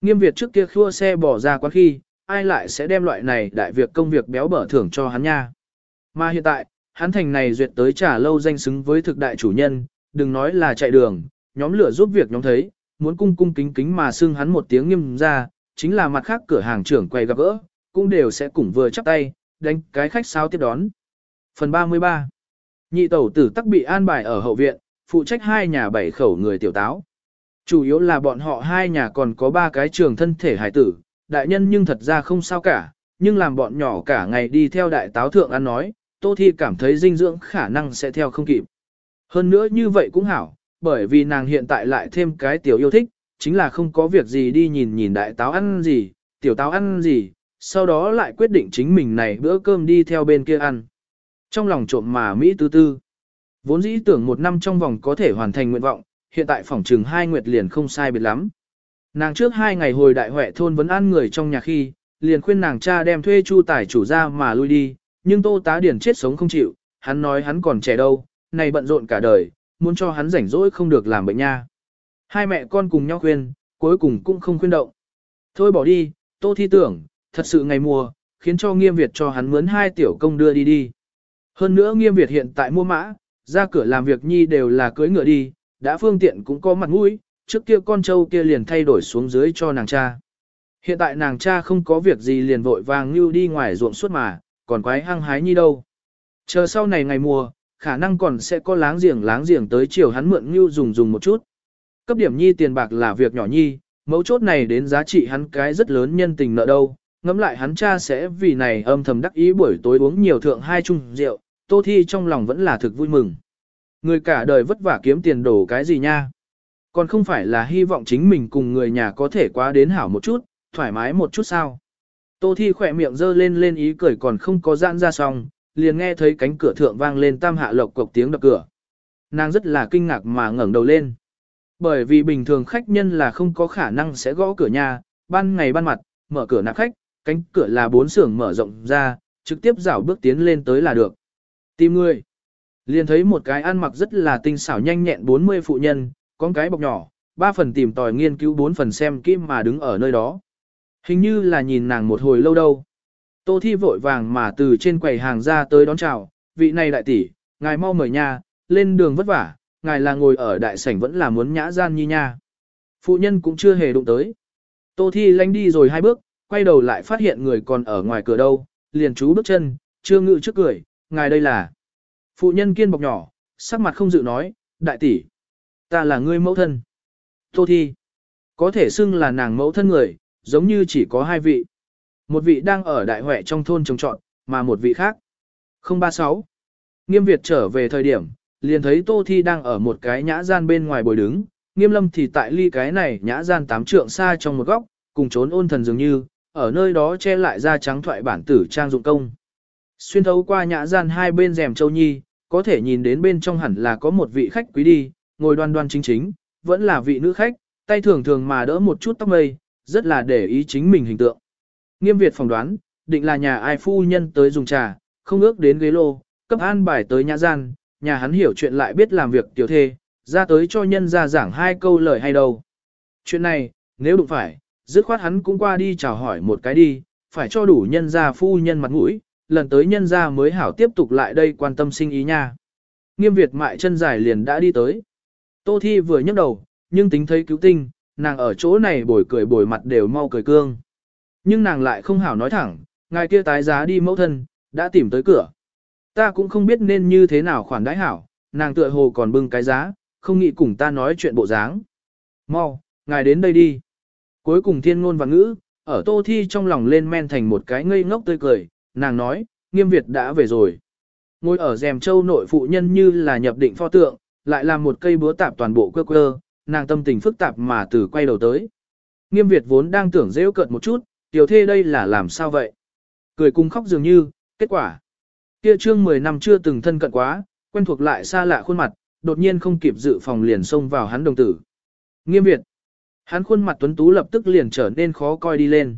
Nghiêm Việt trước kia khua xe bỏ ra quá khi, ai lại sẽ đem loại này đại việc công việc béo bở thưởng cho hắn nha. Mà hiện tại, hắn thành này duyệt tới trả lâu danh xứng với thực đại chủ nhân, đừng nói là chạy đường, nhóm lửa giúp việc nhóm thấy, muốn cung cung kính kính mà xưng hắn một tiếng nghiêm ra, chính là mặt khác cửa hàng trưởng quay gặp gỡ, cũng đều sẽ cùng vừa chắp tay, đánh cái khách sao tiếp đón. Phần 33 Nhị tẩu tử tắc bị an bài ở hậu viện, phụ trách hai nhà bảy khẩu người tiểu táo. Chủ yếu là bọn họ hai nhà còn có ba cái trường thân thể hải tử, đại nhân nhưng thật ra không sao cả, nhưng làm bọn nhỏ cả ngày đi theo đại táo thượng ăn nói, Tô Thi cảm thấy dinh dưỡng khả năng sẽ theo không kịp. Hơn nữa như vậy cũng hảo, bởi vì nàng hiện tại lại thêm cái tiểu yêu thích, chính là không có việc gì đi nhìn nhìn đại táo ăn gì, tiểu táo ăn gì, sau đó lại quyết định chính mình này bữa cơm đi theo bên kia ăn. Trong lòng trộm mà Mỹ tư tư. Vốn dĩ tưởng một năm trong vòng có thể hoàn thành nguyện vọng, hiện tại phòng trừng hai nguyệt liền không sai biệt lắm. Nàng trước hai ngày hồi đại huệ thôn vẫn ăn người trong nhà khi, liền khuyên nàng cha đem thuê chu tải chủ ra mà lui đi, nhưng tô tá điển chết sống không chịu, hắn nói hắn còn trẻ đâu, này bận rộn cả đời, muốn cho hắn rảnh rỗi không được làm bệnh nha. Hai mẹ con cùng nhau khuyên, cuối cùng cũng không khuyên động. Thôi bỏ đi, tô thi tưởng, thật sự ngày mùa, khiến cho nghiêm Việt cho hắn mướn hai tiểu công đưa đi đi. Hơn nữa nghiêm Việt hiện tại mua mã, ra cửa làm việc nhi đều là cưới ngựa đi, đã phương tiện cũng có mặt mũi, trước kia con trâu kia liền thay đổi xuống dưới cho nàng cha. Hiện tại nàng cha không có việc gì liền vội vàng như đi ngoài ruộng suốt mà, còn quái hăng hái nhi đâu. Chờ sau này ngày mùa, khả năng còn sẽ có láng giềng láng giềng tới chiều hắn mượn như dùng dùng một chút. Cấp điểm nhi tiền bạc là việc nhỏ nhi, mấu chốt này đến giá trị hắn cái rất lớn nhân tình nợ đâu. Ngắm lại hắn cha sẽ vì này âm thầm đắc ý buổi tối uống nhiều thượng hai chung rượu, tô thi trong lòng vẫn là thực vui mừng. Người cả đời vất vả kiếm tiền đổ cái gì nha. Còn không phải là hy vọng chính mình cùng người nhà có thể quá đến hảo một chút, thoải mái một chút sao. Tô Thi khỏe miệng dơ lên lên ý cười còn không có giãn ra xong, liền nghe thấy cánh cửa thượng vang lên tam hạ lộc cộc tiếng đập cửa. Nàng rất là kinh ngạc mà ngẩng đầu lên. Bởi vì bình thường khách nhân là không có khả năng sẽ gõ cửa nhà, ban ngày ban mặt, mở cửa nạp khách, cánh cửa là bốn xưởng mở rộng ra, trực tiếp rảo bước tiến lên tới là được. Tìm người. Liền thấy một cái ăn mặc rất là tinh xảo nhanh nhẹn 40 phụ nhân, con cái bọc nhỏ, ba phần tìm tòi nghiên cứu bốn phần xem kim mà đứng ở nơi đó. Hình như là nhìn nàng một hồi lâu đâu. Tô Thi vội vàng mà từ trên quầy hàng ra tới đón chào, vị này đại tỷ, ngài mau mời nha, lên đường vất vả, ngài là ngồi ở đại sảnh vẫn là muốn nhã gian nhi nha. Phụ nhân cũng chưa hề đụng tới. Tô Thi lánh đi rồi hai bước, quay đầu lại phát hiện người còn ở ngoài cửa đâu, liền chú bước chân, chưa ngự trước cười, ngài đây là. Phụ nhân kiên bọc nhỏ, sắc mặt không dự nói, đại tỷ, ta là ngươi mẫu thân. Tô Thi, có thể xưng là nàng mẫu thân người, giống như chỉ có hai vị. Một vị đang ở đại huệ trong thôn trồng trọn, mà một vị khác. 036. Nghiêm Việt trở về thời điểm, liền thấy Tô Thi đang ở một cái nhã gian bên ngoài bồi đứng, Nghiêm Lâm thì tại ly cái này nhã gian tám trượng xa trong một góc, cùng trốn ôn thần dường như, ở nơi đó che lại ra trắng thoại bản tử trang dụng công. Xuyên thấu qua nhã gian hai bên rèm châu nhi, có thể nhìn đến bên trong hẳn là có một vị khách quý đi, ngồi đoan đoan chính chính, vẫn là vị nữ khách, tay thường thường mà đỡ một chút tóc mây, rất là để ý chính mình hình tượng. Nghiêm Việt phỏng đoán, định là nhà ai phu nhân tới dùng trà, không ước đến ghế lô, cấp an bài tới nhã gian, nhà hắn hiểu chuyện lại biết làm việc tiểu thê, ra tới cho nhân ra giảng hai câu lời hay đâu. Chuyện này, nếu đụng phải, dứt khoát hắn cũng qua đi chào hỏi một cái đi, phải cho đủ nhân ra phu nhân mặt mũi, lần tới nhân ra mới hảo tiếp tục lại đây quan tâm sinh ý nha. Nghiêm Việt mại chân dài liền đã đi tới. Tô Thi vừa nhấc đầu, nhưng tính thấy cứu tinh, nàng ở chỗ này bồi cười bồi mặt đều mau cười cương. Nhưng nàng lại không hảo nói thẳng, ngài kia tái giá đi mẫu thân, đã tìm tới cửa. Ta cũng không biết nên như thế nào khoản đãi hảo, nàng tựa hồ còn bưng cái giá, không nghĩ cùng ta nói chuyện bộ dáng. Mau, ngài đến đây đi. Cuối cùng thiên ngôn và ngữ, ở tô thi trong lòng lên men thành một cái ngây ngốc tươi cười, nàng nói, nghiêm Việt đã về rồi. Ngồi ở rèm châu nội phụ nhân như là nhập định pho tượng, lại làm một cây búa tạp toàn bộ quơ quơ, nàng tâm tình phức tạp mà từ quay đầu tới. Nghiêm Việt vốn đang tưởng dễ cợt một chút, tiểu thê đây là làm sao vậy? Cười cùng khóc dường như, kết quả. Kia trương 10 năm chưa từng thân cận quá, quen thuộc lại xa lạ khuôn mặt, đột nhiên không kịp dự phòng liền xông vào hắn đồng tử. Nghiêm Việt. Hắn khuôn mặt tuấn tú lập tức liền trở nên khó coi đi lên.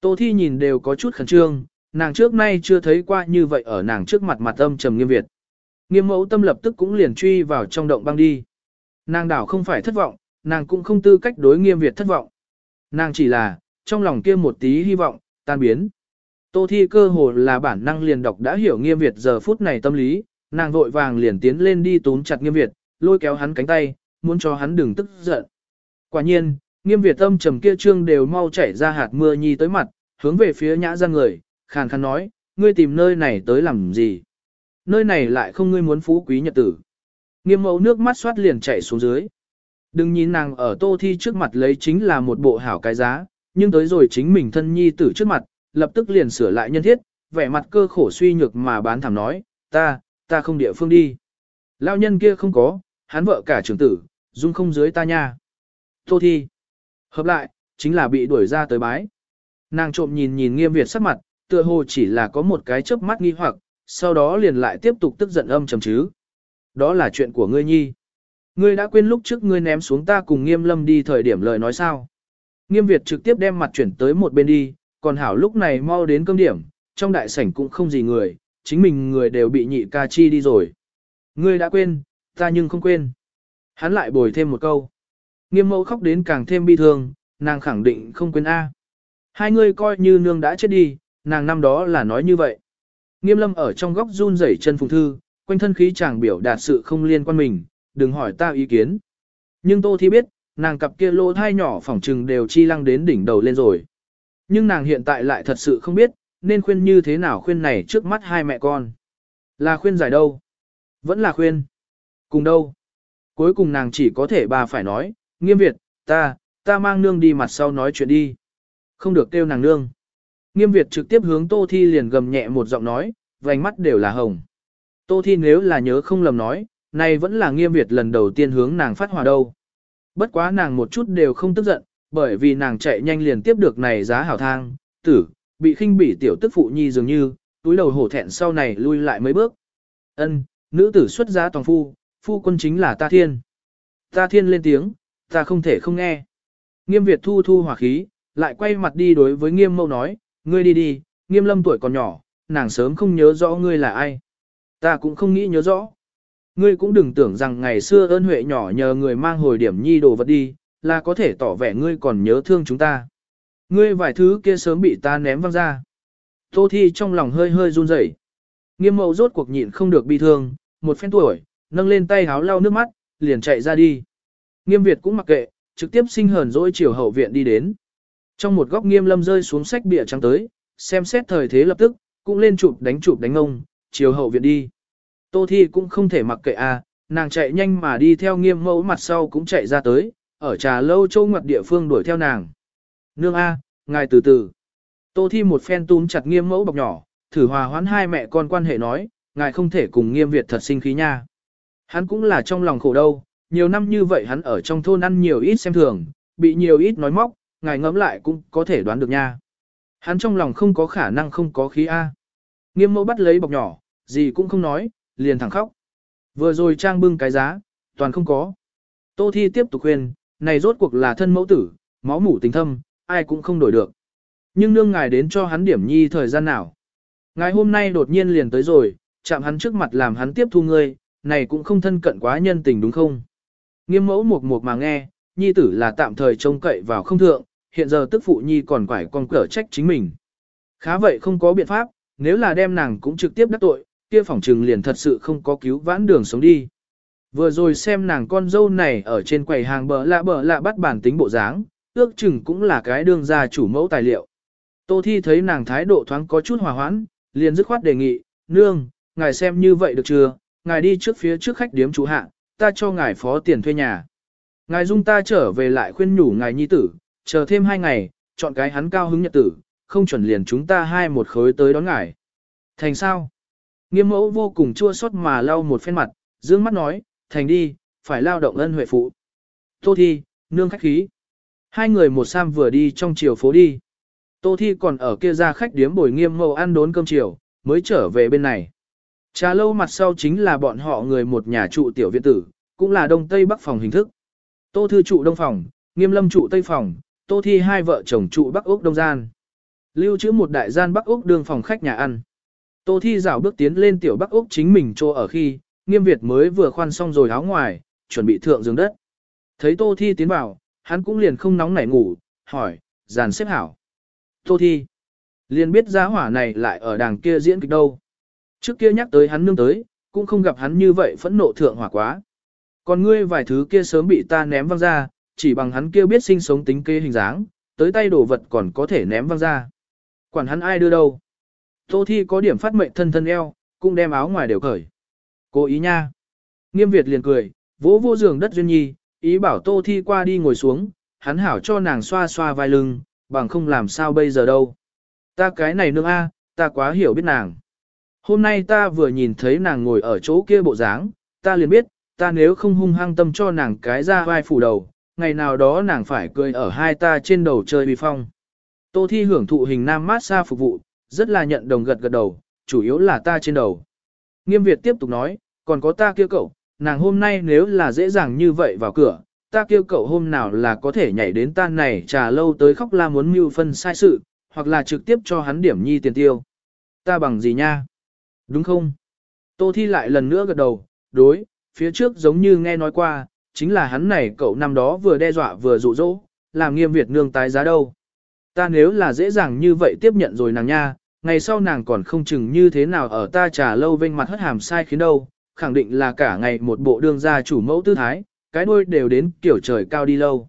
Tô Thi nhìn đều có chút khẩn trương, nàng trước nay chưa thấy qua như vậy ở nàng trước mặt mặt âm trầm Nghiêm Việt. Nghiêm mẫu tâm lập tức cũng liền truy vào trong động băng đi. Nàng đảo không phải thất vọng, nàng cũng không tư cách đối Nghiêm Việt thất vọng. Nàng chỉ là, trong lòng kia một tí hy vọng, tan biến. Tô Thi cơ hồ là bản năng liền đọc đã hiểu Nghiêm Việt giờ phút này tâm lý, nàng vội vàng liền tiến lên đi túm chặt Nghiêm Việt, lôi kéo hắn cánh tay, muốn cho hắn đừng tức giận. Quả nhiên, Nghiêm Việt tâm trầm kia trương đều mau chảy ra hạt mưa nhi tới mặt, hướng về phía nhã ra người, khàn khàn nói, ngươi tìm nơi này tới làm gì? Nơi này lại không ngươi muốn phú quý nhật tử. Nghiêm mẫu nước mắt xoát liền chảy xuống dưới. Đừng nhìn nàng ở tô thi trước mặt lấy chính là một bộ hảo cái giá, nhưng tới rồi chính mình thân nhi tử trước mặt, lập tức liền sửa lại nhân thiết, vẻ mặt cơ khổ suy nhược mà bán thảm nói, ta, ta không địa phương đi. Lao nhân kia không có, hắn vợ cả trưởng tử, dung không dưới ta nha. Tô thi. Hợp lại, chính là bị đuổi ra tới bái. Nàng trộm nhìn nhìn nghiêm Việt sắc mặt, tựa hồ chỉ là có một cái chớp mắt nghi hoặc, sau đó liền lại tiếp tục tức giận âm trầm chứ. Đó là chuyện của ngươi nhi. Ngươi đã quên lúc trước ngươi ném xuống ta cùng nghiêm lâm đi thời điểm lời nói sao. Nghiêm Việt trực tiếp đem mặt chuyển tới một bên đi, còn hảo lúc này mau đến cơm điểm, trong đại sảnh cũng không gì người, chính mình người đều bị nhị ca chi đi rồi. Ngươi đã quên, ta nhưng không quên. Hắn lại bồi thêm một câu. Nghiêm mẫu khóc đến càng thêm bi thương, nàng khẳng định không quên A. Hai người coi như nương đã chết đi, nàng năm đó là nói như vậy. Nghiêm lâm ở trong góc run rẩy chân phùng thư, quanh thân khí chàng biểu đạt sự không liên quan mình, đừng hỏi ta ý kiến. Nhưng Tô thì biết, nàng cặp kia lỗ thai nhỏ phỏng trừng đều chi lăng đến đỉnh đầu lên rồi. Nhưng nàng hiện tại lại thật sự không biết, nên khuyên như thế nào khuyên này trước mắt hai mẹ con. Là khuyên giải đâu? Vẫn là khuyên. Cùng đâu? Cuối cùng nàng chỉ có thể bà phải nói, nghiêm Việt, ta, ta mang nương đi mặt sau nói chuyện đi. Không được kêu nàng nương. Nghiêm Việt trực tiếp hướng Tô Thi liền gầm nhẹ một giọng nói, vành mắt đều là hồng. Tô Thi nếu là nhớ không lầm nói, này vẫn là Nghiêm Việt lần đầu tiên hướng nàng phát hỏa đâu. Bất quá nàng một chút đều không tức giận, bởi vì nàng chạy nhanh liền tiếp được này giá hảo thang, tử, bị khinh bỉ tiểu tức phụ nhi dường như, túi đầu hổ thẹn sau này lui lại mấy bước. Ân, nữ tử xuất giá toàn phu, phu quân chính là ta thiên. Ta thiên lên tiếng, Ta không thể không nghe. Nghiêm Việt thu thu hỏa khí, lại quay mặt đi đối với nghiêm mâu nói, ngươi đi đi, nghiêm lâm tuổi còn nhỏ, nàng sớm không nhớ rõ ngươi là ai. Ta cũng không nghĩ nhớ rõ. Ngươi cũng đừng tưởng rằng ngày xưa ơn huệ nhỏ nhờ người mang hồi điểm nhi đồ vật đi, là có thể tỏ vẻ ngươi còn nhớ thương chúng ta. Ngươi vài thứ kia sớm bị ta ném văng ra. Tô Thi trong lòng hơi hơi run rẩy. Nghiêm mẫu rốt cuộc nhịn không được bi thương, một phen tuổi, nâng lên tay háo lau nước mắt, liền chạy ra đi. Nghiêm Việt cũng mặc kệ, trực tiếp sinh hờn dỗi chiều hậu viện đi đến. Trong một góc nghiêm lâm rơi xuống sách bìa trắng tới, xem xét thời thế lập tức, cũng lên chụp đánh chụp đánh ông, chiều hậu viện đi. Tô Thi cũng không thể mặc kệ à, nàng chạy nhanh mà đi theo nghiêm mẫu mặt sau cũng chạy ra tới, ở trà lâu châu ngoặt địa phương đuổi theo nàng. Nương A, ngài từ từ. Tô Thi một phen túm chặt nghiêm mẫu bọc nhỏ, thử hòa hoãn hai mẹ con quan hệ nói, ngài không thể cùng nghiêm Việt thật sinh khí nha. Hắn cũng là trong lòng khổ đâu, nhiều năm như vậy hắn ở trong thôn ăn nhiều ít xem thường, bị nhiều ít nói móc, ngài ngẫm lại cũng có thể đoán được nha. Hắn trong lòng không có khả năng không có khí A. Nghiêm mẫu bắt lấy bọc nhỏ, gì cũng không nói, liền thẳng khóc. Vừa rồi trang bưng cái giá, toàn không có. Tô Thi tiếp tục khuyên, này rốt cuộc là thân mẫu tử, máu mủ tình thâm, ai cũng không đổi được. Nhưng nương ngài đến cho hắn điểm nhi thời gian nào. Ngài hôm nay đột nhiên liền tới rồi, chạm hắn trước mặt làm hắn tiếp thu ngươi, này cũng không thân cận quá nhân tình đúng không? Nghiêm mẫu một một mà nghe, nhi tử là tạm thời trông cậy vào không thượng, hiện giờ tức phụ nhi còn quải con cỡ trách chính mình. Khá vậy không có biện pháp, nếu là đem nàng cũng trực tiếp đắc tội, kia phỏng trừng liền thật sự không có cứu vãn đường sống đi. Vừa rồi xem nàng con dâu này ở trên quầy hàng bờ lạ bờ lạ bắt bản tính bộ dáng, ước chừng cũng là cái đương gia chủ mẫu tài liệu. Tô Thi thấy nàng thái độ thoáng có chút hòa hoãn, liền dứt khoát đề nghị, nương, ngài xem như vậy được chưa, ngài đi trước phía trước khách điếm chủ hạ, ta cho ngài phó tiền thuê nhà. Ngài dung ta trở về lại khuyên nhủ ngài nhi tử, chờ thêm hai ngày, chọn cái hắn cao hứng nhật tử, không chuẩn liền chúng ta hai một khối tới đón ngài. Thành sao? Nghiêm mẫu vô cùng chua xót mà lau một phen mặt, dương mắt nói, thành đi, phải lao động ân huệ phụ. Tô Thi, nương khách khí. Hai người một sam vừa đi trong chiều phố đi. Tô Thi còn ở kia ra khách điếm bồi nghiêm mẫu ăn đốn cơm chiều, mới trở về bên này. Trà lâu mặt sau chính là bọn họ người một nhà trụ tiểu viện tử, cũng là đông tây bắc phòng hình thức. Tô Thư trụ đông phòng, nghiêm lâm trụ tây phòng, Tô Thi hai vợ chồng trụ bắc úc đông gian. Lưu trữ một đại gian bắc úc đường phòng khách nhà ăn. Tô Thi rảo bước tiến lên tiểu bắc úc chính mình chỗ ở khi, nghiêm Việt mới vừa khoan xong rồi áo ngoài, chuẩn bị thượng giường đất. Thấy Tô Thi tiến vào, hắn cũng liền không nóng nảy ngủ, hỏi, dàn xếp hảo. Tô Thi, liền biết giá hỏa này lại ở đàng kia diễn kịch đâu. Trước kia nhắc tới hắn nương tới, cũng không gặp hắn như vậy phẫn nộ thượng hỏa quá. Còn ngươi vài thứ kia sớm bị ta ném văng ra, chỉ bằng hắn kia biết sinh sống tính kê hình dáng, tới tay đồ vật còn có thể ném văng ra. Quản hắn ai đưa đâu. Tô Thi có điểm phát mệnh thân thân eo, cũng đem áo ngoài đều cởi. Cố ý nha. Nghiêm Việt liền cười, vỗ vô giường đất duyên nhi, ý bảo Tô Thi qua đi ngồi xuống, hắn hảo cho nàng xoa xoa vai lưng, bằng không làm sao bây giờ đâu. Ta cái này nương a, ta quá hiểu biết nàng. Hôm nay ta vừa nhìn thấy nàng ngồi ở chỗ kia bộ dáng, ta liền biết, ta nếu không hung hăng tâm cho nàng cái ra vai phủ đầu, ngày nào đó nàng phải cười ở hai ta trên đầu chơi bi phong. Tô Thi hưởng thụ hình nam mát xa phục vụ, rất là nhận đồng gật gật đầu, chủ yếu là ta trên đầu. Nghiêm Việt tiếp tục nói, còn có ta kia cậu, nàng hôm nay nếu là dễ dàng như vậy vào cửa, ta kêu cậu hôm nào là có thể nhảy đến tan này trà lâu tới khóc la muốn mưu phân sai sự, hoặc là trực tiếp cho hắn điểm nhi tiền tiêu. Ta bằng gì nha? Đúng không? Tô Thi lại lần nữa gật đầu, đối, phía trước giống như nghe nói qua, chính là hắn này cậu năm đó vừa đe dọa vừa dụ dỗ, làm nghiêm Việt nương tái giá đâu. Ta nếu là dễ dàng như vậy tiếp nhận rồi nàng nha, ngày sau nàng còn không chừng như thế nào ở ta trà lâu vênh mặt hất hàm sai khiến đâu, khẳng định là cả ngày một bộ đương gia chủ mẫu tư thái, cái đuôi đều đến kiểu trời cao đi lâu.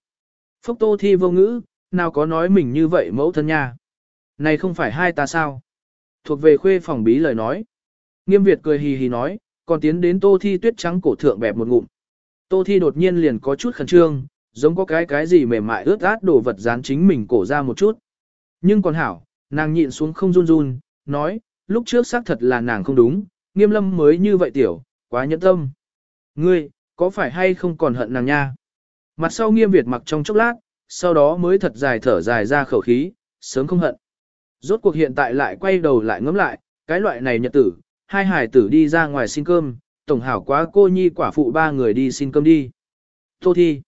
Phốc tô thi vô ngữ, nào có nói mình như vậy mẫu thân nha. Này không phải hai ta sao? Thuộc về khuê phòng bí lời nói. Nghiêm Việt cười hì hì nói, còn tiến đến tô thi tuyết trắng cổ thượng bẹp một ngụm. Tô thi đột nhiên liền có chút khẩn trương, giống có cái cái gì mềm mại ướt át đồ vật dán chính mình cổ ra một chút. Nhưng còn hảo, nàng nhịn xuống không run run, nói, lúc trước xác thật là nàng không đúng, nghiêm lâm mới như vậy tiểu, quá nhẫn tâm. Ngươi, có phải hay không còn hận nàng nha? Mặt sau nghiêm Việt mặc trong chốc lát, sau đó mới thật dài thở dài ra khẩu khí, sớm không hận. Rốt cuộc hiện tại lại quay đầu lại ngẫm lại, cái loại này nhật tử, hai hải tử đi ra ngoài xin cơm, tổng hảo quá cô nhi quả phụ ba người đi xin cơm đi. Tô thi.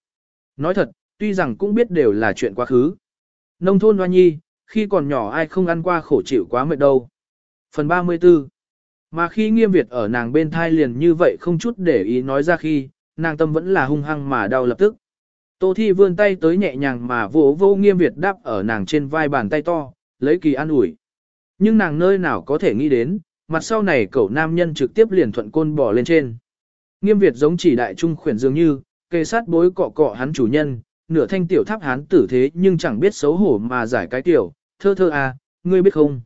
nói thật, tuy rằng cũng biết đều là chuyện quá khứ. Nông thôn hoa nhi, khi còn nhỏ ai không ăn qua khổ chịu quá mệt đâu. Phần 34 Mà khi nghiêm Việt ở nàng bên thai liền như vậy không chút để ý nói ra khi, nàng tâm vẫn là hung hăng mà đau lập tức. Tô Thi vươn tay tới nhẹ nhàng mà vỗ vô nghiêm Việt đáp ở nàng trên vai bàn tay to, lấy kỳ an ủi. Nhưng nàng nơi nào có thể nghĩ đến, mặt sau này cậu nam nhân trực tiếp liền thuận côn bỏ lên trên. Nghiêm Việt giống chỉ đại trung khuyển dường như, kê sát bối cọ cọ hắn chủ nhân, nửa thanh tiểu tháp hắn tử thế nhưng chẳng biết xấu hổ mà giải cái tiểu, thơ thơ à, ngươi biết không?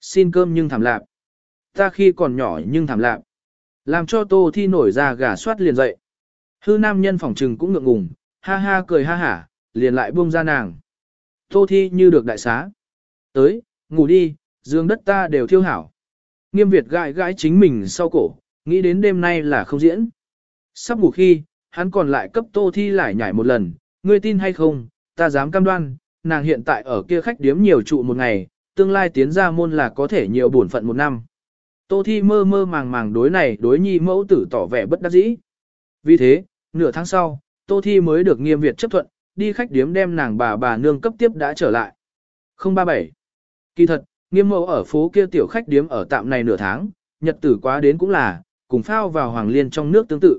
Xin cơm nhưng thảm lạp. Ta khi còn nhỏ nhưng thảm lạp. Làm cho tô thi nổi ra gà soát liền dậy. Hư nam nhân phòng trừng cũng ngượng ngùng, ha ha cười ha hả, liền lại buông ra nàng. Tô thi như được đại xá. Tới, ngủ đi, giường đất ta đều thiêu hảo. Nghiêm Việt gãi gãi chính mình sau cổ, nghĩ đến đêm nay là không diễn. Sắp ngủ khi, hắn còn lại cấp tô thi lại nhảy một lần, ngươi tin hay không, ta dám cam đoan, nàng hiện tại ở kia khách điếm nhiều trụ một ngày, tương lai tiến ra môn là có thể nhiều bổn phận một năm. Tô thi mơ mơ màng màng đối này đối nhi mẫu tử tỏ vẻ bất đắc dĩ. Vì thế, nửa tháng sau, Tô thi mới được nghiêm Việt chấp thuận, đi khách điếm đem nàng bà bà nương cấp tiếp đã trở lại. 037. Kỳ thật, nghiêm mẫu ở phố kia tiểu khách điếm ở tạm này nửa tháng, nhật tử quá đến cũng là, cùng phao vào hoàng liên trong nước tương tự.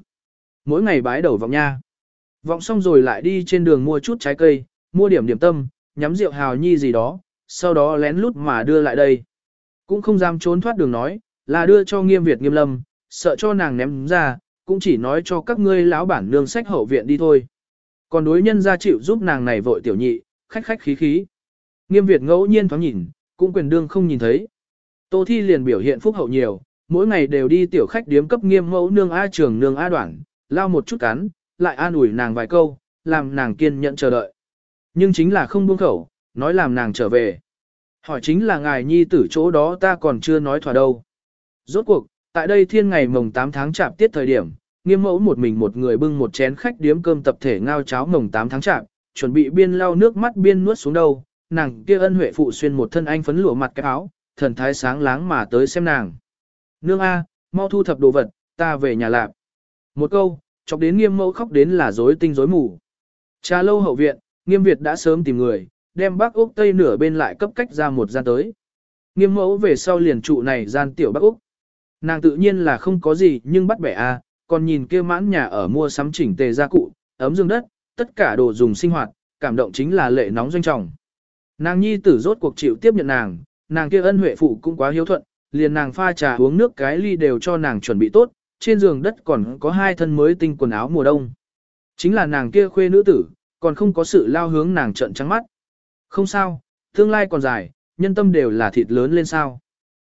Mỗi ngày bái đầu vọng nha. Vọng xong rồi lại đi trên đường mua chút trái cây, mua điểm điểm tâm, nhắm rượu hào nhi gì đó, sau đó lén lút mà đưa lại đây. Cũng không dám trốn thoát đường nói, là đưa cho nghiêm Việt nghiêm lâm, sợ cho nàng ném ra, cũng chỉ nói cho các ngươi lão bản nương sách hậu viện đi thôi. Còn đối nhân ra chịu giúp nàng này vội tiểu nhị, khách khách khí khí. Nghiêm Việt ngẫu nhiên thoáng nhìn, cũng quyền đương không nhìn thấy. Tô Thi liền biểu hiện phúc hậu nhiều, mỗi ngày đều đi tiểu khách điếm cấp nghiêm mẫu nương A trường nương A đoạn, lao một chút cắn, lại an ủi nàng vài câu, làm nàng kiên nhẫn chờ đợi. Nhưng chính là không buông khẩu, nói làm nàng trở về. Hỏi chính là ngài nhi tử chỗ đó ta còn chưa nói thỏa đâu. Rốt cuộc, tại đây thiên ngày mồng 8 tháng chạp tiết thời điểm, nghiêm mẫu một mình một người bưng một chén khách điếm cơm tập thể ngao cháo mồng 8 tháng chạp, chuẩn bị biên lau nước mắt biên nuốt xuống đâu, nàng kia ân huệ phụ xuyên một thân anh phấn lụa mặt cái áo, thần thái sáng láng mà tới xem nàng. Nương A, mau thu thập đồ vật, ta về nhà lạp. Một câu, chọc đến nghiêm mẫu khóc đến là rối tinh rối mù. Trà lâu hậu viện, nghiêm Việt đã sớm tìm người, đem bác Úc Tây nửa bên lại cấp cách ra một gian tới. Nghiêm mẫu về sau liền trụ này gian tiểu bác Úc. Nàng tự nhiên là không có gì nhưng bắt bẻ a, còn nhìn kia mãn nhà ở mua sắm chỉnh tề gia cụ, ấm dương đất, tất cả đồ dùng sinh hoạt, cảm động chính là lệ nóng doanh trọng. Nàng nhi tử rốt cuộc chịu tiếp nhận nàng, nàng kia ân huệ phụ cũng quá hiếu thuận, liền nàng pha trà uống nước cái ly đều cho nàng chuẩn bị tốt, trên giường đất còn có hai thân mới tinh quần áo mùa đông. Chính là nàng kia khuê nữ tử, còn không có sự lao hướng nàng trận trắng mắt. Không sao, tương lai còn dài, nhân tâm đều là thịt lớn lên sao.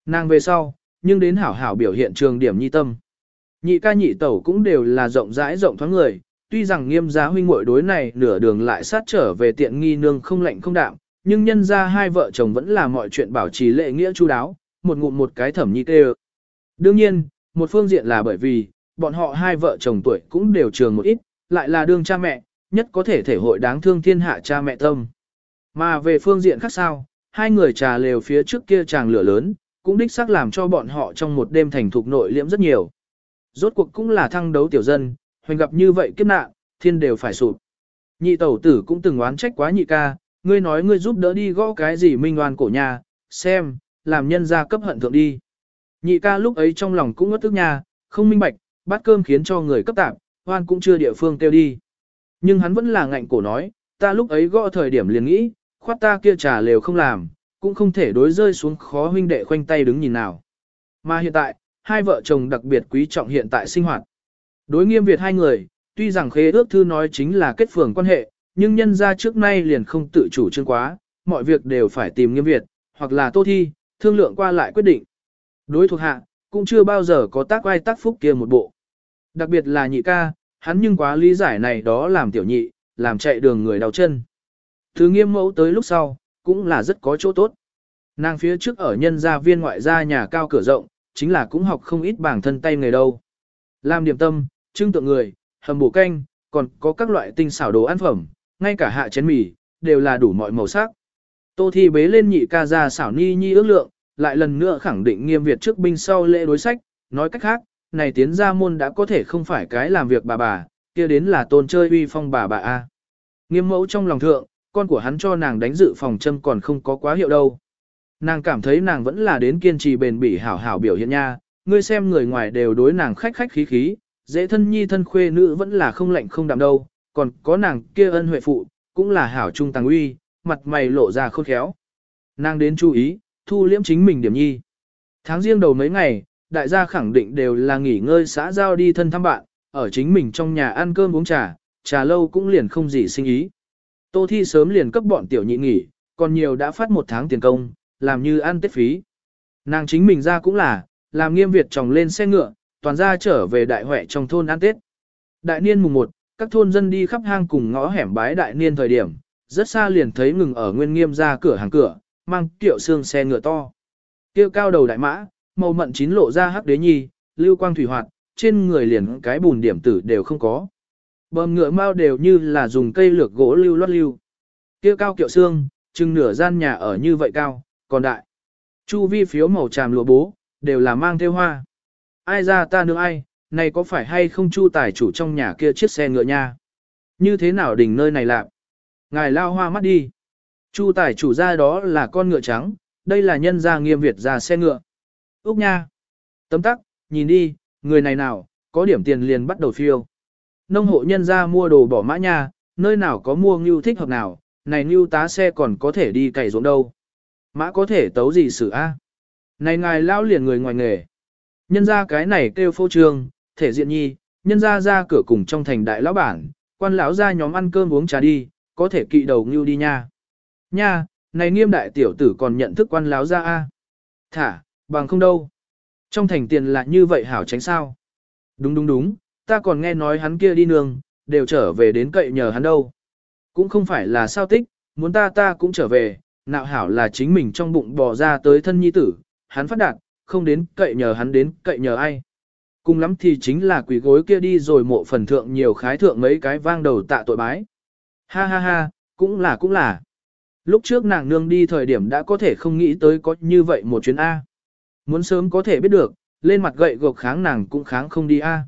Nàng về sau, nhưng đến hảo hảo biểu hiện trường điểm nhi tâm. Nhị ca nhị tẩu cũng đều là rộng rãi rộng thoáng người, tuy rằng nghiêm giá huynh muội đối này nửa đường lại sát trở về tiện nghi nương không lạnh không đạm, nhưng nhân ra hai vợ chồng vẫn là mọi chuyện bảo trì lệ nghĩa chu đáo, một ngụm một cái thẩm nhi tê Đương nhiên, một phương diện là bởi vì, bọn họ hai vợ chồng tuổi cũng đều trường một ít, lại là đương cha mẹ, nhất có thể thể hội đáng thương thiên hạ cha mẹ tâm. Mà về phương diện khác sao, hai người trà lều phía trước kia chàng lửa lớn, cũng đích xác làm cho bọn họ trong một đêm thành thục nội liễm rất nhiều. Rốt cuộc cũng là thăng đấu tiểu dân, hoành gặp như vậy kiếp nạn, thiên đều phải sụp. Nhị tẩu tử cũng từng oán trách quá nhị ca, ngươi nói ngươi giúp đỡ đi gõ cái gì minh oan cổ nhà, xem, làm nhân gia cấp hận thượng đi. Nhị ca lúc ấy trong lòng cũng ngất tức nha, không minh bạch, bát cơm khiến cho người cấp tạp, hoan cũng chưa địa phương tiêu đi. Nhưng hắn vẫn là ngạnh cổ nói, ta lúc ấy gõ thời điểm liền nghĩ, khoát ta kia trà lều không làm, cũng không thể đối rơi xuống khó huynh đệ khoanh tay đứng nhìn nào. Mà hiện tại, hai vợ chồng đặc biệt quý trọng hiện tại sinh hoạt. Đối nghiêm Việt hai người, tuy rằng khế ước thư nói chính là kết phường quan hệ, nhưng nhân ra trước nay liền không tự chủ trương quá, mọi việc đều phải tìm nghiêm Việt, hoặc là tô thi, thương lượng qua lại quyết định. Đối thuộc hạ, cũng chưa bao giờ có tác ai tác phúc kia một bộ. Đặc biệt là nhị ca, hắn nhưng quá lý giải này đó làm tiểu nhị, làm chạy đường người đau chân. Thứ nghiêm mẫu tới lúc sau, cũng là rất có chỗ tốt. Nàng phía trước ở nhân gia viên ngoại gia nhà cao cửa rộng, chính là cũng học không ít bảng thân tay nghề đâu. Làm điểm tâm, trưng tượng người, hầm bổ canh, còn có các loại tinh xảo đồ ăn phẩm, ngay cả hạ chén mì, đều là đủ mọi màu sắc. Tô Thi bế lên nhị ca ra xảo ni nhi ước lượng, lại lần nữa khẳng định nghiêm Việt trước binh sau lễ đối sách, nói cách khác, này tiến ra môn đã có thể không phải cái làm việc bà bà, kia đến là tôn chơi uy phong bà bà A. Nghiêm mẫu trong lòng thượng, con của hắn cho nàng đánh dự phòng châm còn không có quá hiệu đâu. Nàng cảm thấy nàng vẫn là đến kiên trì bền bỉ hảo hảo biểu hiện nha, ngươi xem người ngoài đều đối nàng khách khách khí khí, dễ thân nhi thân khuê nữ vẫn là không lạnh không đạm đâu, còn có nàng kia ân huệ phụ, cũng là hảo trung tàng uy, mặt mày lộ ra khôn khéo. Nàng đến chú ý, thu liễm chính mình điểm nhi. Tháng riêng đầu mấy ngày, đại gia khẳng định đều là nghỉ ngơi xã giao đi thân thăm bạn, ở chính mình trong nhà ăn cơm uống trà, trà lâu cũng liền không gì sinh ý. Tô Thi sớm liền cấp bọn tiểu nhị nghỉ, còn nhiều đã phát một tháng tiền công, làm như ăn tết phí. Nàng chính mình ra cũng là, làm nghiêm Việt tròng lên xe ngựa, toàn ra trở về đại huệ trong thôn ăn tết. Đại niên mùng 1, các thôn dân đi khắp hang cùng ngõ hẻm bái đại niên thời điểm, rất xa liền thấy ngừng ở nguyên nghiêm ra cửa hàng cửa, mang kiệu xương xe ngựa to. Kiệu cao đầu đại mã, màu mận chín lộ ra hắc đế nhi, lưu quang thủy hoạt, trên người liền cái bùn điểm tử đều không có. Bờm ngựa mau đều như là dùng cây lược gỗ lưu loát lưu. Kiệu cao kiệu xương, chừng nửa gian nhà ở như vậy cao, còn đại. Chu vi phiếu màu tràm lụa bố, đều là mang theo hoa. Ai ra ta nương ai, này có phải hay không chu tài chủ trong nhà kia chiếc xe ngựa nha? Như thế nào đỉnh nơi này lạc? Ngài lao hoa mắt đi. Chu tài chủ ra đó là con ngựa trắng, đây là nhân gia nghiêm Việt ra xe ngựa. Úc nha. Tấm tắc, nhìn đi, người này nào, có điểm tiền liền bắt đầu phiêu. Nông hộ nhân gia mua đồ bỏ mã nha, nơi nào có mua ngưu thích hợp nào, này ngưu tá xe còn có thể đi cày ruộng đâu. Mã có thể tấu gì xử a? Này ngài lao liền người ngoài nghề. Nhân ra cái này kêu phô trương, thể diện nhi, nhân ra ra cửa cùng trong thành đại lão bản, quan lão ra nhóm ăn cơm uống trà đi, có thể kỵ đầu ngưu đi nha. Nha, này nghiêm đại tiểu tử còn nhận thức quan lão ra a Thả, bằng không đâu. Trong thành tiền là như vậy hảo tránh sao. Đúng đúng đúng, ta còn nghe nói hắn kia đi nương, đều trở về đến cậy nhờ hắn đâu. Cũng không phải là sao tích, muốn ta ta cũng trở về, nạo hảo là chính mình trong bụng bò ra tới thân nhi tử, hắn phát đạt, không đến cậy nhờ hắn đến cậy nhờ ai. Cùng lắm thì chính là quỷ gối kia đi rồi mộ phần thượng nhiều khái thượng mấy cái vang đầu tạ tội bái. Ha ha ha, cũng là cũng là. Lúc trước nàng nương đi thời điểm đã có thể không nghĩ tới có như vậy một chuyến A. Muốn sớm có thể biết được, lên mặt gậy gộc kháng nàng cũng kháng không đi A.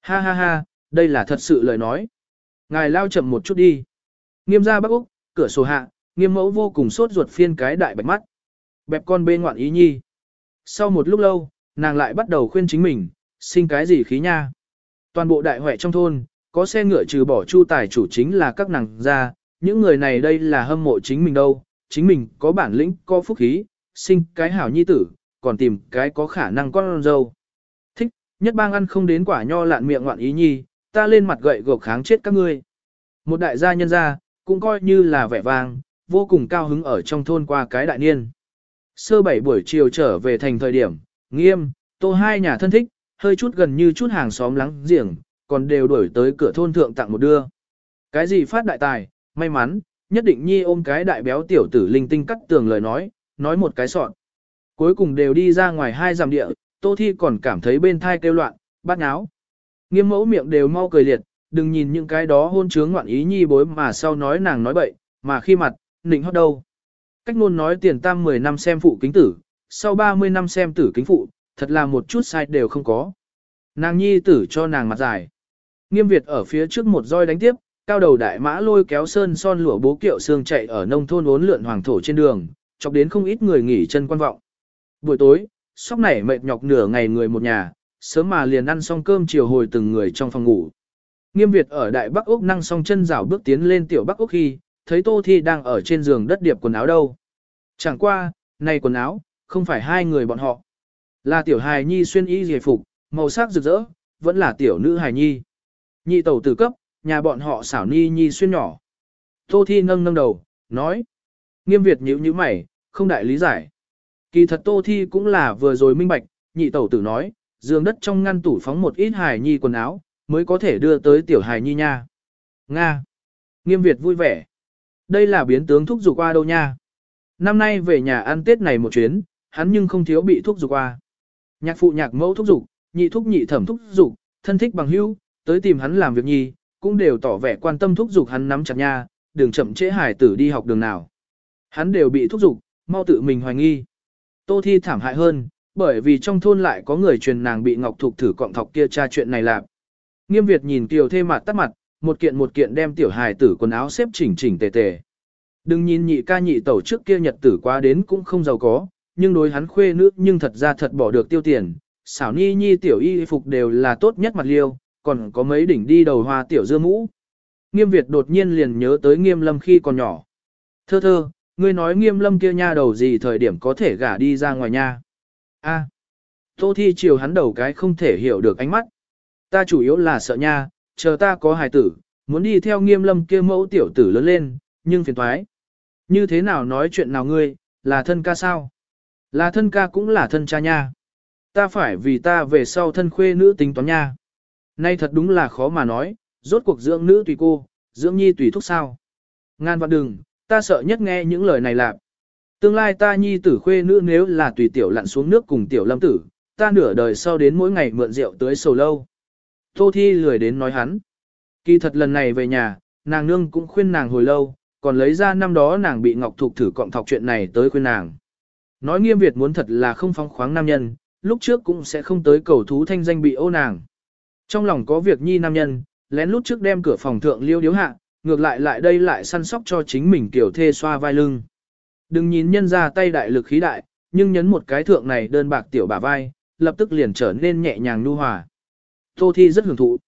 Ha ha ha, đây là thật sự lời nói. Ngài lao chậm một chút đi. Nghiêm ra bắc Úc, cửa sổ hạ, nghiêm mẫu vô cùng sốt ruột phiên cái đại bạch mắt. Bẹp con bên ngoạn ý nhi. Sau một lúc lâu, nàng lại bắt đầu khuyên chính mình, sinh cái gì khí nha. Toàn bộ đại huệ trong thôn, có xe ngựa trừ bỏ chu tài chủ chính là các nàng ra, những người này đây là hâm mộ chính mình đâu, chính mình có bản lĩnh, có phúc khí, sinh cái hảo nhi tử, còn tìm cái có khả năng con dâu. Thích, nhất bang ăn không đến quả nho lạn miệng ngoạn ý nhi, ta lên mặt gậy gộc kháng chết các ngươi. Một đại gia nhân gia, cũng coi như là vẻ vang, vô cùng cao hứng ở trong thôn qua cái đại niên. Sơ bảy buổi chiều trở về thành thời điểm, nghiêm, tô hai nhà thân thích, hơi chút gần như chút hàng xóm lắng giềng, còn đều đuổi tới cửa thôn thượng tặng một đưa. Cái gì phát đại tài, may mắn, nhất định nhi ôm cái đại béo tiểu tử linh tinh cắt tường lời nói, nói một cái sọn. Cuối cùng đều đi ra ngoài hai dặm địa, tô thi còn cảm thấy bên thai kêu loạn, bát náo. Nghiêm mẫu miệng đều mau cười liệt, đừng nhìn những cái đó hôn chướng ngoạn ý nhi bối mà sau nói nàng nói bậy, mà khi mặt, nịnh hót đâu. Cách ngôn nói tiền tam 10 năm xem phụ kính tử, sau 30 năm xem tử kính phụ, thật là một chút sai đều không có. Nàng nhi tử cho nàng mặt dài. Nghiêm Việt ở phía trước một roi đánh tiếp, cao đầu đại mã lôi kéo sơn son lụa bố kiệu xương chạy ở nông thôn uốn lượn hoàng thổ trên đường, chọc đến không ít người nghỉ chân quan vọng. Buổi tối, sóc nảy mệt nhọc nửa ngày người một nhà, sớm mà liền ăn xong cơm chiều hồi từng người trong phòng ngủ. Nghiêm Việt ở Đại Bắc Úc năng song chân rảo bước tiến lên Tiểu Bắc Úc khi, thấy Tô Thi đang ở trên giường đất điệp quần áo đâu. Chẳng qua, này quần áo, không phải hai người bọn họ. Là Tiểu Hài Nhi xuyên y dề phục, màu sắc rực rỡ, vẫn là Tiểu Nữ Hài Nhi. Nhị tẩu tử cấp, nhà bọn họ xảo ni nhi xuyên nhỏ. Tô Thi nâng nâng đầu, nói. Nghiêm Việt nhíu nhíu mày, không đại lý giải. Kỳ thật Tô Thi cũng là vừa rồi minh bạch, nhị tẩu tử nói, giường đất trong ngăn tủ phóng một ít hài nhi quần áo, mới có thể đưa tới tiểu hài nhi nha. Nga. Nghiêm Việt vui vẻ. Đây là biến tướng thúc dục qua đâu nha. Năm nay về nhà ăn Tết này một chuyến, hắn nhưng không thiếu bị thúc dục qua. Nhạc phụ nhạc mẫu thúc giục, nhị thúc nhị thẩm thúc giục, thân thích bằng hữu, tới tìm hắn làm việc nhi, cũng đều tỏ vẻ quan tâm thúc giục hắn nắm chặt nha, đừng chậm trễ hải tử đi học đường nào. Hắn đều bị thúc giục, mau tự mình hoài nghi. Tô Thi thảm hại hơn, bởi vì trong thôn lại có người truyền nàng bị Ngọc Thục thử cọng thọc kia tra chuyện này làm. Nghiêm Việt nhìn Kiều Thê mặt tắt mặt, một kiện một kiện đem tiểu hài tử quần áo xếp chỉnh chỉnh tề tề. Đừng nhìn nhị ca nhị tẩu trước kia nhật tử quá đến cũng không giàu có, nhưng đối hắn khuê nữ nhưng thật ra thật bỏ được tiêu tiền. Xảo ni nhi tiểu y phục đều là tốt nhất mặt liêu, còn có mấy đỉnh đi đầu hoa tiểu dưa mũ. Nghiêm Việt đột nhiên liền nhớ tới nghiêm lâm khi còn nhỏ. Thơ thơ, ngươi nói nghiêm lâm kia nha đầu gì thời điểm có thể gả đi ra ngoài nha. A. Tô Thi chiều hắn đầu cái không thể hiểu được ánh mắt. Ta chủ yếu là sợ nha, chờ ta có hài tử, muốn đi theo nghiêm lâm kia mẫu tiểu tử lớn lên, nhưng phiền thoái. Như thế nào nói chuyện nào ngươi, là thân ca sao? Là thân ca cũng là thân cha nha. Ta phải vì ta về sau thân khuê nữ tính toán nha. Nay thật đúng là khó mà nói, rốt cuộc dưỡng nữ tùy cô, dưỡng nhi tùy thúc sao. Ngan vạn đừng, ta sợ nhất nghe những lời này lạc. Tương lai ta nhi tử khuê nữ nếu là tùy tiểu lặn xuống nước cùng tiểu lâm tử, ta nửa đời sau đến mỗi ngày mượn rượu tới sầu lâu. Tô Thi lười đến nói hắn. Kỳ thật lần này về nhà, nàng nương cũng khuyên nàng hồi lâu, còn lấy ra năm đó nàng bị Ngọc Thục thử cộng thọc chuyện này tới khuyên nàng. Nói nghiêm Việt muốn thật là không phong khoáng nam nhân, lúc trước cũng sẽ không tới cầu thú thanh danh bị ô nàng. Trong lòng có việc nhi nam nhân, lén lút trước đem cửa phòng thượng liêu điếu hạ, ngược lại lại đây lại săn sóc cho chính mình kiểu thê xoa vai lưng. Đừng nhìn nhân ra tay đại lực khí đại, nhưng nhấn một cái thượng này đơn bạc tiểu bả vai, lập tức liền trở nên nhẹ nhàng nhu hòa. Tô Thi rất hưởng thụ.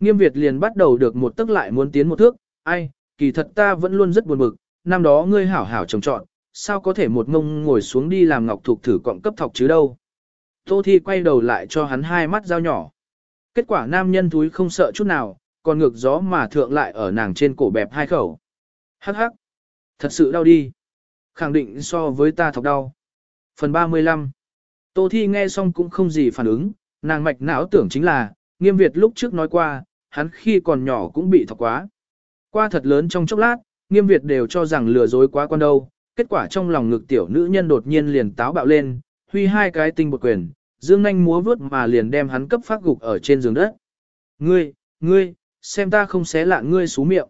Nghiêm Việt liền bắt đầu được một tức lại muốn tiến một thước, ai, kỳ thật ta vẫn luôn rất buồn bực, năm đó ngươi hảo hảo trồng trọn, sao có thể một ngông ngồi xuống đi làm ngọc thuộc thử cộng cấp thọc chứ đâu. Tô Thi quay đầu lại cho hắn hai mắt dao nhỏ. Kết quả nam nhân túi không sợ chút nào, còn ngược gió mà thượng lại ở nàng trên cổ bẹp hai khẩu. Hắc hắc. Thật sự đau đi. Khẳng định so với ta thọc đau. Phần 35 Tô Thi nghe xong cũng không gì phản ứng, nàng mạch não tưởng chính là, nghiêm Việt lúc trước nói qua, hắn khi còn nhỏ cũng bị thọc quá. Qua thật lớn trong chốc lát, nghiêm Việt đều cho rằng lừa dối quá con đâu, kết quả trong lòng ngực tiểu nữ nhân đột nhiên liền táo bạo lên, huy hai cái tinh bột quyền, dương nanh múa vướt mà liền đem hắn cấp phát gục ở trên giường đất. Ngươi, ngươi, xem ta không xé lạ ngươi xú miệng.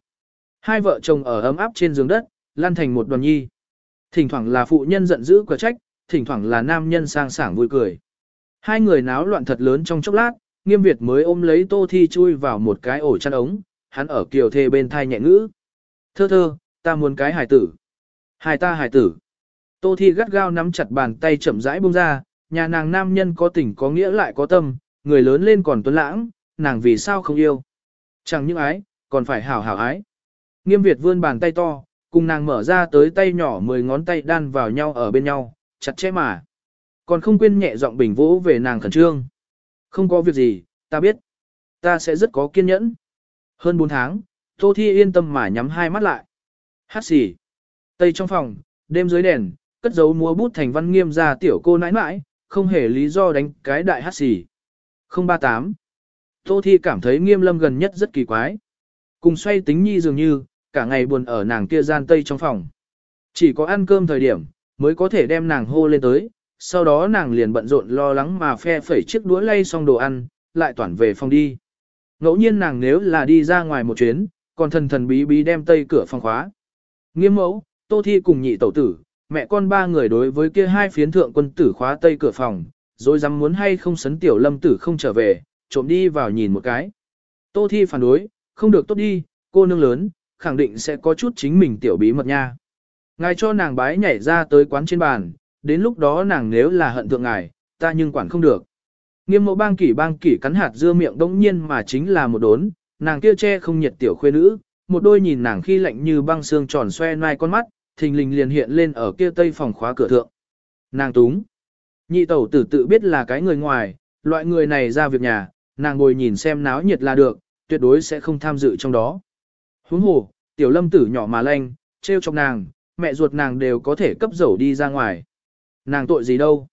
Hai vợ chồng ở ấm áp trên giường đất, lan thành một đoàn nhi. Thỉnh thoảng là phụ nhân giận dữ quả trách, thỉnh thoảng là nam nhân sang sảng vui cười. Hai người náo loạn thật lớn trong chốc lát, nghiêm Việt mới ôm lấy tô thi chui vào một cái ổ chăn ống, hắn ở kiều thê bên thai nhẹ ngữ. Thơ thơ, ta muốn cái hải tử hai ta hài tử. Tô thi gắt gao nắm chặt bàn tay chậm rãi buông ra, nhà nàng nam nhân có tình có nghĩa lại có tâm, người lớn lên còn tuấn lãng, nàng vì sao không yêu. Chẳng những ái, còn phải hảo hảo ái. Nghiêm Việt vươn bàn tay to, cùng nàng mở ra tới tay nhỏ mười ngón tay đan vào nhau ở bên nhau, chặt chẽ mà. Còn không quên nhẹ giọng bình vỗ về nàng khẩn trương. Không có việc gì, ta biết. Ta sẽ rất có kiên nhẫn. Hơn 4 tháng, Tô Thi yên tâm mà nhắm hai mắt lại. Hát xỉ. Tây trong phòng, đêm dưới đèn, cất giấu múa bút thành văn nghiêm ra tiểu cô nãi nãi, không hề lý do đánh cái đại hát xì. 038. Tô Thi cảm thấy nghiêm lâm gần nhất rất kỳ quái. Cùng xoay tính nhi dường như, cả ngày buồn ở nàng kia gian tây trong phòng. Chỉ có ăn cơm thời điểm, mới có thể đem nàng hô lên tới, sau đó nàng liền bận rộn lo lắng mà phe phẩy chiếc đũa lay xong đồ ăn, lại toàn về phòng đi. Ngẫu nhiên nàng nếu là đi ra ngoài một chuyến, còn thần thần bí bí đem tây cửa phòng khóa. Nghiêm mẫu, Tô Thi cùng nhị tẩu tử, mẹ con ba người đối với kia hai phiến thượng quân tử khóa tây cửa phòng, rồi dám muốn hay không sấn tiểu lâm tử không trở về, trộm đi vào nhìn một cái. Tô Thi phản đối, không được tốt đi, cô nương lớn, khẳng định sẽ có chút chính mình tiểu bí mật nha. Ngài cho nàng bái nhảy ra tới quán trên bàn, đến lúc đó nàng nếu là hận thượng ngài, ta nhưng quản không được. Nghiêm mẫu bang kỷ bang kỷ cắn hạt dưa miệng đống nhiên mà chính là một đốn, nàng kia che không nhiệt tiểu khuê nữ, một đôi nhìn nàng khi lạnh như băng xương tròn xoe nai con mắt, thình lình liền hiện lên ở kia tây phòng khóa cửa thượng. Nàng túng. Nhị tẩu tử tự biết là cái người ngoài, loại người này ra việc nhà, nàng ngồi nhìn xem náo nhiệt là được, tuyệt đối sẽ không tham dự trong đó. Huống hồ, tiểu lâm tử nhỏ mà lanh, trêu trong nàng, mẹ ruột nàng đều có thể cấp dầu đi ra ngoài. Nàng tội gì đâu.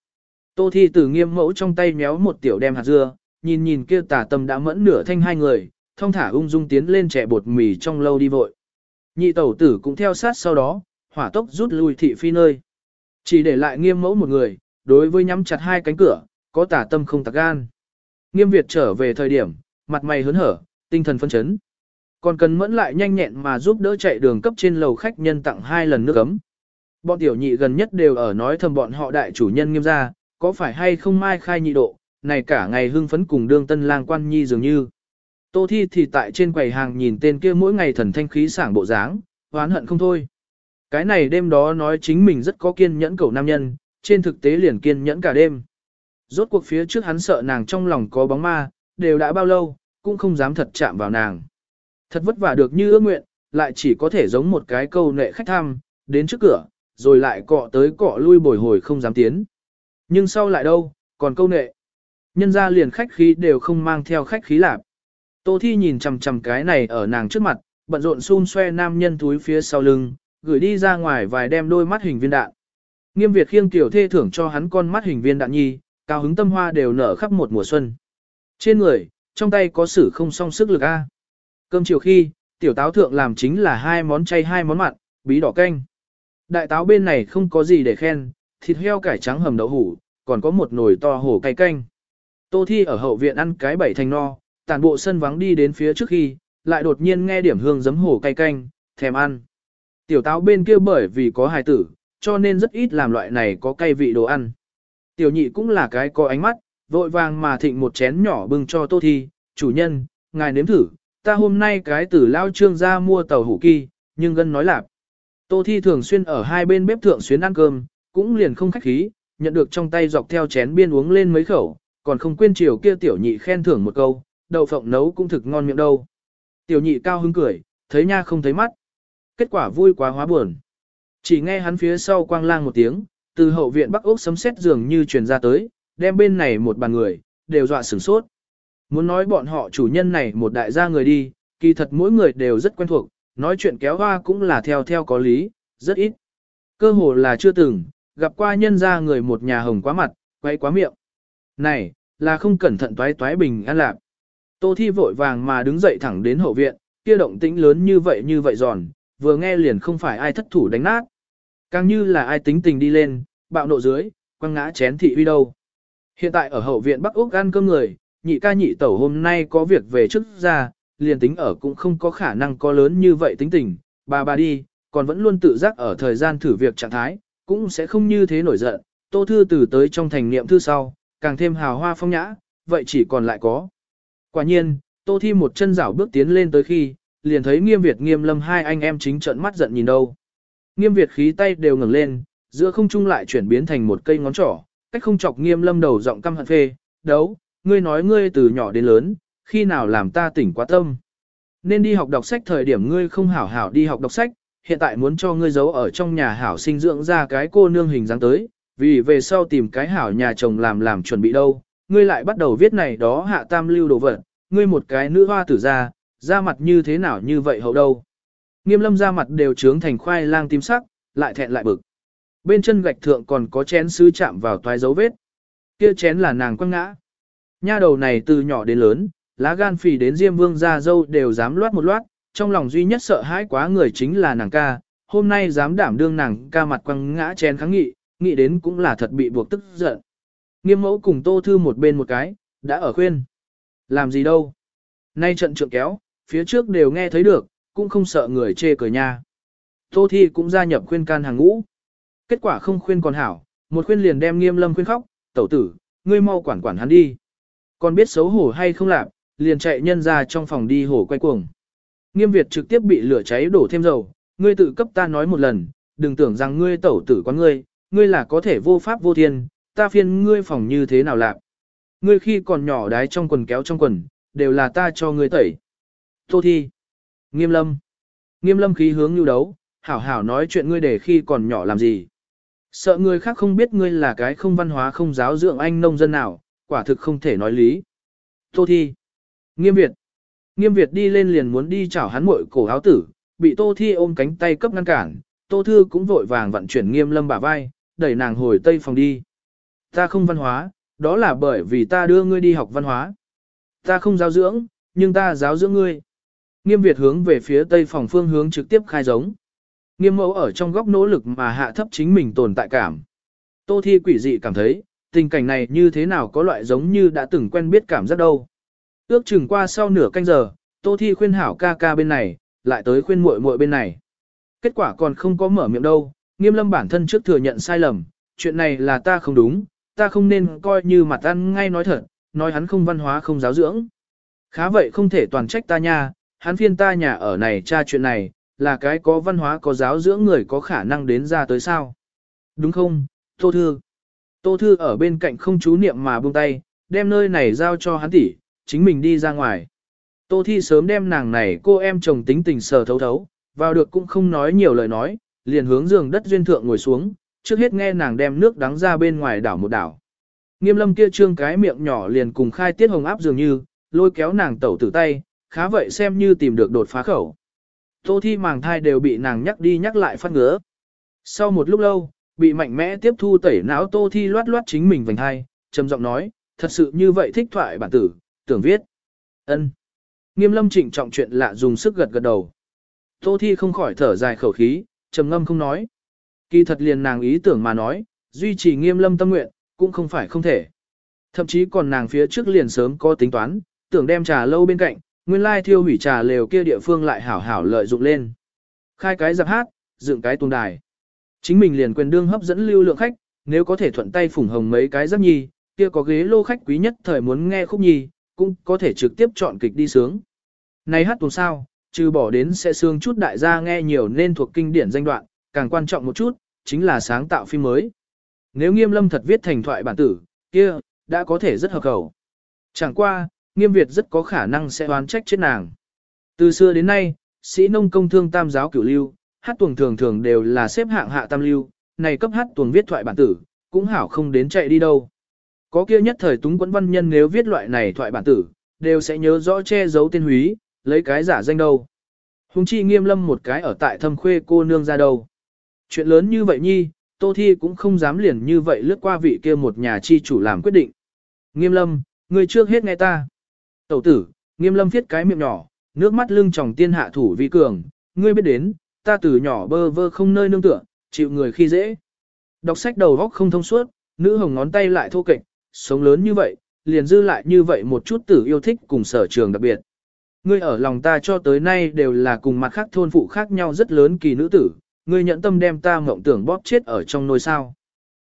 Tô Thi Tử nghiêm mẫu trong tay méo một tiểu đem hạt dưa, nhìn nhìn kia tà tâm đã mẫn nửa thanh hai người, thông thả ung dung tiến lên trẻ bột mì trong lâu đi vội. Nhị tẩu tử cũng theo sát sau đó, hỏa tốc rút lui thị phi nơi. Chỉ để lại nghiêm mẫu một người, đối với nhắm chặt hai cánh cửa, có tả tâm không tạc gan. Nghiêm Việt trở về thời điểm, mặt mày hớn hở, tinh thần phân chấn. Còn cần mẫn lại nhanh nhẹn mà giúp đỡ chạy đường cấp trên lầu khách nhân tặng hai lần nước ấm. Bọn tiểu nhị gần nhất đều ở nói thầm bọn họ đại chủ nhân nghiêm ra, có phải hay không mai khai nhị độ, này cả ngày hưng phấn cùng đương tân lang quan nhi dường như. Tô Thi thì tại trên quầy hàng nhìn tên kia mỗi ngày thần thanh khí sảng bộ dáng, oán hận không thôi. Cái này đêm đó nói chính mình rất có kiên nhẫn cầu nam nhân, trên thực tế liền kiên nhẫn cả đêm. Rốt cuộc phía trước hắn sợ nàng trong lòng có bóng ma, đều đã bao lâu, cũng không dám thật chạm vào nàng. Thật vất vả được như ước nguyện, lại chỉ có thể giống một cái câu nệ khách thăm, đến trước cửa, rồi lại cọ tới cọ lui bồi hồi không dám tiến. Nhưng sau lại đâu, còn câu nệ. Nhân ra liền khách khí đều không mang theo khách khí lạp. Tô Thi nhìn chằm chằm cái này ở nàng trước mặt, bận rộn xun xoe nam nhân túi phía sau lưng, gửi đi ra ngoài vài đem đôi mắt hình viên đạn. Nghiêm Việt khiêng tiểu thê thưởng cho hắn con mắt hình viên đạn nhi, cao hứng tâm hoa đều nở khắp một mùa xuân. Trên người, trong tay có sử không song sức lực A. Cơm chiều khi, tiểu táo thượng làm chính là hai món chay hai món mặn, bí đỏ canh. Đại táo bên này không có gì để khen, thịt heo cải trắng hầm đậu hủ, còn có một nồi to hổ cay canh. Tô Thi ở hậu viện ăn cái bảy thành no, tàn bộ sân vắng đi đến phía trước khi, lại đột nhiên nghe điểm hương giấm hổ cay canh, thèm ăn. Tiểu táo bên kia bởi vì có hài tử, cho nên rất ít làm loại này có cay vị đồ ăn. Tiểu nhị cũng là cái có ánh mắt, vội vàng mà thịnh một chén nhỏ bưng cho Tô Thi, chủ nhân, ngài nếm thử, ta hôm nay cái tử lao trương ra mua tàu hủ kỳ, nhưng gân nói lạp. Tô Thi thường xuyên ở hai bên bếp thượng xuyến ăn cơm, cũng liền không khách khí, nhận được trong tay dọc theo chén biên uống lên mấy khẩu, còn không quên chiều kia tiểu nhị khen thưởng một câu, đậu phộng nấu cũng thực ngon miệng đâu. Tiểu nhị cao hứng cười, thấy nha không thấy mắt. Kết quả vui quá hóa buồn. Chỉ nghe hắn phía sau quang lang một tiếng, từ hậu viện Bắc úc sấm sét dường như truyền ra tới, đem bên này một bàn người, đều dọa sửng sốt. Muốn nói bọn họ chủ nhân này một đại gia người đi, kỳ thật mỗi người đều rất quen thuộc, nói chuyện kéo hoa cũng là theo theo có lý, rất ít. Cơ hồ là chưa từng, gặp qua nhân gia người một nhà hồng quá mặt, quay quá miệng. Này, là không cẩn thận toái toái bình an lạc. Tô Thi vội vàng mà đứng dậy thẳng đến hậu viện, kia động tĩnh lớn như vậy như vậy giòn, vừa nghe liền không phải ai thất thủ đánh nát. Càng như là ai tính tình đi lên, bạo nộ dưới, quăng ngã chén thị uy đâu. Hiện tại ở hậu viện Bắc Úc ăn cơm người, nhị ca nhị tẩu hôm nay có việc về trước ra, liền tính ở cũng không có khả năng có lớn như vậy tính tình, bà bà đi, còn vẫn luôn tự giác ở thời gian thử việc trạng thái, cũng sẽ không như thế nổi giận. Tô Thư từ tới trong thành niệm thư sau, càng thêm hào hoa phong nhã, vậy chỉ còn lại có. Quả nhiên, Tô Thi một chân rảo bước tiến lên tới khi, liền thấy nghiêm Việt nghiêm lâm hai anh em chính trợn mắt giận nhìn đâu. Nghiêm Việt khí tay đều ngẩng lên, giữa không trung lại chuyển biến thành một cây ngón trỏ, cách không chọc nghiêm lâm đầu giọng căm hận phê, đấu, ngươi nói ngươi từ nhỏ đến lớn, khi nào làm ta tỉnh quá tâm. Nên đi học đọc sách thời điểm ngươi không hảo hảo đi học đọc sách, hiện tại muốn cho ngươi giấu ở trong nhà hảo sinh dưỡng ra cái cô nương hình dáng tới, vì về sau tìm cái hảo nhà chồng làm làm chuẩn bị đâu, ngươi lại bắt đầu viết này đó hạ tam lưu đồ vật, ngươi một cái nữ hoa tử ra, ra mặt như thế nào như vậy hậu đâu. Nghiêm lâm ra mặt đều trướng thành khoai lang tím sắc, lại thẹn lại bực. Bên chân gạch thượng còn có chén sứ chạm vào toái dấu vết. Kia chén là nàng quăng ngã. Nha đầu này từ nhỏ đến lớn, lá gan phì đến Diêm Vương ra dâu đều dám loát một loát, trong lòng duy nhất sợ hãi quá người chính là nàng ca, hôm nay dám đảm đương nàng ca mặt quăng ngã chén kháng nghị, nghĩ đến cũng là thật bị buộc tức giận. Nghiêm mẫu cùng tô thư một bên một cái, đã ở khuyên. Làm gì đâu. Nay trận trượng kéo, phía trước đều nghe thấy được, cũng không sợ người chê cười nha. Tô thi cũng gia nhập khuyên can hàng ngũ. Kết quả không khuyên còn hảo, một khuyên liền đem nghiêm lâm khuyên khóc, tẩu tử, ngươi mau quản quản hắn đi. Còn biết xấu hổ hay không làm, liền chạy nhân ra trong phòng đi hổ quay cuồng. Nghiêm Việt trực tiếp bị lửa cháy đổ thêm dầu, ngươi tự cấp ta nói một lần, đừng tưởng rằng ngươi tẩu tử quán ngươi, ngươi là có thể vô pháp vô thiên, ta phiên ngươi phòng như thế nào lạc. Ngươi khi còn nhỏ đái trong quần kéo trong quần, đều là ta cho ngươi tẩy. Tô thi. Nghiêm lâm. Nghiêm lâm khí hướng như đấu, hảo hảo nói chuyện ngươi để khi còn nhỏ làm gì. Sợ người khác không biết ngươi là cái không văn hóa không giáo dưỡng anh nông dân nào, quả thực không thể nói lý. Tô thi. Nghiêm Việt. Nghiêm Việt đi lên liền muốn đi chảo hắn muội cổ áo tử, bị Tô Thi ôm cánh tay cấp ngăn cản, Tô Thư cũng vội vàng vận chuyển Nghiêm Lâm bả vai, đẩy nàng hồi tây phòng đi. Ta không văn hóa, đó là bởi vì ta đưa ngươi đi học văn hóa. Ta không giáo dưỡng, nhưng ta giáo dưỡng ngươi. Nghiêm Việt hướng về phía tây phòng phương hướng trực tiếp khai giống. Nghiêm mẫu ở trong góc nỗ lực mà hạ thấp chính mình tồn tại cảm. Tô Thi quỷ dị cảm thấy, tình cảnh này như thế nào có loại giống như đã từng quen biết cảm giác đâu. Ước chừng qua sau nửa canh giờ, Tô Thi khuyên hảo ca ca bên này, lại tới khuyên muội muội bên này. Kết quả còn không có mở miệng đâu, nghiêm lâm bản thân trước thừa nhận sai lầm, chuyện này là ta không đúng, ta không nên coi như mặt ăn ngay nói thật, nói hắn không văn hóa không giáo dưỡng. Khá vậy không thể toàn trách ta nha, hắn phiên ta nhà ở này tra chuyện này, là cái có văn hóa có giáo dưỡng người có khả năng đến ra tới sao. Đúng không, Tô Thư? Tô Thư ở bên cạnh không chú niệm mà buông tay, đem nơi này giao cho hắn tỷ, chính mình đi ra ngoài. Tô Thi sớm đem nàng này cô em chồng tính tình sờ thấu thấu, vào được cũng không nói nhiều lời nói, liền hướng giường đất duyên thượng ngồi xuống, trước hết nghe nàng đem nước đắng ra bên ngoài đảo một đảo. Nghiêm lâm kia trương cái miệng nhỏ liền cùng khai tiết hồng áp dường như, lôi kéo nàng tẩu tử tay, khá vậy xem như tìm được đột phá khẩu. Tô thi màng thai đều bị nàng nhắc đi nhắc lại phát ngứa. Sau một lúc lâu, bị mạnh mẽ tiếp thu tẩy não tô thi loát loát chính mình vành thai, trầm giọng nói, thật sự như vậy thích thoại bản tử, tưởng viết. ân Nghiêm lâm trịnh trọng chuyện lạ dùng sức gật gật đầu. Tô thi không khỏi thở dài khẩu khí, trầm ngâm không nói. Kỳ thật liền nàng ý tưởng mà nói, duy trì nghiêm lâm tâm nguyện, cũng không phải không thể. Thậm chí còn nàng phía trước liền sớm có tính toán, tưởng đem trà lâu bên cạnh, nguyên lai thiêu hủy trà lều kia địa phương lại hảo hảo lợi dụng lên. Khai cái giặc hát, dựng cái tuồng đài. Chính mình liền quyền đương hấp dẫn lưu lượng khách, nếu có thể thuận tay phủng hồng mấy cái giáp nhi, kia có ghế lô khách quý nhất thời muốn nghe khúc nhi, cũng có thể trực tiếp chọn kịch đi sướng. Này hát tuồng sao, trừ bỏ đến sẽ sướng chút đại gia nghe nhiều nên thuộc kinh điển danh đoạn, càng quan trọng một chút, chính là sáng tạo phim mới. Nếu nghiêm lâm thật viết thành thoại bản tử, kia, đã có thể rất hợp khẩu. Chẳng qua, nghiêm Việt rất có khả năng sẽ oán trách chết nàng. Từ xưa đến nay, sĩ nông công thương tam giáo cửu lưu, hát tuồng thường thường đều là xếp hạng hạ tam lưu, này cấp hát tuồng viết thoại bản tử, cũng hảo không đến chạy đi đâu. Có kia nhất thời túng quẫn văn nhân nếu viết loại này thoại bản tử, đều sẽ nhớ rõ che giấu tên húy, lấy cái giả danh đâu. Hùng chi nghiêm lâm một cái ở tại thâm khuê cô nương ra đâu. Chuyện lớn như vậy nhi, Tô Thi cũng không dám liền như vậy lướt qua vị kia một nhà chi chủ làm quyết định. Nghiêm lâm, người trước hết nghe ta. Tẩu tử, nghiêm lâm viết cái miệng nhỏ, nước mắt lưng tròng tiên hạ thủ vi cường, ngươi biết đến, ta từ nhỏ bơ vơ không nơi nương tựa, chịu người khi dễ. Đọc sách đầu góc không thông suốt, nữ hồng ngón tay lại thô kệch, sống lớn như vậy, liền dư lại như vậy một chút tử yêu thích cùng sở trường đặc biệt. Ngươi ở lòng ta cho tới nay đều là cùng mặt khác thôn phụ khác nhau rất lớn kỳ nữ tử, ngươi nhận tâm đem ta mộng tưởng bóp chết ở trong nôi sao.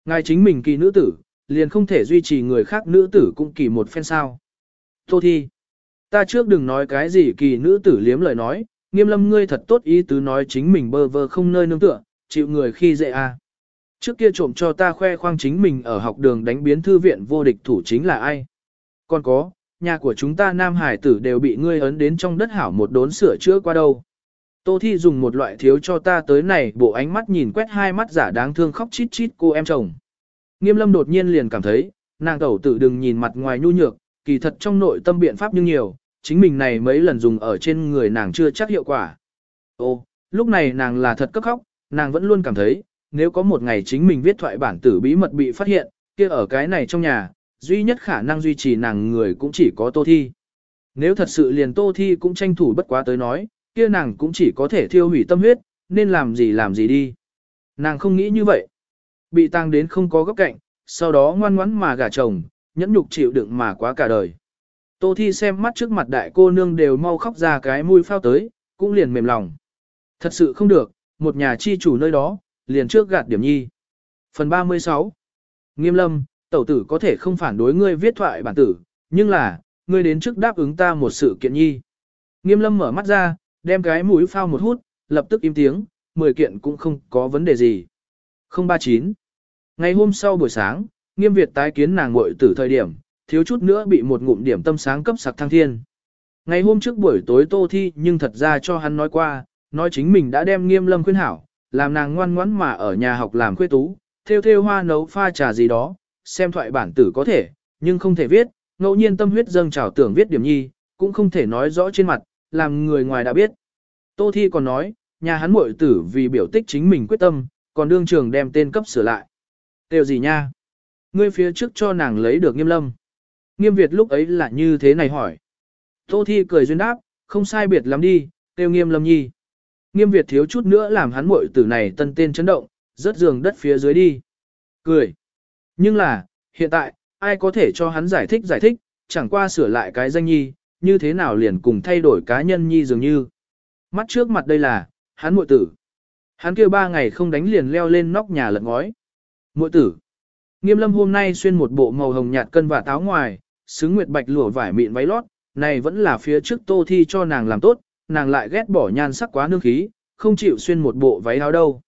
Ngài chính mình kỳ nữ tử, liền không thể duy trì người khác nữ tử cũng kỳ một phen sao. Tô thi, ta trước đừng nói cái gì kỳ nữ tử liếm lời nói, nghiêm lâm ngươi thật tốt ý tứ nói chính mình bơ vơ không nơi nương tựa, chịu người khi dễ à. Trước kia trộm cho ta khoe khoang chính mình ở học đường đánh biến thư viện vô địch thủ chính là ai. Còn có, nhà của chúng ta nam hải tử đều bị ngươi ấn đến trong đất hảo một đốn sửa chữa qua đâu. Tô Thi dùng một loại thiếu cho ta tới này bộ ánh mắt nhìn quét hai mắt giả đáng thương khóc chít chít cô em chồng. Nghiêm lâm đột nhiên liền cảm thấy, nàng tẩu tử đừng nhìn mặt ngoài nhu nhược, kỳ thật trong nội tâm biện pháp nhưng nhiều, chính mình này mấy lần dùng ở trên người nàng chưa chắc hiệu quả. Ô, lúc này nàng là thật cấp khóc, nàng vẫn luôn cảm thấy, nếu có một ngày chính mình viết thoại bản tử bí mật bị phát hiện, kia ở cái này trong nhà, duy nhất khả năng duy trì nàng người cũng chỉ có Tô Thi. Nếu thật sự liền Tô Thi cũng tranh thủ bất quá tới nói, kia nàng cũng chỉ có thể thiêu hủy tâm huyết, nên làm gì làm gì đi. Nàng không nghĩ như vậy. Bị tang đến không có góc cạnh, sau đó ngoan ngoãn mà gả chồng, nhẫn nhục chịu đựng mà quá cả đời. Tô Thi xem mắt trước mặt đại cô nương đều mau khóc ra cái mũi phao tới, cũng liền mềm lòng. Thật sự không được, một nhà chi chủ nơi đó, liền trước gạt điểm nhi. Phần 36 Nghiêm lâm, tẩu tử có thể không phản đối ngươi viết thoại bản tử, nhưng là, ngươi đến trước đáp ứng ta một sự kiện nhi. Nghiêm lâm mở mắt ra, đem cái mũi phao một hút, lập tức im tiếng, 10 kiện cũng không có vấn đề gì. 039 Ngày hôm sau buổi sáng, nghiêm Việt tái kiến nàng muội tử thời điểm, thiếu chút nữa bị một ngụm điểm tâm sáng cấp sặc thăng thiên. Ngày hôm trước buổi tối tô thi nhưng thật ra cho hắn nói qua, nói chính mình đã đem nghiêm lâm khuyên hảo, làm nàng ngoan ngoãn mà ở nhà học làm khuê tú, theo theo hoa nấu pha trà gì đó, xem thoại bản tử có thể, nhưng không thể viết, ngẫu nhiên tâm huyết dâng trào tưởng viết điểm nhi, cũng không thể nói rõ trên mặt, làm người ngoài đã biết. Tô Thi còn nói, nhà hắn muội tử vì biểu tích chính mình quyết tâm, còn đương trường đem tên cấp sửa lại. Tiêu gì nha? Ngươi phía trước cho nàng lấy được nghiêm lâm. Nghiêm Việt lúc ấy là như thế này hỏi. Tô Thi cười duyên đáp, không sai biệt lắm đi, tiêu nghiêm lâm nhi. Nghiêm Việt thiếu chút nữa làm hắn muội tử này tân tên chấn động, rớt giường đất phía dưới đi. Cười. Nhưng là, hiện tại, ai có thể cho hắn giải thích giải thích, chẳng qua sửa lại cái danh nhi, như thế nào liền cùng thay đổi cá nhân nhi dường như. Mắt trước mặt đây là, hắn muội tử. Hắn kêu ba ngày không đánh liền leo lên nóc nhà lật ngói. Muội tử. Nghiêm lâm hôm nay xuyên một bộ màu hồng nhạt cân và táo ngoài, xứng nguyệt bạch lụa vải mịn váy lót, này vẫn là phía trước tô thi cho nàng làm tốt, nàng lại ghét bỏ nhan sắc quá nương khí, không chịu xuyên một bộ váy áo đâu.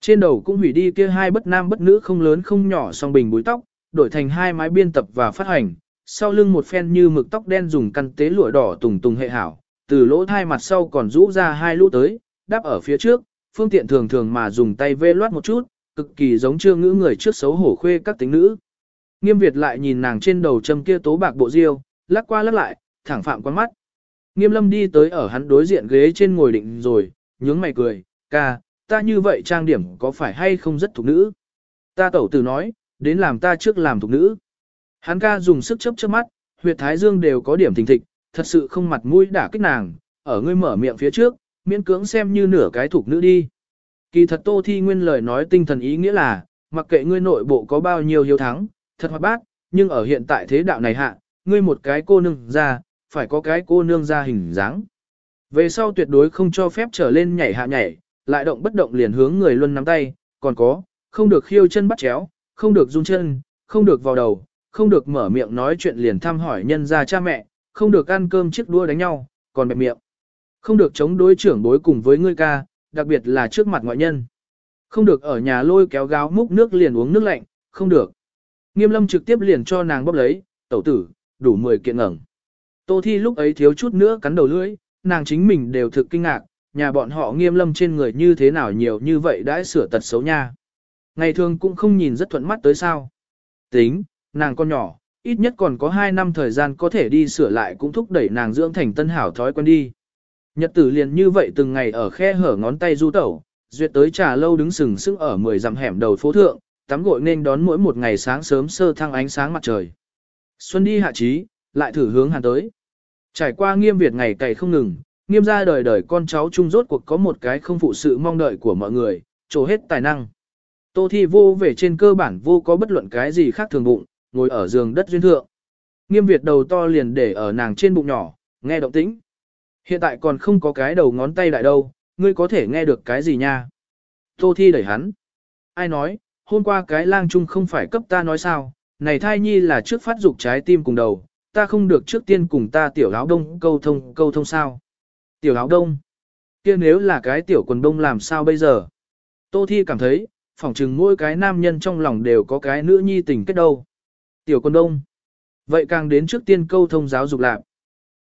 Trên đầu cũng hủy đi kia hai bất nam bất nữ không lớn không nhỏ song bình búi tóc, đổi thành hai mái biên tập và phát hành, sau lưng một phen như mực tóc đen dùng căn tế lụa đỏ tùng tùng hệ hảo, từ lỗ thai mặt sau còn rũ ra hai lũ tới, đáp ở phía trước, phương tiện thường thường mà dùng tay vê loát một chút, cực kỳ giống chưa ngữ người trước xấu hổ khuê các tính nữ. Nghiêm Việt lại nhìn nàng trên đầu châm kia tố bạc bộ diêu, lắc qua lắc lại, thẳng phạm quan mắt. Nghiêm lâm đi tới ở hắn đối diện ghế trên ngồi định rồi, nhướng mày cười, ca, ta như vậy trang điểm có phải hay không rất thục nữ? Ta tẩu tử nói, đến làm ta trước làm thục nữ. Hắn ca dùng sức chấp chớp mắt, huyệt thái dương đều có điểm thình thịch, thật sự không mặt mũi đả kích nàng, ở ngươi mở miệng phía trước, miễn cưỡng xem như nửa cái thục nữ đi. Kỳ thật Tô Thi Nguyên lời nói tinh thần ý nghĩa là, mặc kệ ngươi nội bộ có bao nhiêu hiếu thắng, thật hoạt bát, nhưng ở hiện tại thế đạo này hạ, ngươi một cái cô nương ra, phải có cái cô nương ra hình dáng. Về sau tuyệt đối không cho phép trở lên nhảy hạ nhảy, lại động bất động liền hướng người luôn nắm tay, còn có, không được khiêu chân bắt chéo, không được run chân, không được vào đầu, không được mở miệng nói chuyện liền thăm hỏi nhân gia cha mẹ, không được ăn cơm chiếc đua đánh nhau, còn bẹp miệng. Không được chống đối trưởng bối cùng với ngươi ca, đặc biệt là trước mặt ngoại nhân. Không được ở nhà lôi kéo gáo múc nước liền uống nước lạnh, không được. Nghiêm lâm trực tiếp liền cho nàng bóp lấy, tẩu tử, đủ 10 kiện ngẩng. Tô Thi lúc ấy thiếu chút nữa cắn đầu lưỡi, nàng chính mình đều thực kinh ngạc, nhà bọn họ nghiêm lâm trên người như thế nào nhiều như vậy đã sửa tật xấu nha. Ngày thường cũng không nhìn rất thuận mắt tới sao. Tính, nàng con nhỏ, ít nhất còn có 2 năm thời gian có thể đi sửa lại cũng thúc đẩy nàng dưỡng thành tân hảo thói quen đi. Nhật tử liền như vậy từng ngày ở khe hở ngón tay du tẩu, duyệt tới trà lâu đứng sừng sững ở 10 dặm hẻm đầu phố thượng, tắm gội nên đón mỗi một ngày sáng sớm sơ thăng ánh sáng mặt trời. Xuân đi hạ trí, lại thử hướng hàn tới. Trải qua nghiêm Việt ngày cày không ngừng, nghiêm ra đời đời con cháu chung rốt cuộc có một cái không phụ sự mong đợi của mọi người, trổ hết tài năng. Tô Thi vô về trên cơ bản vô có bất luận cái gì khác thường bụng, ngồi ở giường đất duyên thượng. Nghiêm Việt đầu to liền để ở nàng trên bụng nhỏ, nghe động tĩnh. Hiện tại còn không có cái đầu ngón tay đại đâu, ngươi có thể nghe được cái gì nha. Tô Thi đẩy hắn. Ai nói, hôm qua cái lang trung không phải cấp ta nói sao, này thai nhi là trước phát dục trái tim cùng đầu, ta không được trước tiên cùng ta tiểu áo đông câu thông câu thông sao. Tiểu áo đông, kia nếu là cái tiểu quần đông làm sao bây giờ? Tô Thi cảm thấy, phỏng chừng mỗi cái nam nhân trong lòng đều có cái nữ nhi tình kết đâu. Tiểu quần đông, vậy càng đến trước tiên câu thông giáo dục lạc.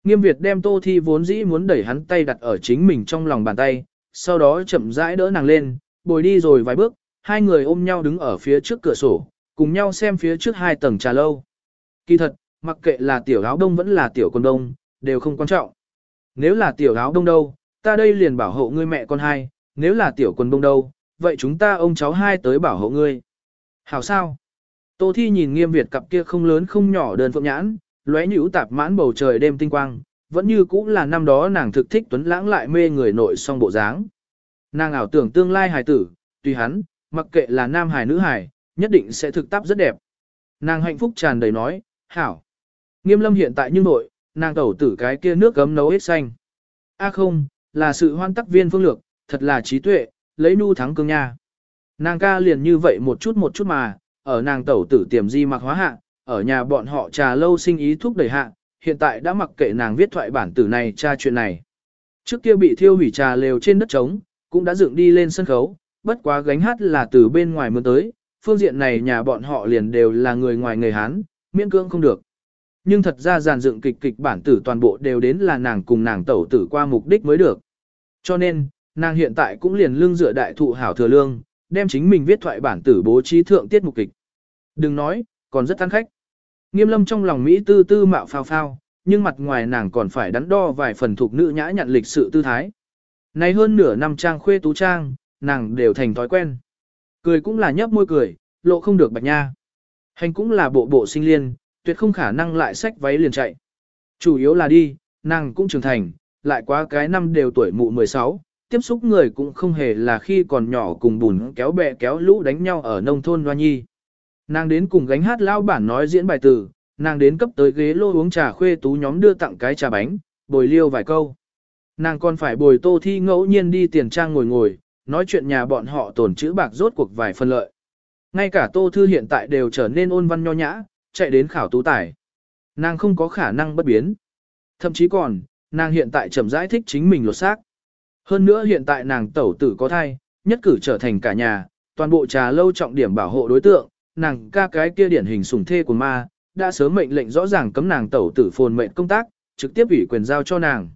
Nghiêm Việt đem Tô Thi vốn dĩ muốn đẩy hắn tay đặt ở chính mình trong lòng bàn tay, sau đó chậm rãi đỡ nàng lên, bồi đi rồi vài bước, hai người ôm nhau đứng ở phía trước cửa sổ, cùng nhau xem phía trước hai tầng trà lâu. Kỳ thật, mặc kệ là tiểu áo đông vẫn là tiểu quần đông, đều không quan trọng. Nếu là tiểu áo đông đâu, ta đây liền bảo hộ ngươi mẹ con hai, nếu là tiểu quần đông đâu, vậy chúng ta ông cháu hai tới bảo hộ ngươi. Hảo sao? Tô Thi nhìn nghiêm Việt cặp kia không lớn không nhỏ đơn phượng nhãn, lóe nhũ tạp mãn bầu trời đêm tinh quang, vẫn như cũ là năm đó nàng thực thích tuấn lãng lại mê người nội song bộ dáng. Nàng ảo tưởng tương lai hài tử, tùy hắn, mặc kệ là nam hài nữ hài, nhất định sẽ thực tác rất đẹp. Nàng hạnh phúc tràn đầy nói, hảo. Nghiêm lâm hiện tại như nội, nàng tẩu tử cái kia nước gấm nấu hết xanh. A không, là sự hoan tắc viên phương lược, thật là trí tuệ, lấy nu thắng cương nha. Nàng ca liền như vậy một chút một chút mà, ở nàng tẩu tử tiềm di mặc hóa hạ, ở nhà bọn họ trà lâu sinh ý thúc đẩy hạ, hiện tại đã mặc kệ nàng viết thoại bản tử này tra chuyện này. Trước kia bị thiêu hủy trà lều trên đất trống, cũng đã dựng đi lên sân khấu, bất quá gánh hát là từ bên ngoài mưa tới, phương diện này nhà bọn họ liền đều là người ngoài người Hán, miễn cưỡng không được. Nhưng thật ra giàn dựng kịch kịch bản tử toàn bộ đều đến là nàng cùng nàng tẩu tử qua mục đích mới được. Cho nên, nàng hiện tại cũng liền lương dựa đại thụ hảo thừa lương, đem chính mình viết thoại bản tử bố trí thượng tiết mục kịch. Đừng nói, còn rất ăn khách. Nghiêm lâm trong lòng Mỹ tư tư mạo phao phao, nhưng mặt ngoài nàng còn phải đắn đo vài phần thuộc nữ nhã nhận lịch sự tư thái. Này hơn nửa năm trang khuê tú trang, nàng đều thành thói quen. Cười cũng là nhấp môi cười, lộ không được bạch nha. Hành cũng là bộ bộ sinh liên, tuyệt không khả năng lại xách váy liền chạy. Chủ yếu là đi, nàng cũng trưởng thành, lại quá cái năm đều tuổi mụ 16, tiếp xúc người cũng không hề là khi còn nhỏ cùng bùn kéo bè kéo lũ đánh nhau ở nông thôn Loa Nhi. Nàng đến cùng gánh hát lao bản nói diễn bài từ, nàng đến cấp tới ghế lô uống trà khuê tú nhóm đưa tặng cái trà bánh, bồi liêu vài câu. Nàng còn phải bồi tô thi ngẫu nhiên đi tiền trang ngồi ngồi, nói chuyện nhà bọn họ tổn chữ bạc rốt cuộc vài phân lợi. Ngay cả tô thư hiện tại đều trở nên ôn văn nho nhã, chạy đến khảo tú tài. Nàng không có khả năng bất biến. Thậm chí còn, nàng hiện tại chậm rãi thích chính mình lột xác. Hơn nữa hiện tại nàng tẩu tử có thai, nhất cử trở thành cả nhà, toàn bộ trà lâu trọng điểm bảo hộ đối tượng, nàng ca cái kia điển hình sủng thê của ma, đã sớm mệnh lệnh rõ ràng cấm nàng tẩu tử phồn mệnh công tác, trực tiếp ủy quyền giao cho nàng.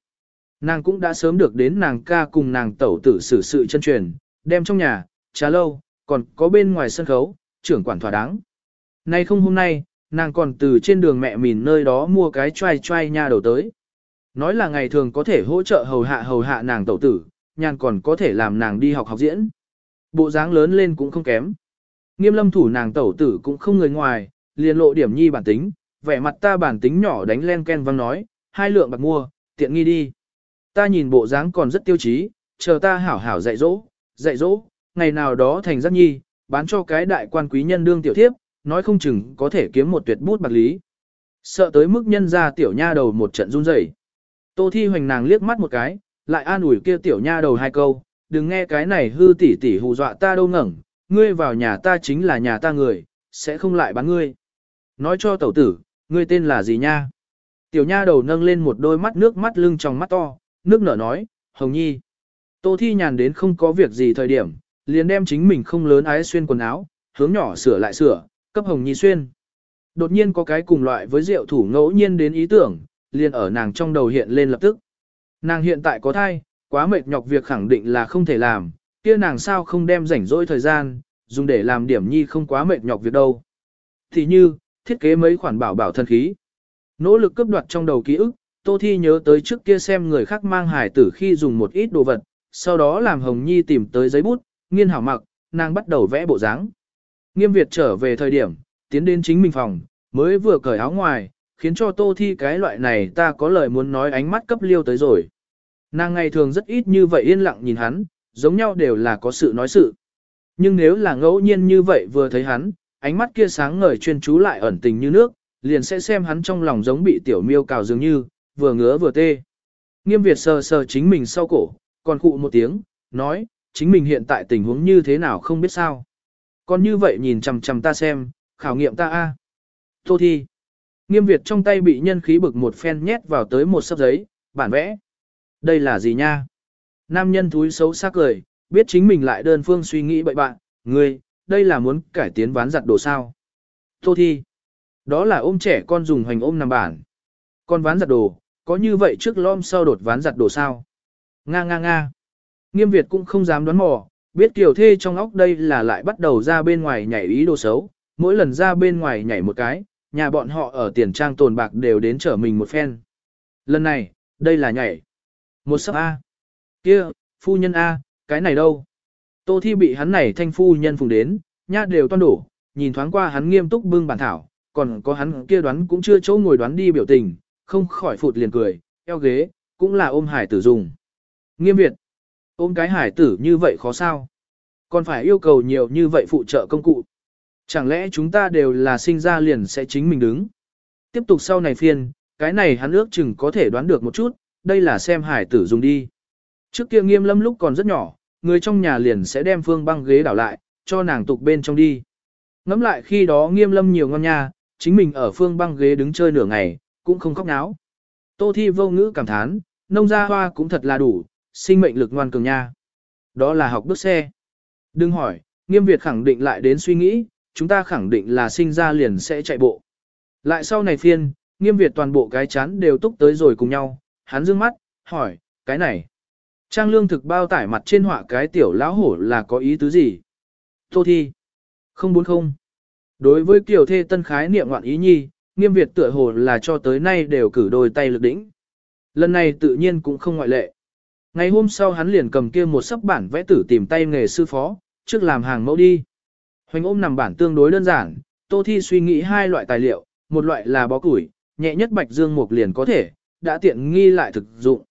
Nàng cũng đã sớm được đến nàng ca cùng nàng tẩu tử xử sự chân truyền, đem trong nhà, trà lâu, còn có bên ngoài sân khấu, trưởng quản thỏa đáng. Nay không hôm nay, nàng còn từ trên đường mẹ mìn nơi đó mua cái choai choai nha đầu tới. Nói là ngày thường có thể hỗ trợ hầu hạ hầu hạ nàng tẩu tử, nhàn còn có thể làm nàng đi học học diễn. Bộ dáng lớn lên cũng không kém. Nghiêm lâm thủ nàng tẩu tử cũng không người ngoài, liền lộ điểm nhi bản tính, vẻ mặt ta bản tính nhỏ đánh len ken văng nói, hai lượng bạc mua, tiện nghi đi. Ta nhìn bộ dáng còn rất tiêu chí, chờ ta hảo hảo dạy dỗ, dạy dỗ, ngày nào đó thành giác nhi, bán cho cái đại quan quý nhân đương tiểu thiếp, nói không chừng có thể kiếm một tuyệt bút bạc lý. Sợ tới mức nhân ra tiểu nha đầu một trận run rẩy. Tô Thi Hoành nàng liếc mắt một cái, lại an ủi kia tiểu nha đầu hai câu, đừng nghe cái này hư tỉ tỉ hù dọa ta đâu ngẩng, ngươi vào nhà ta chính là nhà ta người, sẽ không lại bán ngươi. Nói cho tẩu tử, ngươi tên là gì nha? Tiểu nha đầu nâng lên một đôi mắt nước mắt lưng trong mắt to, nước nở nói, Hồng Nhi. Tô Thi nhàn đến không có việc gì thời điểm, liền đem chính mình không lớn ái xuyên quần áo, hướng nhỏ sửa lại sửa, cấp Hồng Nhi xuyên. Đột nhiên có cái cùng loại với rượu thủ ngẫu nhiên đến ý tưởng, liền ở nàng trong đầu hiện lên lập tức. Nàng hiện tại có thai, quá mệt nhọc việc khẳng định là không thể làm, kia nàng sao không đem rảnh rỗi thời gian, dùng để làm điểm nhi không quá mệt nhọc việc đâu. Thì như, thiết kế mấy khoản bảo bảo thân khí. Nỗ lực cướp đoạt trong đầu ký ức, Tô Thi nhớ tới trước kia xem người khác mang hải tử khi dùng một ít đồ vật, sau đó làm Hồng Nhi tìm tới giấy bút, nghiên hảo mặc, nàng bắt đầu vẽ bộ dáng. Nghiêm Việt trở về thời điểm, tiến đến chính mình phòng, mới vừa cởi áo ngoài, khiến cho Tô Thi cái loại này ta có lời muốn nói ánh mắt cấp liêu tới rồi. Nàng ngày thường rất ít như vậy yên lặng nhìn hắn, giống nhau đều là có sự nói sự. Nhưng nếu là ngẫu nhiên như vậy vừa thấy hắn, ánh mắt kia sáng ngời chuyên chú lại ẩn tình như nước, liền sẽ xem hắn trong lòng giống bị tiểu miêu cào dường như, vừa ngứa vừa tê. Nghiêm Việt sờ sờ chính mình sau cổ, còn cụ một tiếng, nói, chính mình hiện tại tình huống như thế nào không biết sao. Còn như vậy nhìn chằm chằm ta xem, khảo nghiệm ta a. Tô thi. Nghiêm Việt trong tay bị nhân khí bực một phen nhét vào tới một sấp giấy, bản vẽ. Đây là gì nha? Nam nhân thúi xấu xác cười, biết chính mình lại đơn phương suy nghĩ bậy bạn, ngươi, đây là muốn cải tiến ván giặt đồ sao. Tô thi. Đó là ôm trẻ con dùng hành ôm nằm bản. Con ván giặt đồ, có như vậy trước lom sau đột ván giặt đồ sao? Nga nga nga. Nghiêm Việt cũng không dám đoán mò, biết kiểu thê trong óc đây là lại bắt đầu ra bên ngoài nhảy ý đồ xấu, mỗi lần ra bên ngoài nhảy một cái, nhà bọn họ ở tiền trang tồn bạc đều đến trở mình một phen. Lần này, đây là nhảy. Một sắp A kia phu nhân A, cái này đâu? Tô thi bị hắn này thanh phu nhân phùng đến, nhát đều toan đổ, nhìn thoáng qua hắn nghiêm túc bưng bản thảo, còn có hắn kia đoán cũng chưa chỗ ngồi đoán đi biểu tình, không khỏi phụt liền cười, eo ghế, cũng là ôm hải tử dùng. Nghiêm Việt, ôm cái hải tử như vậy khó sao? Còn phải yêu cầu nhiều như vậy phụ trợ công cụ. Chẳng lẽ chúng ta đều là sinh ra liền sẽ chính mình đứng? Tiếp tục sau này phiên, cái này hắn ước chừng có thể đoán được một chút, đây là xem hải tử dùng đi. Trước kia nghiêm lâm lúc còn rất nhỏ, người trong nhà liền sẽ đem phương băng ghế đảo lại, cho nàng tục bên trong đi. Ngắm lại khi đó nghiêm lâm nhiều ngon nha, chính mình ở phương băng ghế đứng chơi nửa ngày, cũng không khóc náo. Tô thi vô ngữ cảm thán, nông gia hoa cũng thật là đủ, sinh mệnh lực ngoan cường nha. Đó là học bước xe. Đừng hỏi, nghiêm Việt khẳng định lại đến suy nghĩ, chúng ta khẳng định là sinh ra liền sẽ chạy bộ. Lại sau này phiên, nghiêm Việt toàn bộ cái chán đều túc tới rồi cùng nhau, hắn dương mắt, hỏi, cái này. Trang lương thực bao tải mặt trên họa cái tiểu lão hổ là có ý tứ gì? Tô thi. Không bốn không. Đối với kiểu thê tân khái niệm ngoạn ý nhi, nghiêm Việt tựa hồ là cho tới nay đều cử đôi tay lực đỉnh. Lần này tự nhiên cũng không ngoại lệ. Ngày hôm sau hắn liền cầm kia một sấp bản vẽ tử tìm tay nghề sư phó, trước làm hàng mẫu đi. Hoành ôm nằm bản tương đối đơn giản, Tô Thi suy nghĩ hai loại tài liệu, một loại là bó củi, nhẹ nhất bạch dương mục liền có thể, đã tiện nghi lại thực dụng.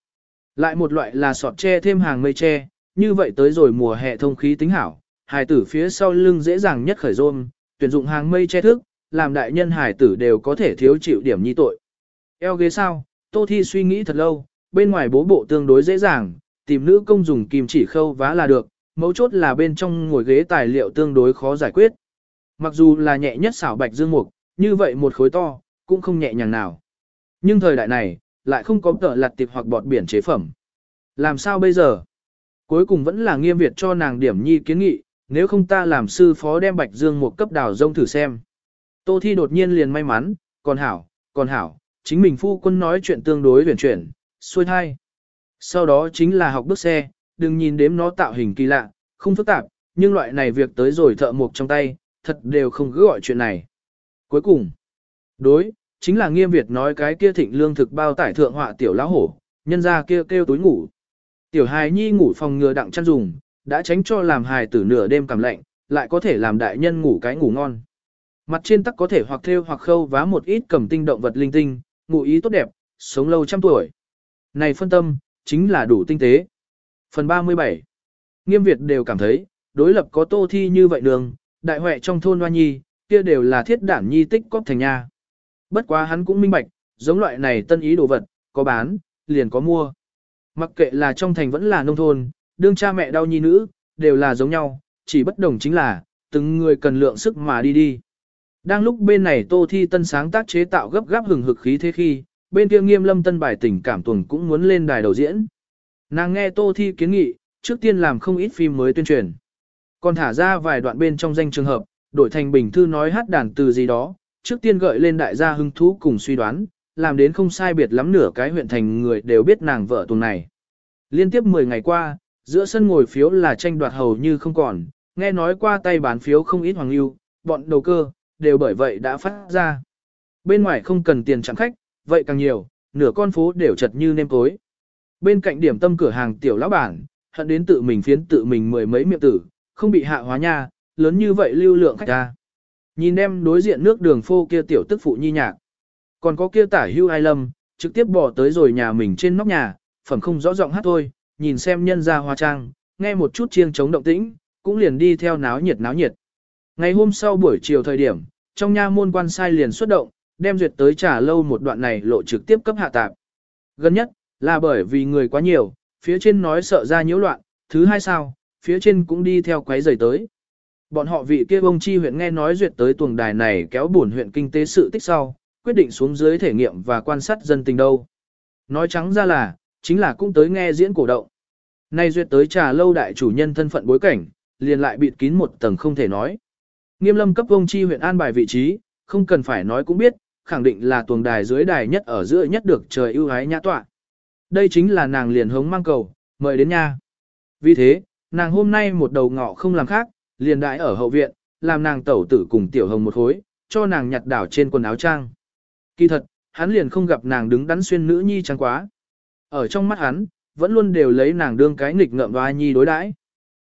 Lại một loại là sọt tre thêm hàng mây tre, như vậy tới rồi mùa hè thông khí tính hảo, hài tử phía sau lưng dễ dàng nhất khởi rôm, tuyển dụng hàng mây che thức, làm đại nhân hài tử đều có thể thiếu chịu điểm nhi tội. Eo ghế sao, Tô Thi suy nghĩ thật lâu, bên ngoài bố bộ tương đối dễ dàng, tìm nữ công dùng kìm chỉ khâu vá là được, mấu chốt là bên trong ngồi ghế tài liệu tương đối khó giải quyết. Mặc dù là nhẹ nhất xảo bạch dương mục, như vậy một khối to, cũng không nhẹ nhàng nào. Nhưng thời đại này, lại không có tờ lặt tiệp hoặc bọt biển chế phẩm. Làm sao bây giờ? Cuối cùng vẫn là nghiêm Việt cho nàng điểm nhi kiến nghị, nếu không ta làm sư phó đem Bạch Dương một cấp đào rông thử xem. Tô Thi đột nhiên liền may mắn, còn hảo, còn hảo, chính mình phu quân nói chuyện tương đối huyền chuyển, xuôi thai. Sau đó chính là học bước xe, đừng nhìn đếm nó tạo hình kỳ lạ, không phức tạp, nhưng loại này việc tới rồi thợ mộc trong tay, thật đều không cứ gọi chuyện này. Cuối cùng, đối, chính là nghiêm Việt nói cái kia thịnh lương thực bao tải thượng họa tiểu lão hổ, nhân ra kia kêu, kêu ngủ. Tiểu hài nhi ngủ phòng ngừa đặng chăn dùng, đã tránh cho làm hài tử nửa đêm cảm lạnh, lại có thể làm đại nhân ngủ cái ngủ ngon. Mặt trên tắc có thể hoặc thêu hoặc khâu vá một ít cầm tinh động vật linh tinh, ngụ ý tốt đẹp, sống lâu trăm tuổi. Này phân tâm, chính là đủ tinh tế. Phần 37 Nghiêm Việt đều cảm thấy, đối lập có tô thi như vậy đường, đại huệ trong thôn Hoa Nhi, kia đều là thiết đản nhi tích cóp thành nha. Bất quá hắn cũng minh bạch, giống loại này tân ý đồ vật, có bán, liền có mua. Mặc kệ là trong thành vẫn là nông thôn, đương cha mẹ đau nhi nữ, đều là giống nhau, chỉ bất đồng chính là, từng người cần lượng sức mà đi đi. Đang lúc bên này Tô Thi Tân sáng tác chế tạo gấp gáp hừng hực khí thế khi, bên kia nghiêm lâm tân bài tình cảm tuần cũng muốn lên đài đầu diễn. Nàng nghe Tô Thi kiến nghị, trước tiên làm không ít phim mới tuyên truyền. Còn thả ra vài đoạn bên trong danh trường hợp, đổi thành bình thư nói hát đàn từ gì đó, trước tiên gợi lên đại gia hứng thú cùng suy đoán, làm đến không sai biệt lắm nửa cái huyện thành người đều biết nàng vợ tuần này. Liên tiếp 10 ngày qua, giữa sân ngồi phiếu là tranh đoạt hầu như không còn, nghe nói qua tay bán phiếu không ít hoàng lưu, bọn đầu cơ, đều bởi vậy đã phát ra. Bên ngoài không cần tiền chẳng khách, vậy càng nhiều, nửa con phố đều chật như nêm tối. Bên cạnh điểm tâm cửa hàng tiểu lão bản, hận đến tự mình phiến tự mình mười mấy miệng tử, không bị hạ hóa nha, lớn như vậy lưu lượng khách ra. Nhìn em đối diện nước đường phô kia tiểu tức phụ nhi nhạc. Còn có kia tả hưu ai lâm, trực tiếp bỏ tới rồi nhà mình trên nóc nhà, phẩm không rõ giọng hát thôi, nhìn xem nhân ra hoa trang, nghe một chút chiêng chống động tĩnh, cũng liền đi theo náo nhiệt náo nhiệt. Ngày hôm sau buổi chiều thời điểm, trong nha môn quan sai liền xuất động, đem duyệt tới trả lâu một đoạn này lộ trực tiếp cấp hạ tạp. Gần nhất, là bởi vì người quá nhiều, phía trên nói sợ ra nhiễu loạn, thứ hai sao, phía trên cũng đi theo quấy rầy tới. Bọn họ vị kia ông chi huyện nghe nói duyệt tới tuồng đài này kéo buồn huyện kinh tế sự tích sau, quyết định xuống dưới thể nghiệm và quan sát dân tình đâu. Nói trắng ra là, chính là cũng tới nghe diễn cổ động. Nay duyệt tới trà lâu đại chủ nhân thân phận bối cảnh, liền lại bịt kín một tầng không thể nói. Nghiêm lâm cấp ông chi huyện an bài vị trí, không cần phải nói cũng biết, khẳng định là tuồng đài dưới đài nhất ở giữa nhất được trời ưu ái nhã tọa. Đây chính là nàng liền hống mang cầu, mời đến nha. Vì thế, nàng hôm nay một đầu ngọ không làm khác, liền đại ở hậu viện, làm nàng tẩu tử cùng tiểu hồng một khối cho nàng nhặt đảo trên quần áo trang. Kỳ thật, hắn liền không gặp nàng đứng đắn xuyên nữ nhi trang quá. Ở trong mắt hắn, vẫn luôn đều lấy nàng đương cái nghịch ngợm và nhi đối đãi.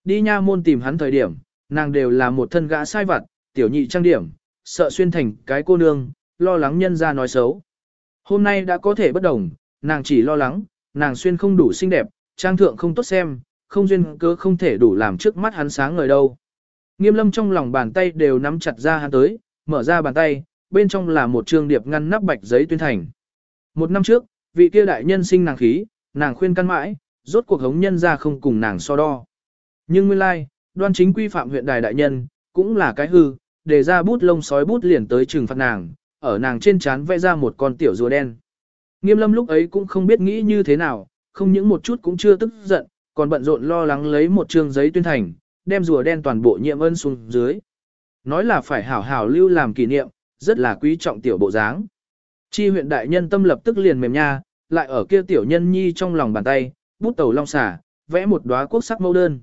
Đi nha môn tìm hắn thời điểm, nàng đều là một thân gã sai vặt, tiểu nhị trang điểm, sợ xuyên thành cái cô nương, lo lắng nhân ra nói xấu. Hôm nay đã có thể bất đồng, nàng chỉ lo lắng, nàng xuyên không đủ xinh đẹp, trang thượng không tốt xem, không duyên cớ không thể đủ làm trước mắt hắn sáng ngời đâu. Nghiêm lâm trong lòng bàn tay đều nắm chặt ra hắn tới, mở ra bàn tay, bên trong là một trương điệp ngăn nắp bạch giấy tuyên thành. Một năm trước, vị kia đại nhân sinh nàng khí, nàng khuyên căn mãi, rốt cuộc hống nhân ra không cùng nàng so đo. Nhưng nguyên lai, đoan chính quy phạm huyện đài đại nhân, cũng là cái hư, để ra bút lông sói bút liền tới trừng phạt nàng, ở nàng trên trán vẽ ra một con tiểu rùa đen. Nghiêm lâm lúc ấy cũng không biết nghĩ như thế nào, không những một chút cũng chưa tức giận, còn bận rộn lo lắng lấy một trương giấy tuyên thành, đem rùa đen toàn bộ nhiệm ân xuống dưới. Nói là phải hảo hảo lưu làm kỷ niệm, rất là quý trọng tiểu bộ dáng. Chi huyện đại nhân tâm lập tức liền mềm nha, lại ở kia tiểu nhân nhi trong lòng bàn tay, bút tàu long xả, vẽ một đóa quốc sắc mẫu đơn.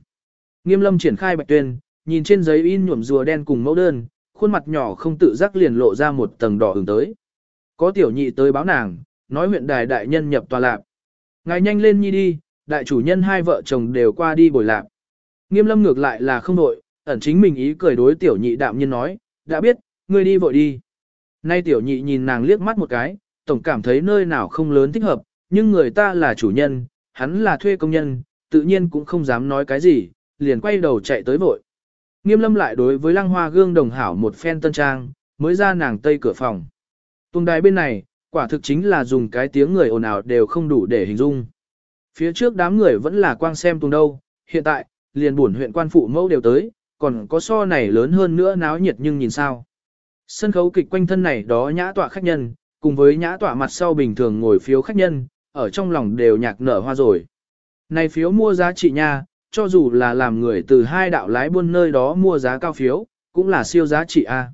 Nghiêm lâm triển khai bạch tuyên, nhìn trên giấy in nhuộm rùa đen cùng mẫu đơn, khuôn mặt nhỏ không tự giác liền lộ ra một tầng đỏ ửng tới. Có tiểu nhị tới báo nàng, nói huyện đài đại nhân nhập tòa lạc. Ngài nhanh lên nhi đi, đại chủ nhân hai vợ chồng đều qua đi bồi lạc. Nghiêm lâm ngược lại là không đội, ẩn chính mình ý cười đối tiểu nhị đạm nhiên nói, đã biết, ngươi đi vội đi. Nay tiểu nhị nhìn nàng liếc mắt một cái, tổng cảm thấy nơi nào không lớn thích hợp, nhưng người ta là chủ nhân, hắn là thuê công nhân, tự nhiên cũng không dám nói cái gì, liền quay đầu chạy tới vội. Nghiêm lâm lại đối với lăng hoa gương đồng hảo một phen tân trang, mới ra nàng tây cửa phòng. Tung đài bên này, quả thực chính là dùng cái tiếng người ồn ào đều không đủ để hình dung. Phía trước đám người vẫn là quang xem tung đâu, hiện tại, liền buồn huyện quan phụ mẫu đều tới, còn có so này lớn hơn nữa náo nhiệt nhưng nhìn sao. Sân khấu kịch quanh thân này đó nhã tọa khách nhân, cùng với nhã tỏa mặt sau bình thường ngồi phiếu khách nhân, ở trong lòng đều nhạc nở hoa rồi. Này phiếu mua giá trị nha, cho dù là làm người từ hai đạo lái buôn nơi đó mua giá cao phiếu, cũng là siêu giá trị a.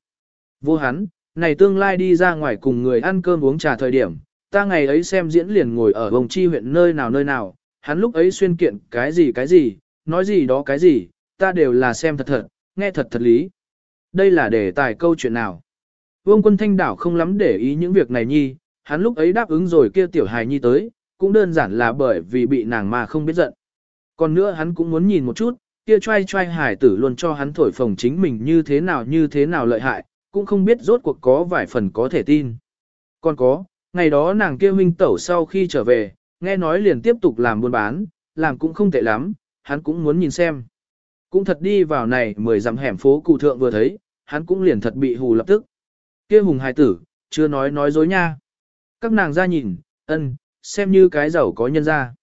Vô hắn, này tương lai đi ra ngoài cùng người ăn cơm uống trà thời điểm, ta ngày ấy xem diễn liền ngồi ở vòng chi huyện nơi nào nơi nào, hắn lúc ấy xuyên kiện cái gì cái gì, nói gì đó cái gì, ta đều là xem thật thật, nghe thật thật lý. Đây là đề tài câu chuyện nào. Vương quân thanh đảo không lắm để ý những việc này nhi, hắn lúc ấy đáp ứng rồi kia tiểu hài nhi tới, cũng đơn giản là bởi vì bị nàng mà không biết giận. Còn nữa hắn cũng muốn nhìn một chút, kia trai trai hải tử luôn cho hắn thổi phồng chính mình như thế nào như thế nào lợi hại, cũng không biết rốt cuộc có vài phần có thể tin. Còn có, ngày đó nàng kia huynh tẩu sau khi trở về, nghe nói liền tiếp tục làm buôn bán, làm cũng không tệ lắm, hắn cũng muốn nhìn xem. Cũng thật đi vào này mười dặm hẻm phố cụ thượng vừa thấy, hắn cũng liền thật bị hù lập tức. Kia hùng hài tử, chưa nói nói dối nha. Các nàng ra nhìn, ân, xem như cái giàu có nhân ra.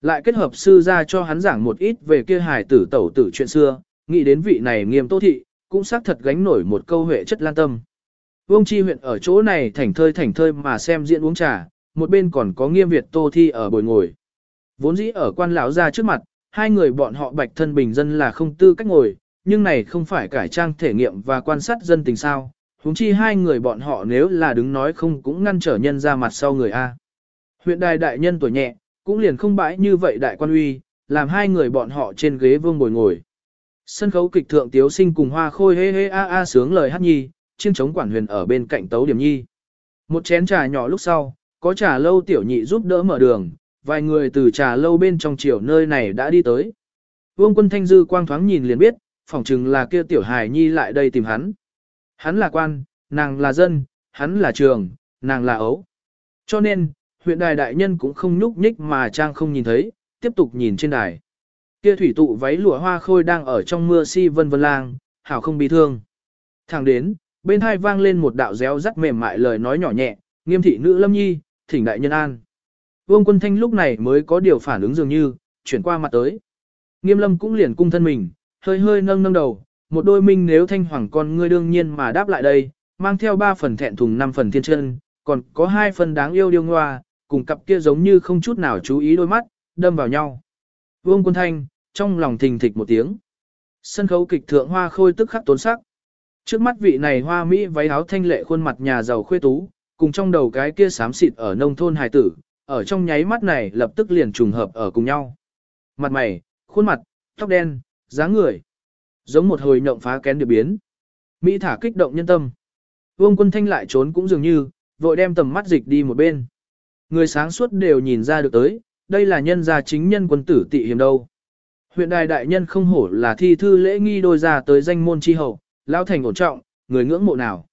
Lại kết hợp sư ra cho hắn giảng một ít về kia hài tử tẩu tử chuyện xưa, nghĩ đến vị này nghiêm tô thị, cũng xác thật gánh nổi một câu huệ chất lan tâm. Vương Chi huyện ở chỗ này thảnh thơi thảnh thơi mà xem diễn uống trà, một bên còn có nghiêm Việt Tô Thi ở bồi ngồi. Vốn dĩ ở quan lão ra trước mặt, hai người bọn họ bạch thân bình dân là không tư cách ngồi, nhưng này không phải cải trang thể nghiệm và quan sát dân tình sao. huống chi hai người bọn họ nếu là đứng nói không cũng ngăn trở nhân ra mặt sau người A. Huyện đài đại nhân tuổi nhẹ, cũng liền không bãi như vậy đại quan uy, làm hai người bọn họ trên ghế vương ngồi ngồi. Sân khấu kịch thượng tiếu sinh cùng hoa khôi hê hê a a sướng lời hát nhi, chiêng chống quản huyền ở bên cạnh tấu điểm nhi. Một chén trà nhỏ lúc sau, có trà lâu tiểu nhị giúp đỡ mở đường, vài người từ trà lâu bên trong chiều nơi này đã đi tới. Vương quân thanh dư quang thoáng nhìn liền biết, phỏng chừng là kia tiểu hài nhi lại đây tìm hắn. Hắn là quan, nàng là dân, hắn là trường, nàng là ấu. Cho nên, huyện đài đại nhân cũng không nhúc nhích mà trang không nhìn thấy, tiếp tục nhìn trên đài. Kia thủy tụ váy lụa hoa khôi đang ở trong mưa si vân vân lang, hảo không bị thương. Thẳng đến, bên hai vang lên một đạo réo rắt mềm mại lời nói nhỏ nhẹ, nghiêm thị nữ lâm nhi, thỉnh đại nhân an. Vương quân thanh lúc này mới có điều phản ứng dường như, chuyển qua mặt tới. Nghiêm lâm cũng liền cung thân mình, hơi hơi nâng nâng đầu, một đôi minh nếu thanh hoàng con ngươi đương nhiên mà đáp lại đây, mang theo ba phần thẹn thùng năm phần thiên chân, còn có hai phần đáng yêu điêu ngoa, cùng cặp kia giống như không chút nào chú ý đôi mắt, đâm vào nhau. Vương quân thanh, trong lòng thình thịch một tiếng. Sân khấu kịch thượng hoa khôi tức khắc tốn sắc. Trước mắt vị này hoa mỹ váy áo thanh lệ khuôn mặt nhà giàu khuê tú, cùng trong đầu cái kia xám xịt ở nông thôn hài tử, ở trong nháy mắt này lập tức liền trùng hợp ở cùng nhau. Mặt mày, khuôn mặt, tóc đen, dáng người. Giống một hồi nhộng phá kén điệp biến. Mỹ thả kích động nhân tâm. Vương quân thanh lại trốn cũng dường như, vội đem tầm mắt dịch đi một bên. Người sáng suốt đều nhìn ra được tới, đây là nhân gia chính nhân quân tử tị hiểm đâu. Huyện đài đại nhân không hổ là thi thư lễ nghi đôi ra tới danh môn chi hậu, lao thành ổn trọng, người ngưỡng mộ nào.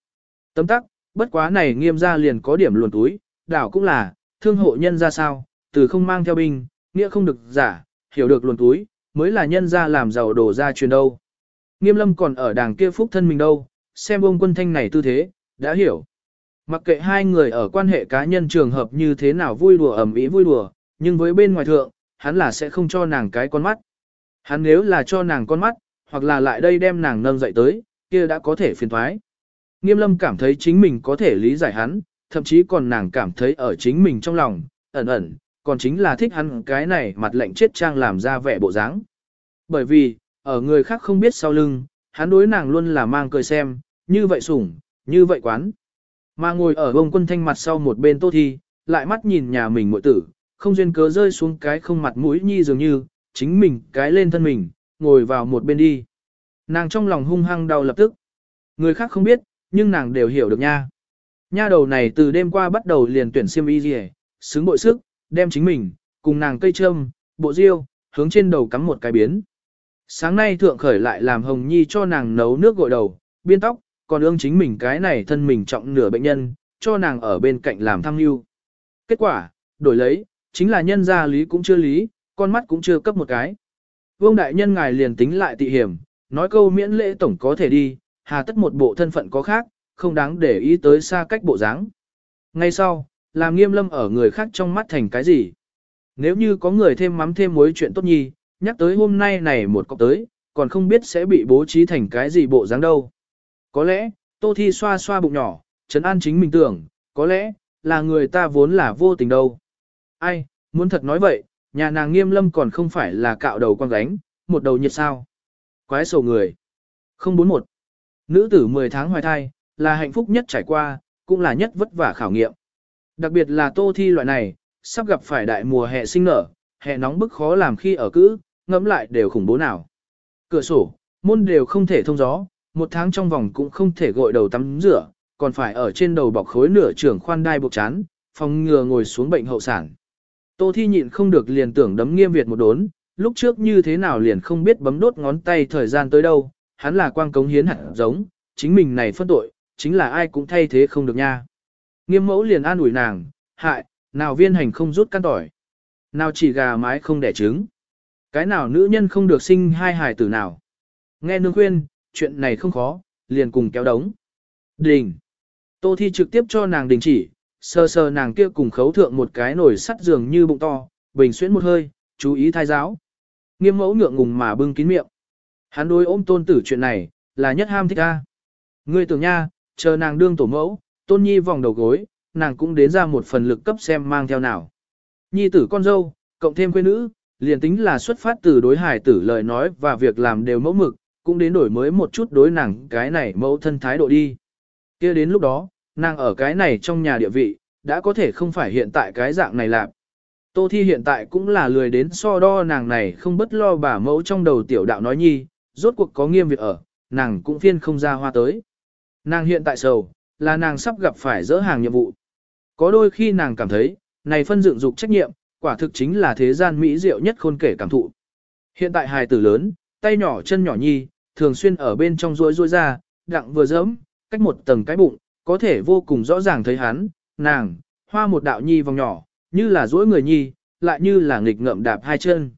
Tấm tắc, bất quá này nghiêm ra liền có điểm luồn túi, đảo cũng là, thương hộ nhân ra sao, từ không mang theo binh, nghĩa không được giả, hiểu được luồn túi, mới là nhân ra làm giàu đổ ra truyền đâu. Nghiêm lâm còn ở đàng kia phúc thân mình đâu, xem ông quân thanh này tư thế, đã hiểu. Mặc kệ hai người ở quan hệ cá nhân trường hợp như thế nào vui đùa ẩm ý vui đùa, nhưng với bên ngoài thượng, hắn là sẽ không cho nàng cái con mắt. Hắn nếu là cho nàng con mắt, hoặc là lại đây đem nàng nâng dậy tới, kia đã có thể phiền thoái. Nghiêm lâm cảm thấy chính mình có thể lý giải hắn, thậm chí còn nàng cảm thấy ở chính mình trong lòng, ẩn ẩn, còn chính là thích hắn cái này mặt lạnh chết trang làm ra vẻ bộ dáng. Bởi vì, ở người khác không biết sau lưng, hắn đối nàng luôn là mang cười xem, như vậy sủng, như vậy quán. Mà ngồi ở bông quân thanh mặt sau một bên tô thi, lại mắt nhìn nhà mình muội tử, không duyên cớ rơi xuống cái không mặt mũi nhi dường như, chính mình cái lên thân mình, ngồi vào một bên đi. Nàng trong lòng hung hăng đau lập tức. Người khác không biết, nhưng nàng đều hiểu được nha. Nha đầu này từ đêm qua bắt đầu liền tuyển xiêm y rìa, xứng bội sức, đem chính mình, cùng nàng cây trâm, bộ diêu, hướng trên đầu cắm một cái biến. Sáng nay thượng khởi lại làm Hồng Nhi cho nàng nấu nước gội đầu, biên tóc, còn ương chính mình cái này thân mình trọng nửa bệnh nhân, cho nàng ở bên cạnh làm thăng lưu. Kết quả, đổi lấy, chính là nhân gia lý cũng chưa lý, con mắt cũng chưa cấp một cái. Vương đại nhân ngài liền tính lại tị hiểm, nói câu miễn lễ tổng có thể đi, hà tất một bộ thân phận có khác, không đáng để ý tới xa cách bộ dáng. Ngay sau, làm nghiêm lâm ở người khác trong mắt thành cái gì? Nếu như có người thêm mắm thêm muối chuyện tốt nhi, nhắc tới hôm nay này một cọc tới, còn không biết sẽ bị bố trí thành cái gì bộ dáng đâu. Có lẽ, Tô Thi xoa xoa bụng nhỏ, trấn an chính mình tưởng, có lẽ, là người ta vốn là vô tình đâu. Ai, muốn thật nói vậy, nhà nàng nghiêm lâm còn không phải là cạo đầu con gánh, một đầu nhiệt sao. Quái sầu người. 041. Nữ tử 10 tháng hoài thai, là hạnh phúc nhất trải qua, cũng là nhất vất vả khảo nghiệm. Đặc biệt là tô thi loại này, sắp gặp phải đại mùa hè sinh nở, hè nóng bức khó làm khi ở cữ, ngẫm lại đều khủng bố nào. Cửa sổ, môn đều không thể thông gió, một tháng trong vòng cũng không thể gội đầu tắm rửa, còn phải ở trên đầu bọc khối nửa trưởng khoan đai buộc chán, phòng ngừa ngồi xuống bệnh hậu sản. Tô Thi nhịn không được liền tưởng đấm nghiêm Việt một đốn, lúc trước như thế nào liền không biết bấm đốt ngón tay thời gian tới đâu, hắn là quang cống hiến hạt giống, chính mình này phân tội, chính là ai cũng thay thế không được nha. Nghiêm mẫu liền an ủi nàng, hại, nào viên hành không rút căn tỏi, nào chỉ gà mái không đẻ trứng, cái nào nữ nhân không được sinh hai hài tử nào. Nghe nương khuyên, chuyện này không khó, liền cùng kéo đống. Đình. Tô Thi trực tiếp cho nàng đình chỉ, sờ sờ nàng kia cùng khấu thượng một cái nồi sắt dường như bụng to, bình xuyến một hơi, chú ý thai giáo. Nghiêm mẫu ngượng ngùng mà bưng kín miệng. Hắn đối ôm tôn tử chuyện này, là nhất ham thích a. Ngươi tưởng nha, chờ nàng đương tổ mẫu, tôn nhi vòng đầu gối, nàng cũng đến ra một phần lực cấp xem mang theo nào. Nhi tử con dâu, cộng thêm quê nữ, liền tính là xuất phát từ đối hài tử lời nói và việc làm đều mẫu mực, cũng đến đổi mới một chút đối nàng cái này mẫu thân thái độ đi. kia đến lúc đó, nàng ở cái này trong nhà địa vị, đã có thể không phải hiện tại cái dạng này lạc. Tô Thi hiện tại cũng là lười đến so đo nàng này không bất lo bà mẫu trong đầu tiểu đạo nói nhi, rốt cuộc có nghiêm việc ở, nàng cũng phiên không ra hoa tới. Nàng hiện tại sầu, là nàng sắp gặp phải dỡ hàng nhiệm vụ. Có đôi khi nàng cảm thấy, này phân dựng dục trách nhiệm, quả thực chính là thế gian mỹ diệu nhất khôn kể cảm thụ. Hiện tại hài tử lớn, tay nhỏ chân nhỏ nhi, thường xuyên ở bên trong rối rối ra, đặng vừa dẫm, cách một tầng cái bụng, có thể vô cùng rõ ràng thấy hắn, nàng, hoa một đạo nhi vòng nhỏ, như là rối người nhi, lại như là nghịch ngợm đạp hai chân.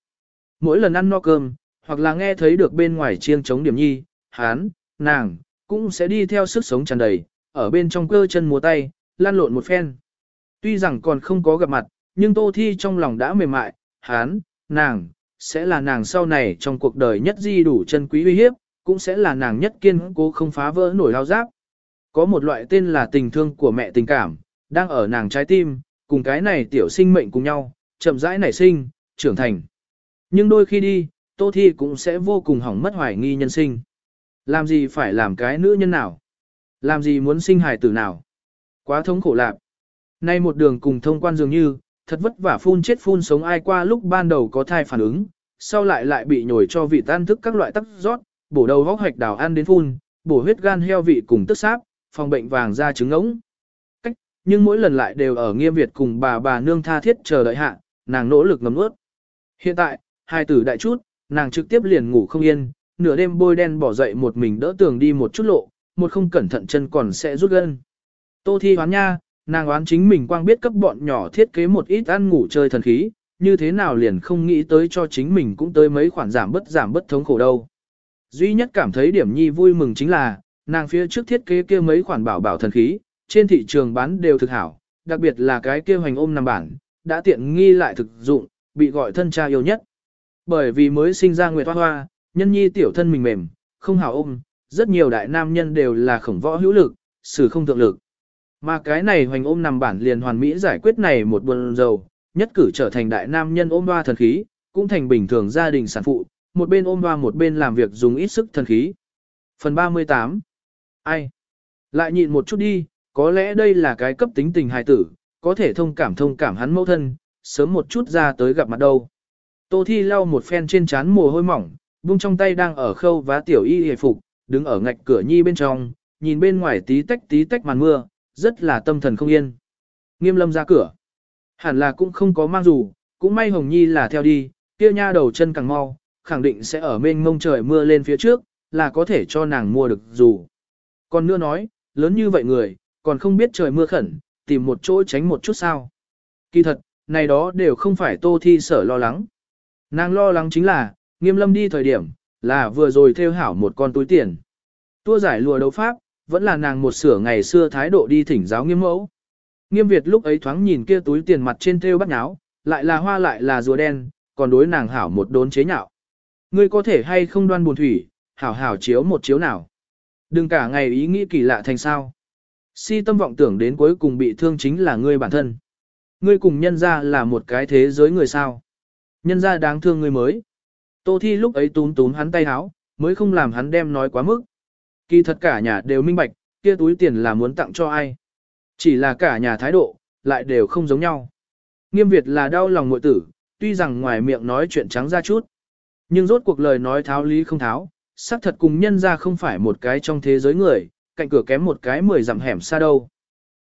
Mỗi lần ăn no cơm, hoặc là nghe thấy được bên ngoài chiêng chống điểm nhi, hắn, nàng, cũng sẽ đi theo sức sống tràn đầy, ở bên trong cơ chân múa tay, lan lộn một phen. Tuy rằng còn không có gặp mặt, nhưng Tô Thi trong lòng đã mềm mại, hắn, nàng, sẽ là nàng sau này trong cuộc đời nhất di đủ chân quý uy hiếp, cũng sẽ là nàng nhất kiên cố không phá vỡ nổi lao giáp. Có một loại tên là tình thương của mẹ tình cảm, đang ở nàng trái tim, cùng cái này tiểu sinh mệnh cùng nhau, chậm rãi nảy sinh, trưởng thành. Nhưng đôi khi đi, Tô Thi cũng sẽ vô cùng hỏng mất hoài nghi nhân sinh. Làm gì phải làm cái nữ nhân nào? Làm gì muốn sinh hài tử nào? Quá thống khổ lạc. Nay một đường cùng thông quan dường như, thật vất vả phun chết phun sống ai qua lúc ban đầu có thai phản ứng, sau lại lại bị nhồi cho vị tan thức các loại tắc rót, bổ đầu vóc hoạch đào ăn đến phun, bổ huyết gan heo vị cùng tức sáp, phòng bệnh vàng ra trứng ống. Cách, nhưng mỗi lần lại đều ở nghiêm Việt cùng bà bà nương tha thiết chờ đợi hạ, nàng nỗ lực ngấm ướt. Hiện tại, hai tử đại chút, nàng trực tiếp liền ngủ không yên, nửa đêm bôi đen bỏ dậy một mình đỡ tường đi một chút lộ, một không cẩn thận chân còn sẽ rút gân. Tô thi hoán nha, nàng oán chính mình quang biết cấp bọn nhỏ thiết kế một ít ăn ngủ chơi thần khí, như thế nào liền không nghĩ tới cho chính mình cũng tới mấy khoản giảm bất giảm bất thống khổ đâu. Duy nhất cảm thấy điểm nhi vui mừng chính là, nàng phía trước thiết kế kia mấy khoản bảo bảo thần khí, trên thị trường bán đều thực hảo, đặc biệt là cái kia hoành ôm nằm bản, đã tiện nghi lại thực dụng, bị gọi thân cha yêu nhất. Bởi vì mới sinh ra nguyệt hoa hoa, nhân nhi tiểu thân mình mềm, không hảo ôm, rất nhiều đại nam nhân đều là khổng võ hữu lực, xử không thượng lực. Mà cái này hoành ôm nằm bản liền hoàn mỹ giải quyết này một buồn dầu, nhất cử trở thành đại nam nhân ôm hoa thần khí, cũng thành bình thường gia đình sản phụ, một bên ôm hoa một bên làm việc dùng ít sức thần khí. Phần 38 Ai? Lại nhịn một chút đi, có lẽ đây là cái cấp tính tình hài tử, có thể thông cảm thông cảm hắn mẫu thân, sớm một chút ra tới gặp mặt đâu. Tô Thi lau một phen trên trán mồ hôi mỏng, buông trong tay đang ở khâu vá tiểu y hề phục, đứng ở ngạch cửa nhi bên trong, nhìn bên ngoài tí tách tí tách màn mưa, rất là tâm thần không yên. Nghiêm lâm ra cửa. Hẳn là cũng không có mang dù, cũng may Hồng Nhi là theo đi, kia nha đầu chân càng mau, khẳng định sẽ ở mênh mông trời mưa lên phía trước, là có thể cho nàng mua được dù. Còn nữa nói, lớn như vậy người, còn không biết trời mưa khẩn, tìm một chỗ tránh một chút sao. Kỳ thật, này đó đều không phải tô thi sở lo lắng. Nàng lo lắng chính là, nghiêm lâm đi thời điểm, là vừa rồi theo hảo một con túi tiền. Tua giải lùa đấu pháp, vẫn là nàng một sửa ngày xưa thái độ đi thỉnh giáo nghiêm mẫu. Nghiêm Việt lúc ấy thoáng nhìn kia túi tiền mặt trên theo bắt nháo, lại là hoa lại là rùa đen, còn đối nàng hảo một đốn chế nhạo. Ngươi có thể hay không đoan buồn thủy, hảo hảo chiếu một chiếu nào. Đừng cả ngày ý nghĩ kỳ lạ thành sao. Si tâm vọng tưởng đến cuối cùng bị thương chính là ngươi bản thân. Ngươi cùng nhân ra là một cái thế giới người sao. Nhân ra đáng thương ngươi mới. Tô Thi lúc ấy túm túm hắn tay háo, mới không làm hắn đem nói quá mức. Kỳ thật cả nhà đều minh bạch, kia túi tiền là muốn tặng cho ai. Chỉ là cả nhà thái độ, lại đều không giống nhau. Nghiêm Việt là đau lòng mội tử, tuy rằng ngoài miệng nói chuyện trắng ra chút. Nhưng rốt cuộc lời nói tháo lý không tháo, xác thật cùng nhân ra không phải một cái trong thế giới người, cạnh cửa kém một cái mười dặm hẻm xa đâu.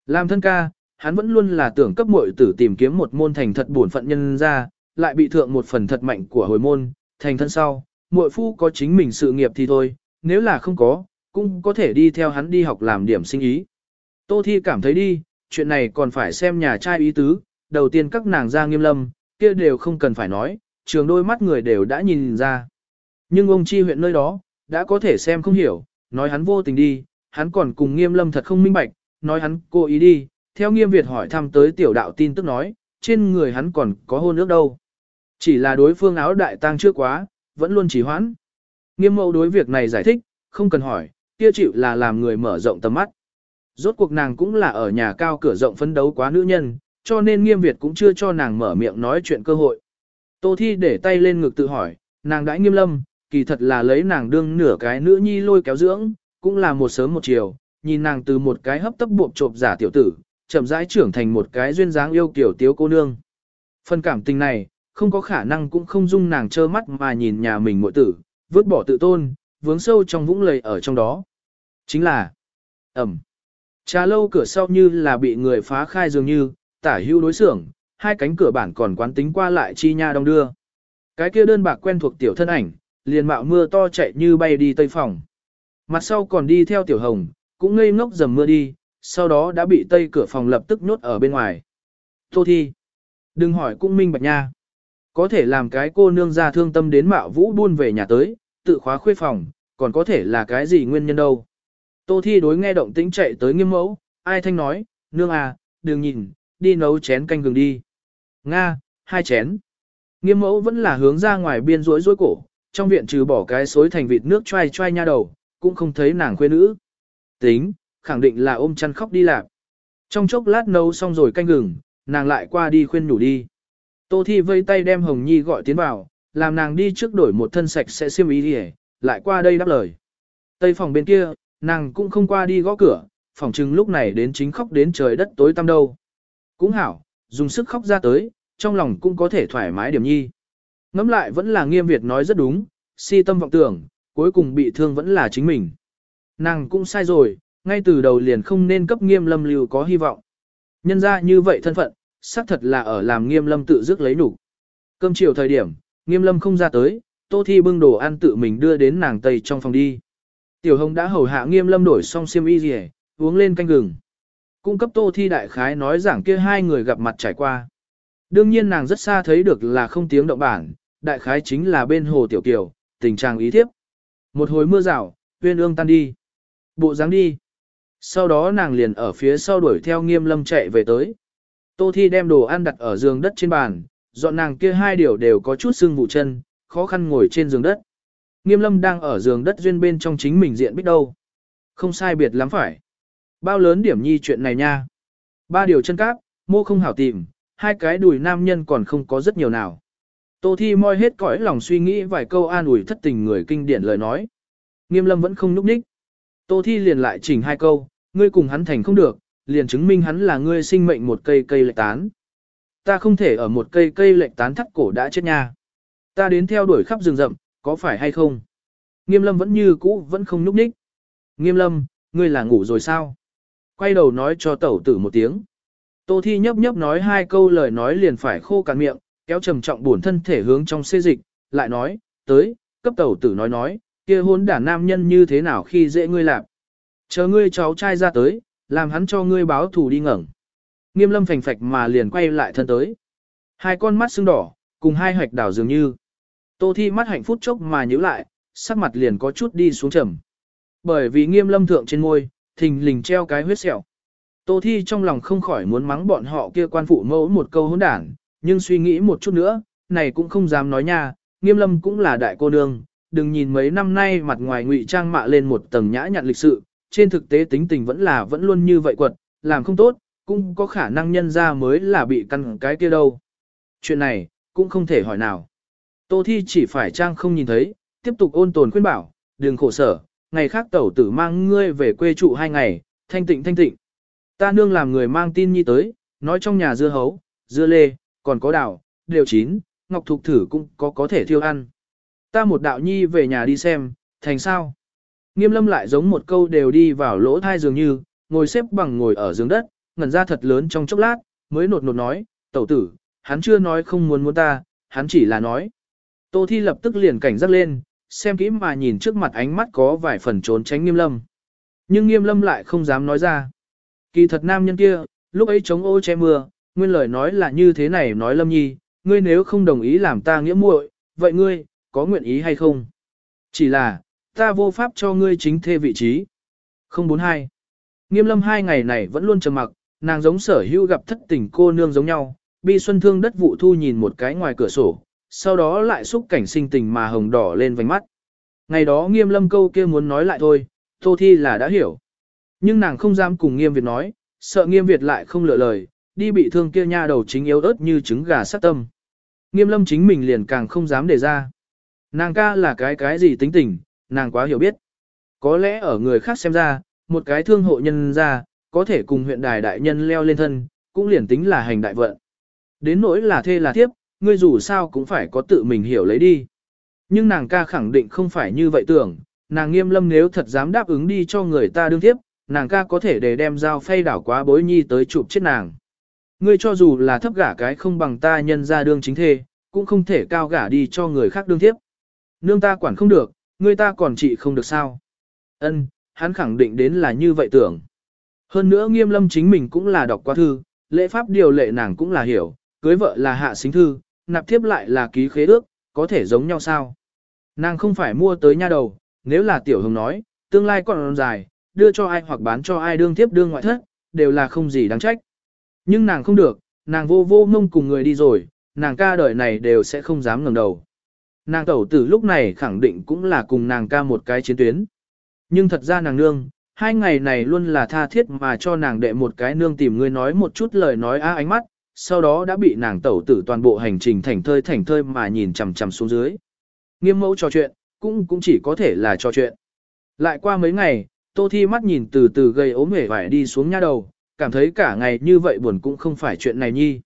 Làm thân ca, hắn vẫn luôn là tưởng cấp muội tử tìm kiếm một môn thành thật bổn phận nhân ra, lại bị thượng một phần thật mạnh của hồi môn, thành thân sau, muội phu có chính mình sự nghiệp thì thôi, nếu là không có, cũng có thể đi theo hắn đi học làm điểm sinh ý. Tô Thi cảm thấy đi, chuyện này còn phải xem nhà trai ý tứ, đầu tiên các nàng ra nghiêm lâm, kia đều không cần phải nói, trường đôi mắt người đều đã nhìn ra. Nhưng ông chi huyện nơi đó, đã có thể xem không hiểu, nói hắn vô tình đi, hắn còn cùng nghiêm lâm thật không minh bạch, nói hắn cố ý đi, theo nghiêm Việt hỏi thăm tới tiểu đạo tin tức nói, trên người hắn còn có hôn ước đâu. Chỉ là đối phương áo đại tang trước quá, vẫn luôn trì hoãn. Nghiêm mẫu đối việc này giải thích, không cần hỏi, kia chịu là làm người mở rộng tầm mắt. Rốt cuộc nàng cũng là ở nhà cao cửa rộng phấn đấu quá nữ nhân, cho nên nghiêm Việt cũng chưa cho nàng mở miệng nói chuyện cơ hội. Tô Thi để tay lên ngực tự hỏi, nàng đãi nghiêm lâm, kỳ thật là lấy nàng đương nửa cái nữ nhi lôi kéo dưỡng, cũng là một sớm một chiều, nhìn nàng từ một cái hấp tấp buộc trộm giả tiểu tử, chậm rãi trưởng thành một cái duyên dáng yêu kiểu tiếu cô nương. Phần cảm tình này, không có khả năng cũng không dung nàng trơ mắt mà nhìn nhà mình muội tử, vứt bỏ tự tôn, vướng sâu trong vũng lầy ở trong đó. Chính là ẩm. Trà lâu cửa sau như là bị người phá khai dường như, tả hưu đối xưởng, hai cánh cửa bản còn quán tính qua lại chi nha đông đưa. Cái kia đơn bạc quen thuộc tiểu thân ảnh, liền mạo mưa to chạy như bay đi tây phòng. Mặt sau còn đi theo tiểu hồng, cũng ngây ngốc dầm mưa đi, sau đó đã bị tây cửa phòng lập tức nhốt ở bên ngoài. Tô thi. Đừng hỏi cũng minh bạch nha. Có thể làm cái cô nương ra thương tâm đến mạo vũ buôn về nhà tới, tự khóa khuê phòng, còn có thể là cái gì nguyên nhân đâu. Tô thi đối nghe động tĩnh chạy tới nghiêm mẫu, ai thanh nói, nương à, đừng nhìn, đi nấu chén canh gừng đi. Nga, hai chén. Nghiêm mẫu vẫn là hướng ra ngoài biên rối rối cổ, trong viện trừ bỏ cái xối thành vịt nước choai choai nha đầu, cũng không thấy nàng khuê nữ. Tính, khẳng định là ôm chăn khóc đi làm. Trong chốc lát nấu xong rồi canh gừng, nàng lại qua đi khuyên nhủ đi. Tô Thi vây tay đem Hồng Nhi gọi tiến vào, làm nàng đi trước đổi một thân sạch sẽ xiêm ý đi lại qua đây đáp lời. Tây phòng bên kia, nàng cũng không qua đi gõ cửa, phòng chừng lúc này đến chính khóc đến trời đất tối tăm đâu. Cũng hảo, dùng sức khóc ra tới, trong lòng cũng có thể thoải mái điểm nhi. Ngắm lại vẫn là nghiêm Việt nói rất đúng, si tâm vọng tưởng, cuối cùng bị thương vẫn là chính mình. Nàng cũng sai rồi, ngay từ đầu liền không nên cấp nghiêm lâm lưu có hy vọng. Nhân ra như vậy thân phận, xác thật là ở làm nghiêm lâm tự dứt lấy đủ. Cơm chiều thời điểm, nghiêm lâm không ra tới, tô thi bưng đồ ăn tự mình đưa đến nàng tây trong phòng đi. Tiểu hồng đã hầu hạ nghiêm lâm đổi xong xiêm y gì uống lên canh gừng. Cung cấp tô thi đại khái nói giảng kia hai người gặp mặt trải qua. Đương nhiên nàng rất xa thấy được là không tiếng động bản, đại khái chính là bên hồ tiểu kiều, tình trạng ý thiếp. Một hồi mưa rào, huyên ương tan đi. Bộ dáng đi. Sau đó nàng liền ở phía sau đuổi theo nghiêm lâm chạy về tới. Tô Thi đem đồ ăn đặt ở giường đất trên bàn, dọn nàng kia hai điều đều có chút sưng vụ chân, khó khăn ngồi trên giường đất. Nghiêm lâm đang ở giường đất duyên bên trong chính mình diện biết đâu. Không sai biệt lắm phải. Bao lớn điểm nhi chuyện này nha. Ba điều chân cáp, mô không hảo tìm, hai cái đùi nam nhân còn không có rất nhiều nào. Tô Thi moi hết cõi lòng suy nghĩ vài câu an ủi thất tình người kinh điển lời nói. Nghiêm lâm vẫn không núp ních. Tô Thi liền lại chỉnh hai câu, ngươi cùng hắn thành không được, liền chứng minh hắn là ngươi sinh mệnh một cây cây lệch tán. Ta không thể ở một cây cây lệch tán thắt cổ đã chết nha. Ta đến theo đuổi khắp rừng rậm, có phải hay không? Nghiêm lâm vẫn như cũ vẫn không núp ních. Nghiêm lâm, ngươi là ngủ rồi sao? Quay đầu nói cho tẩu tử một tiếng. Tô Thi nhấp nhấp nói hai câu lời nói liền phải khô cạn miệng, kéo trầm trọng buồn thân thể hướng trong xê dịch, lại nói, tới, cấp tẩu tử nói nói, kia hôn đả nam nhân như thế nào khi dễ ngươi làm. Chờ ngươi cháu trai ra tới, làm hắn cho ngươi báo thù đi ngẩng. Nghiêm lâm phành phạch mà liền quay lại thân tới. Hai con mắt sưng đỏ, cùng hai hoạch đảo dường như. Tô thi mắt hạnh phút chốc mà nhíu lại, sắc mặt liền có chút đi xuống trầm. Bởi vì nghiêm lâm thượng trên môi, thình lình treo cái huyết sẹo. Tô thi trong lòng không khỏi muốn mắng bọn họ kia quan phụ mẫu một câu hỗn đản, nhưng suy nghĩ một chút nữa, này cũng không dám nói nha, nghiêm lâm cũng là đại cô nương, đừng nhìn mấy năm nay mặt ngoài ngụy trang mạ lên một tầng nhã nhặn lịch sự, trên thực tế tính tình vẫn là vẫn luôn như vậy quật, làm không tốt, cũng có khả năng nhân ra mới là bị căn cái kia đâu. Chuyện này, cũng không thể hỏi nào. Tô Thi chỉ phải trang không nhìn thấy, tiếp tục ôn tồn khuyên bảo, đừng khổ sở, ngày khác tẩu tử mang ngươi về quê trụ hai ngày, thanh tịnh thanh tịnh. Ta nương làm người mang tin nhi tới, nói trong nhà dưa hấu, dưa lê, còn có đào, đều chín, ngọc thục thử cũng có có thể thiêu ăn. Ta một đạo nhi về nhà đi xem, thành sao? Nghiêm lâm lại giống một câu đều đi vào lỗ thai dường như, ngồi xếp bằng ngồi ở giường đất, ngẩn ra thật lớn trong chốc lát, mới nột nột nói, tẩu tử, hắn chưa nói không muốn muốn ta, hắn chỉ là nói. Tô Thi lập tức liền cảnh giác lên, xem kỹ mà nhìn trước mặt ánh mắt có vài phần trốn tránh nghiêm lâm. Nhưng nghiêm lâm lại không dám nói ra. Kỳ thật nam nhân kia, lúc ấy chống ô che mưa, nguyên lời nói là như thế này nói lâm nhi, ngươi nếu không đồng ý làm ta nghĩa muội, vậy ngươi, có nguyện ý hay không? Chỉ là, ta vô pháp cho ngươi chính thê vị trí. 042. Nghiêm lâm hai ngày này vẫn luôn trầm mặc, nàng giống sở hữu gặp thất tình cô nương giống nhau, bi xuân thương đất vụ thu nhìn một cái ngoài cửa sổ, sau đó lại xúc cảnh sinh tình mà hồng đỏ lên vành mắt. Ngày đó nghiêm lâm câu kia muốn nói lại thôi, Tô Thi là đã hiểu. Nhưng nàng không dám cùng nghiêm Việt nói, sợ nghiêm Việt lại không lựa lời, đi bị thương kia nha đầu chính yếu ớt như trứng gà sát tâm. Nghiêm lâm chính mình liền càng không dám đề ra. Nàng ca là cái cái gì tính tình, nàng quá hiểu biết. Có lẽ ở người khác xem ra, một cái thương hộ nhân ra, có thể cùng huyện đài đại nhân leo lên thân, cũng liền tính là hành đại vận. Đến nỗi là thê là thiếp, ngươi dù sao cũng phải có tự mình hiểu lấy đi. Nhưng nàng ca khẳng định không phải như vậy tưởng, nàng nghiêm lâm nếu thật dám đáp ứng đi cho người ta đương tiếp, nàng ca có thể để đem dao phay đảo quá bối nhi tới chụp chết nàng. Ngươi cho dù là thấp gả cái không bằng ta nhân ra đương chính thê, cũng không thể cao gả đi cho người khác đương tiếp. Nương ta quản không được, ngươi ta còn trị không được sao. Ân, hắn khẳng định đến là như vậy tưởng. Hơn nữa nghiêm lâm chính mình cũng là đọc qua thư, lễ pháp điều lệ nàng cũng là hiểu, cưới vợ là hạ xính thư, nạp thiếp lại là ký khế ước, có thể giống nhau sao. Nàng không phải mua tới nha đầu, nếu là tiểu hồng nói, tương lai còn dài, đưa cho ai hoặc bán cho ai đương tiếp đương ngoại thất, đều là không gì đáng trách. Nhưng nàng không được, nàng vô vô mông cùng người đi rồi, nàng ca đời này đều sẽ không dám ngẩng đầu. Nàng tẩu tử lúc này khẳng định cũng là cùng nàng ca một cái chiến tuyến. Nhưng thật ra nàng nương, hai ngày này luôn là tha thiết mà cho nàng đệ một cái nương tìm người nói một chút lời nói á ánh mắt, sau đó đã bị nàng tẩu tử toàn bộ hành trình thành thơi thành thơi mà nhìn chằm chằm xuống dưới. Nghiêm mẫu trò chuyện, cũng cũng chỉ có thể là trò chuyện. Lại qua mấy ngày, Tô Thi mắt nhìn từ từ gây ốm hề vải đi xuống nha đầu, cảm thấy cả ngày như vậy buồn cũng không phải chuyện này nhi.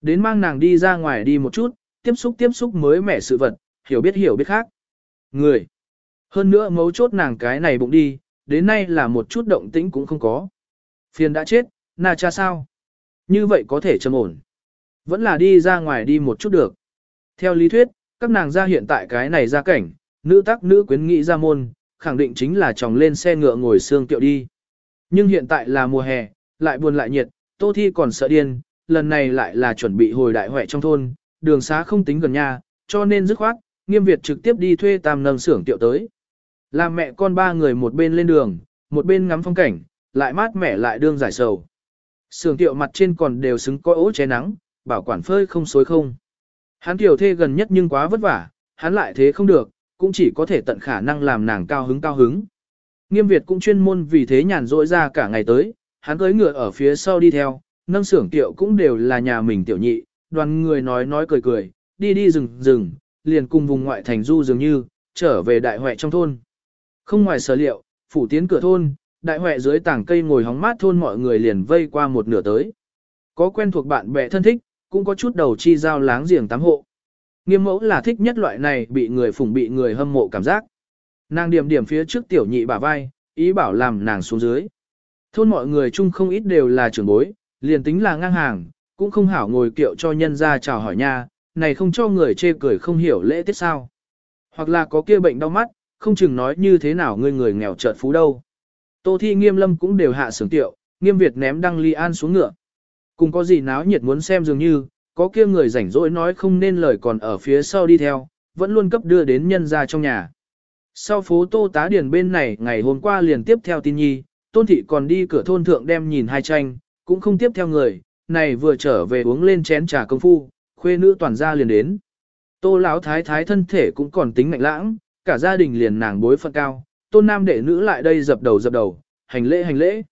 Đến mang nàng đi ra ngoài đi một chút, tiếp xúc tiếp xúc mới mẻ sự vật, hiểu biết hiểu biết khác. Người. Hơn nữa mấu chốt nàng cái này bụng đi, đến nay là một chút động tĩnh cũng không có. Phiền đã chết, na cha sao? Như vậy có thể trầm ổn. Vẫn là đi ra ngoài đi một chút được. Theo lý thuyết, các nàng ra hiện tại cái này ra cảnh, nữ tác nữ quyến nghị ra môn, khẳng định chính là chồng lên xe ngựa ngồi xương tiệu đi. Nhưng hiện tại là mùa hè, lại buồn lại nhiệt, Tô Thi còn sợ điên, lần này lại là chuẩn bị hồi đại huệ trong thôn, đường xá không tính gần nhà, cho nên dứt khoát, nghiêm Việt trực tiếp đi thuê tam nâng xưởng tiệu tới. Làm mẹ con ba người một bên lên đường, một bên ngắm phong cảnh, lại mát mẻ lại đương giải sầu. Sưởng tiệu mặt trên còn đều xứng có ố che nắng, bảo quản phơi không xối không. Hắn tiểu thê gần nhất nhưng quá vất vả, hắn lại thế không được, cũng chỉ có thể tận khả năng làm nàng cao hứng cao hứng. Nghiêm Việt cũng chuyên môn vì thế nhàn rỗi ra cả ngày tới, hắn cưỡi ngựa ở phía sau đi theo, nâng xưởng tiệu cũng đều là nhà mình tiểu nhị, đoàn người nói nói cười cười, đi đi rừng rừng, liền cùng vùng ngoại thành du dường như, trở về đại huệ trong thôn. Không ngoài sở liệu, phủ tiến cửa thôn, đại huệ dưới tảng cây ngồi hóng mát thôn mọi người liền vây qua một nửa tới. Có quen thuộc bạn bè thân thích, cũng có chút đầu chi giao láng giềng tám hộ. Nghiêm mẫu là thích nhất loại này bị người phụng bị người hâm mộ cảm giác. Nàng điểm điểm phía trước tiểu nhị bả vai, ý bảo làm nàng xuống dưới. Thôn mọi người chung không ít đều là trưởng bối, liền tính là ngang hàng, cũng không hảo ngồi kiệu cho nhân ra chào hỏi nha, này không cho người chê cười không hiểu lễ tiết sao. Hoặc là có kia bệnh đau mắt, không chừng nói như thế nào người người nghèo trợt phú đâu. Tô Thi Nghiêm Lâm cũng đều hạ sướng tiệu, Nghiêm Việt ném Đăng Ly An xuống ngựa. Cùng có gì náo nhiệt muốn xem dường như, có kia người rảnh rỗi nói không nên lời còn ở phía sau đi theo, vẫn luôn cấp đưa đến nhân ra trong nhà. Sau phố Tô Tá Điền bên này ngày hôm qua liền tiếp theo tin nhi, Tôn Thị còn đi cửa thôn thượng đem nhìn hai tranh, cũng không tiếp theo người, này vừa trở về uống lên chén trà công phu, khuê nữ toàn gia liền đến. Tô lão thái thái thân thể cũng còn tính mạnh lãng, cả gia đình liền nàng bối phận cao, tôn nam đệ nữ lại đây dập đầu dập đầu, hành lễ hành lễ.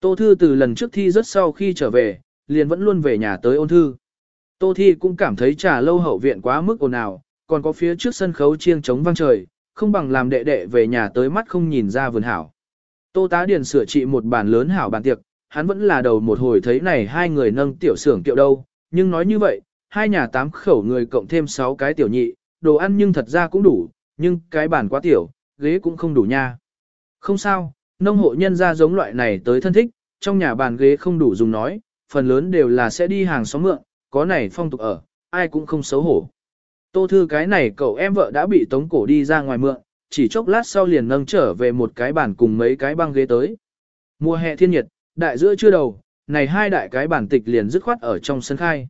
Tô Thư từ lần trước thi rất sau khi trở về, liền vẫn luôn về nhà tới ôn thư. Tô Thi cũng cảm thấy trà lâu hậu viện quá mức ồn ào, còn có phía trước sân khấu chiêng trống vang trời, không bằng làm đệ đệ về nhà tới mắt không nhìn ra vườn hảo. Tô tá điền sửa trị một bàn lớn hảo bàn tiệc, hắn vẫn là đầu một hồi thấy này hai người nâng tiểu sưởng kiệu đâu, nhưng nói như vậy, hai nhà tám khẩu người cộng thêm sáu cái tiểu nhị, đồ ăn nhưng thật ra cũng đủ, nhưng cái bàn quá tiểu, ghế cũng không đủ nha. Không sao, nông hộ nhân ra giống loại này tới thân thích, trong nhà bàn ghế không đủ dùng nói, phần lớn đều là sẽ đi hàng xóm mượn, có này phong tục ở, ai cũng không xấu hổ. Tô thư cái này cậu em vợ đã bị tống cổ đi ra ngoài mượn, chỉ chốc lát sau liền nâng trở về một cái bàn cùng mấy cái băng ghế tới. Mùa hè thiên nhiệt, đại giữa chưa đầu, này hai đại cái bản tịch liền dứt khoát ở trong sân khai.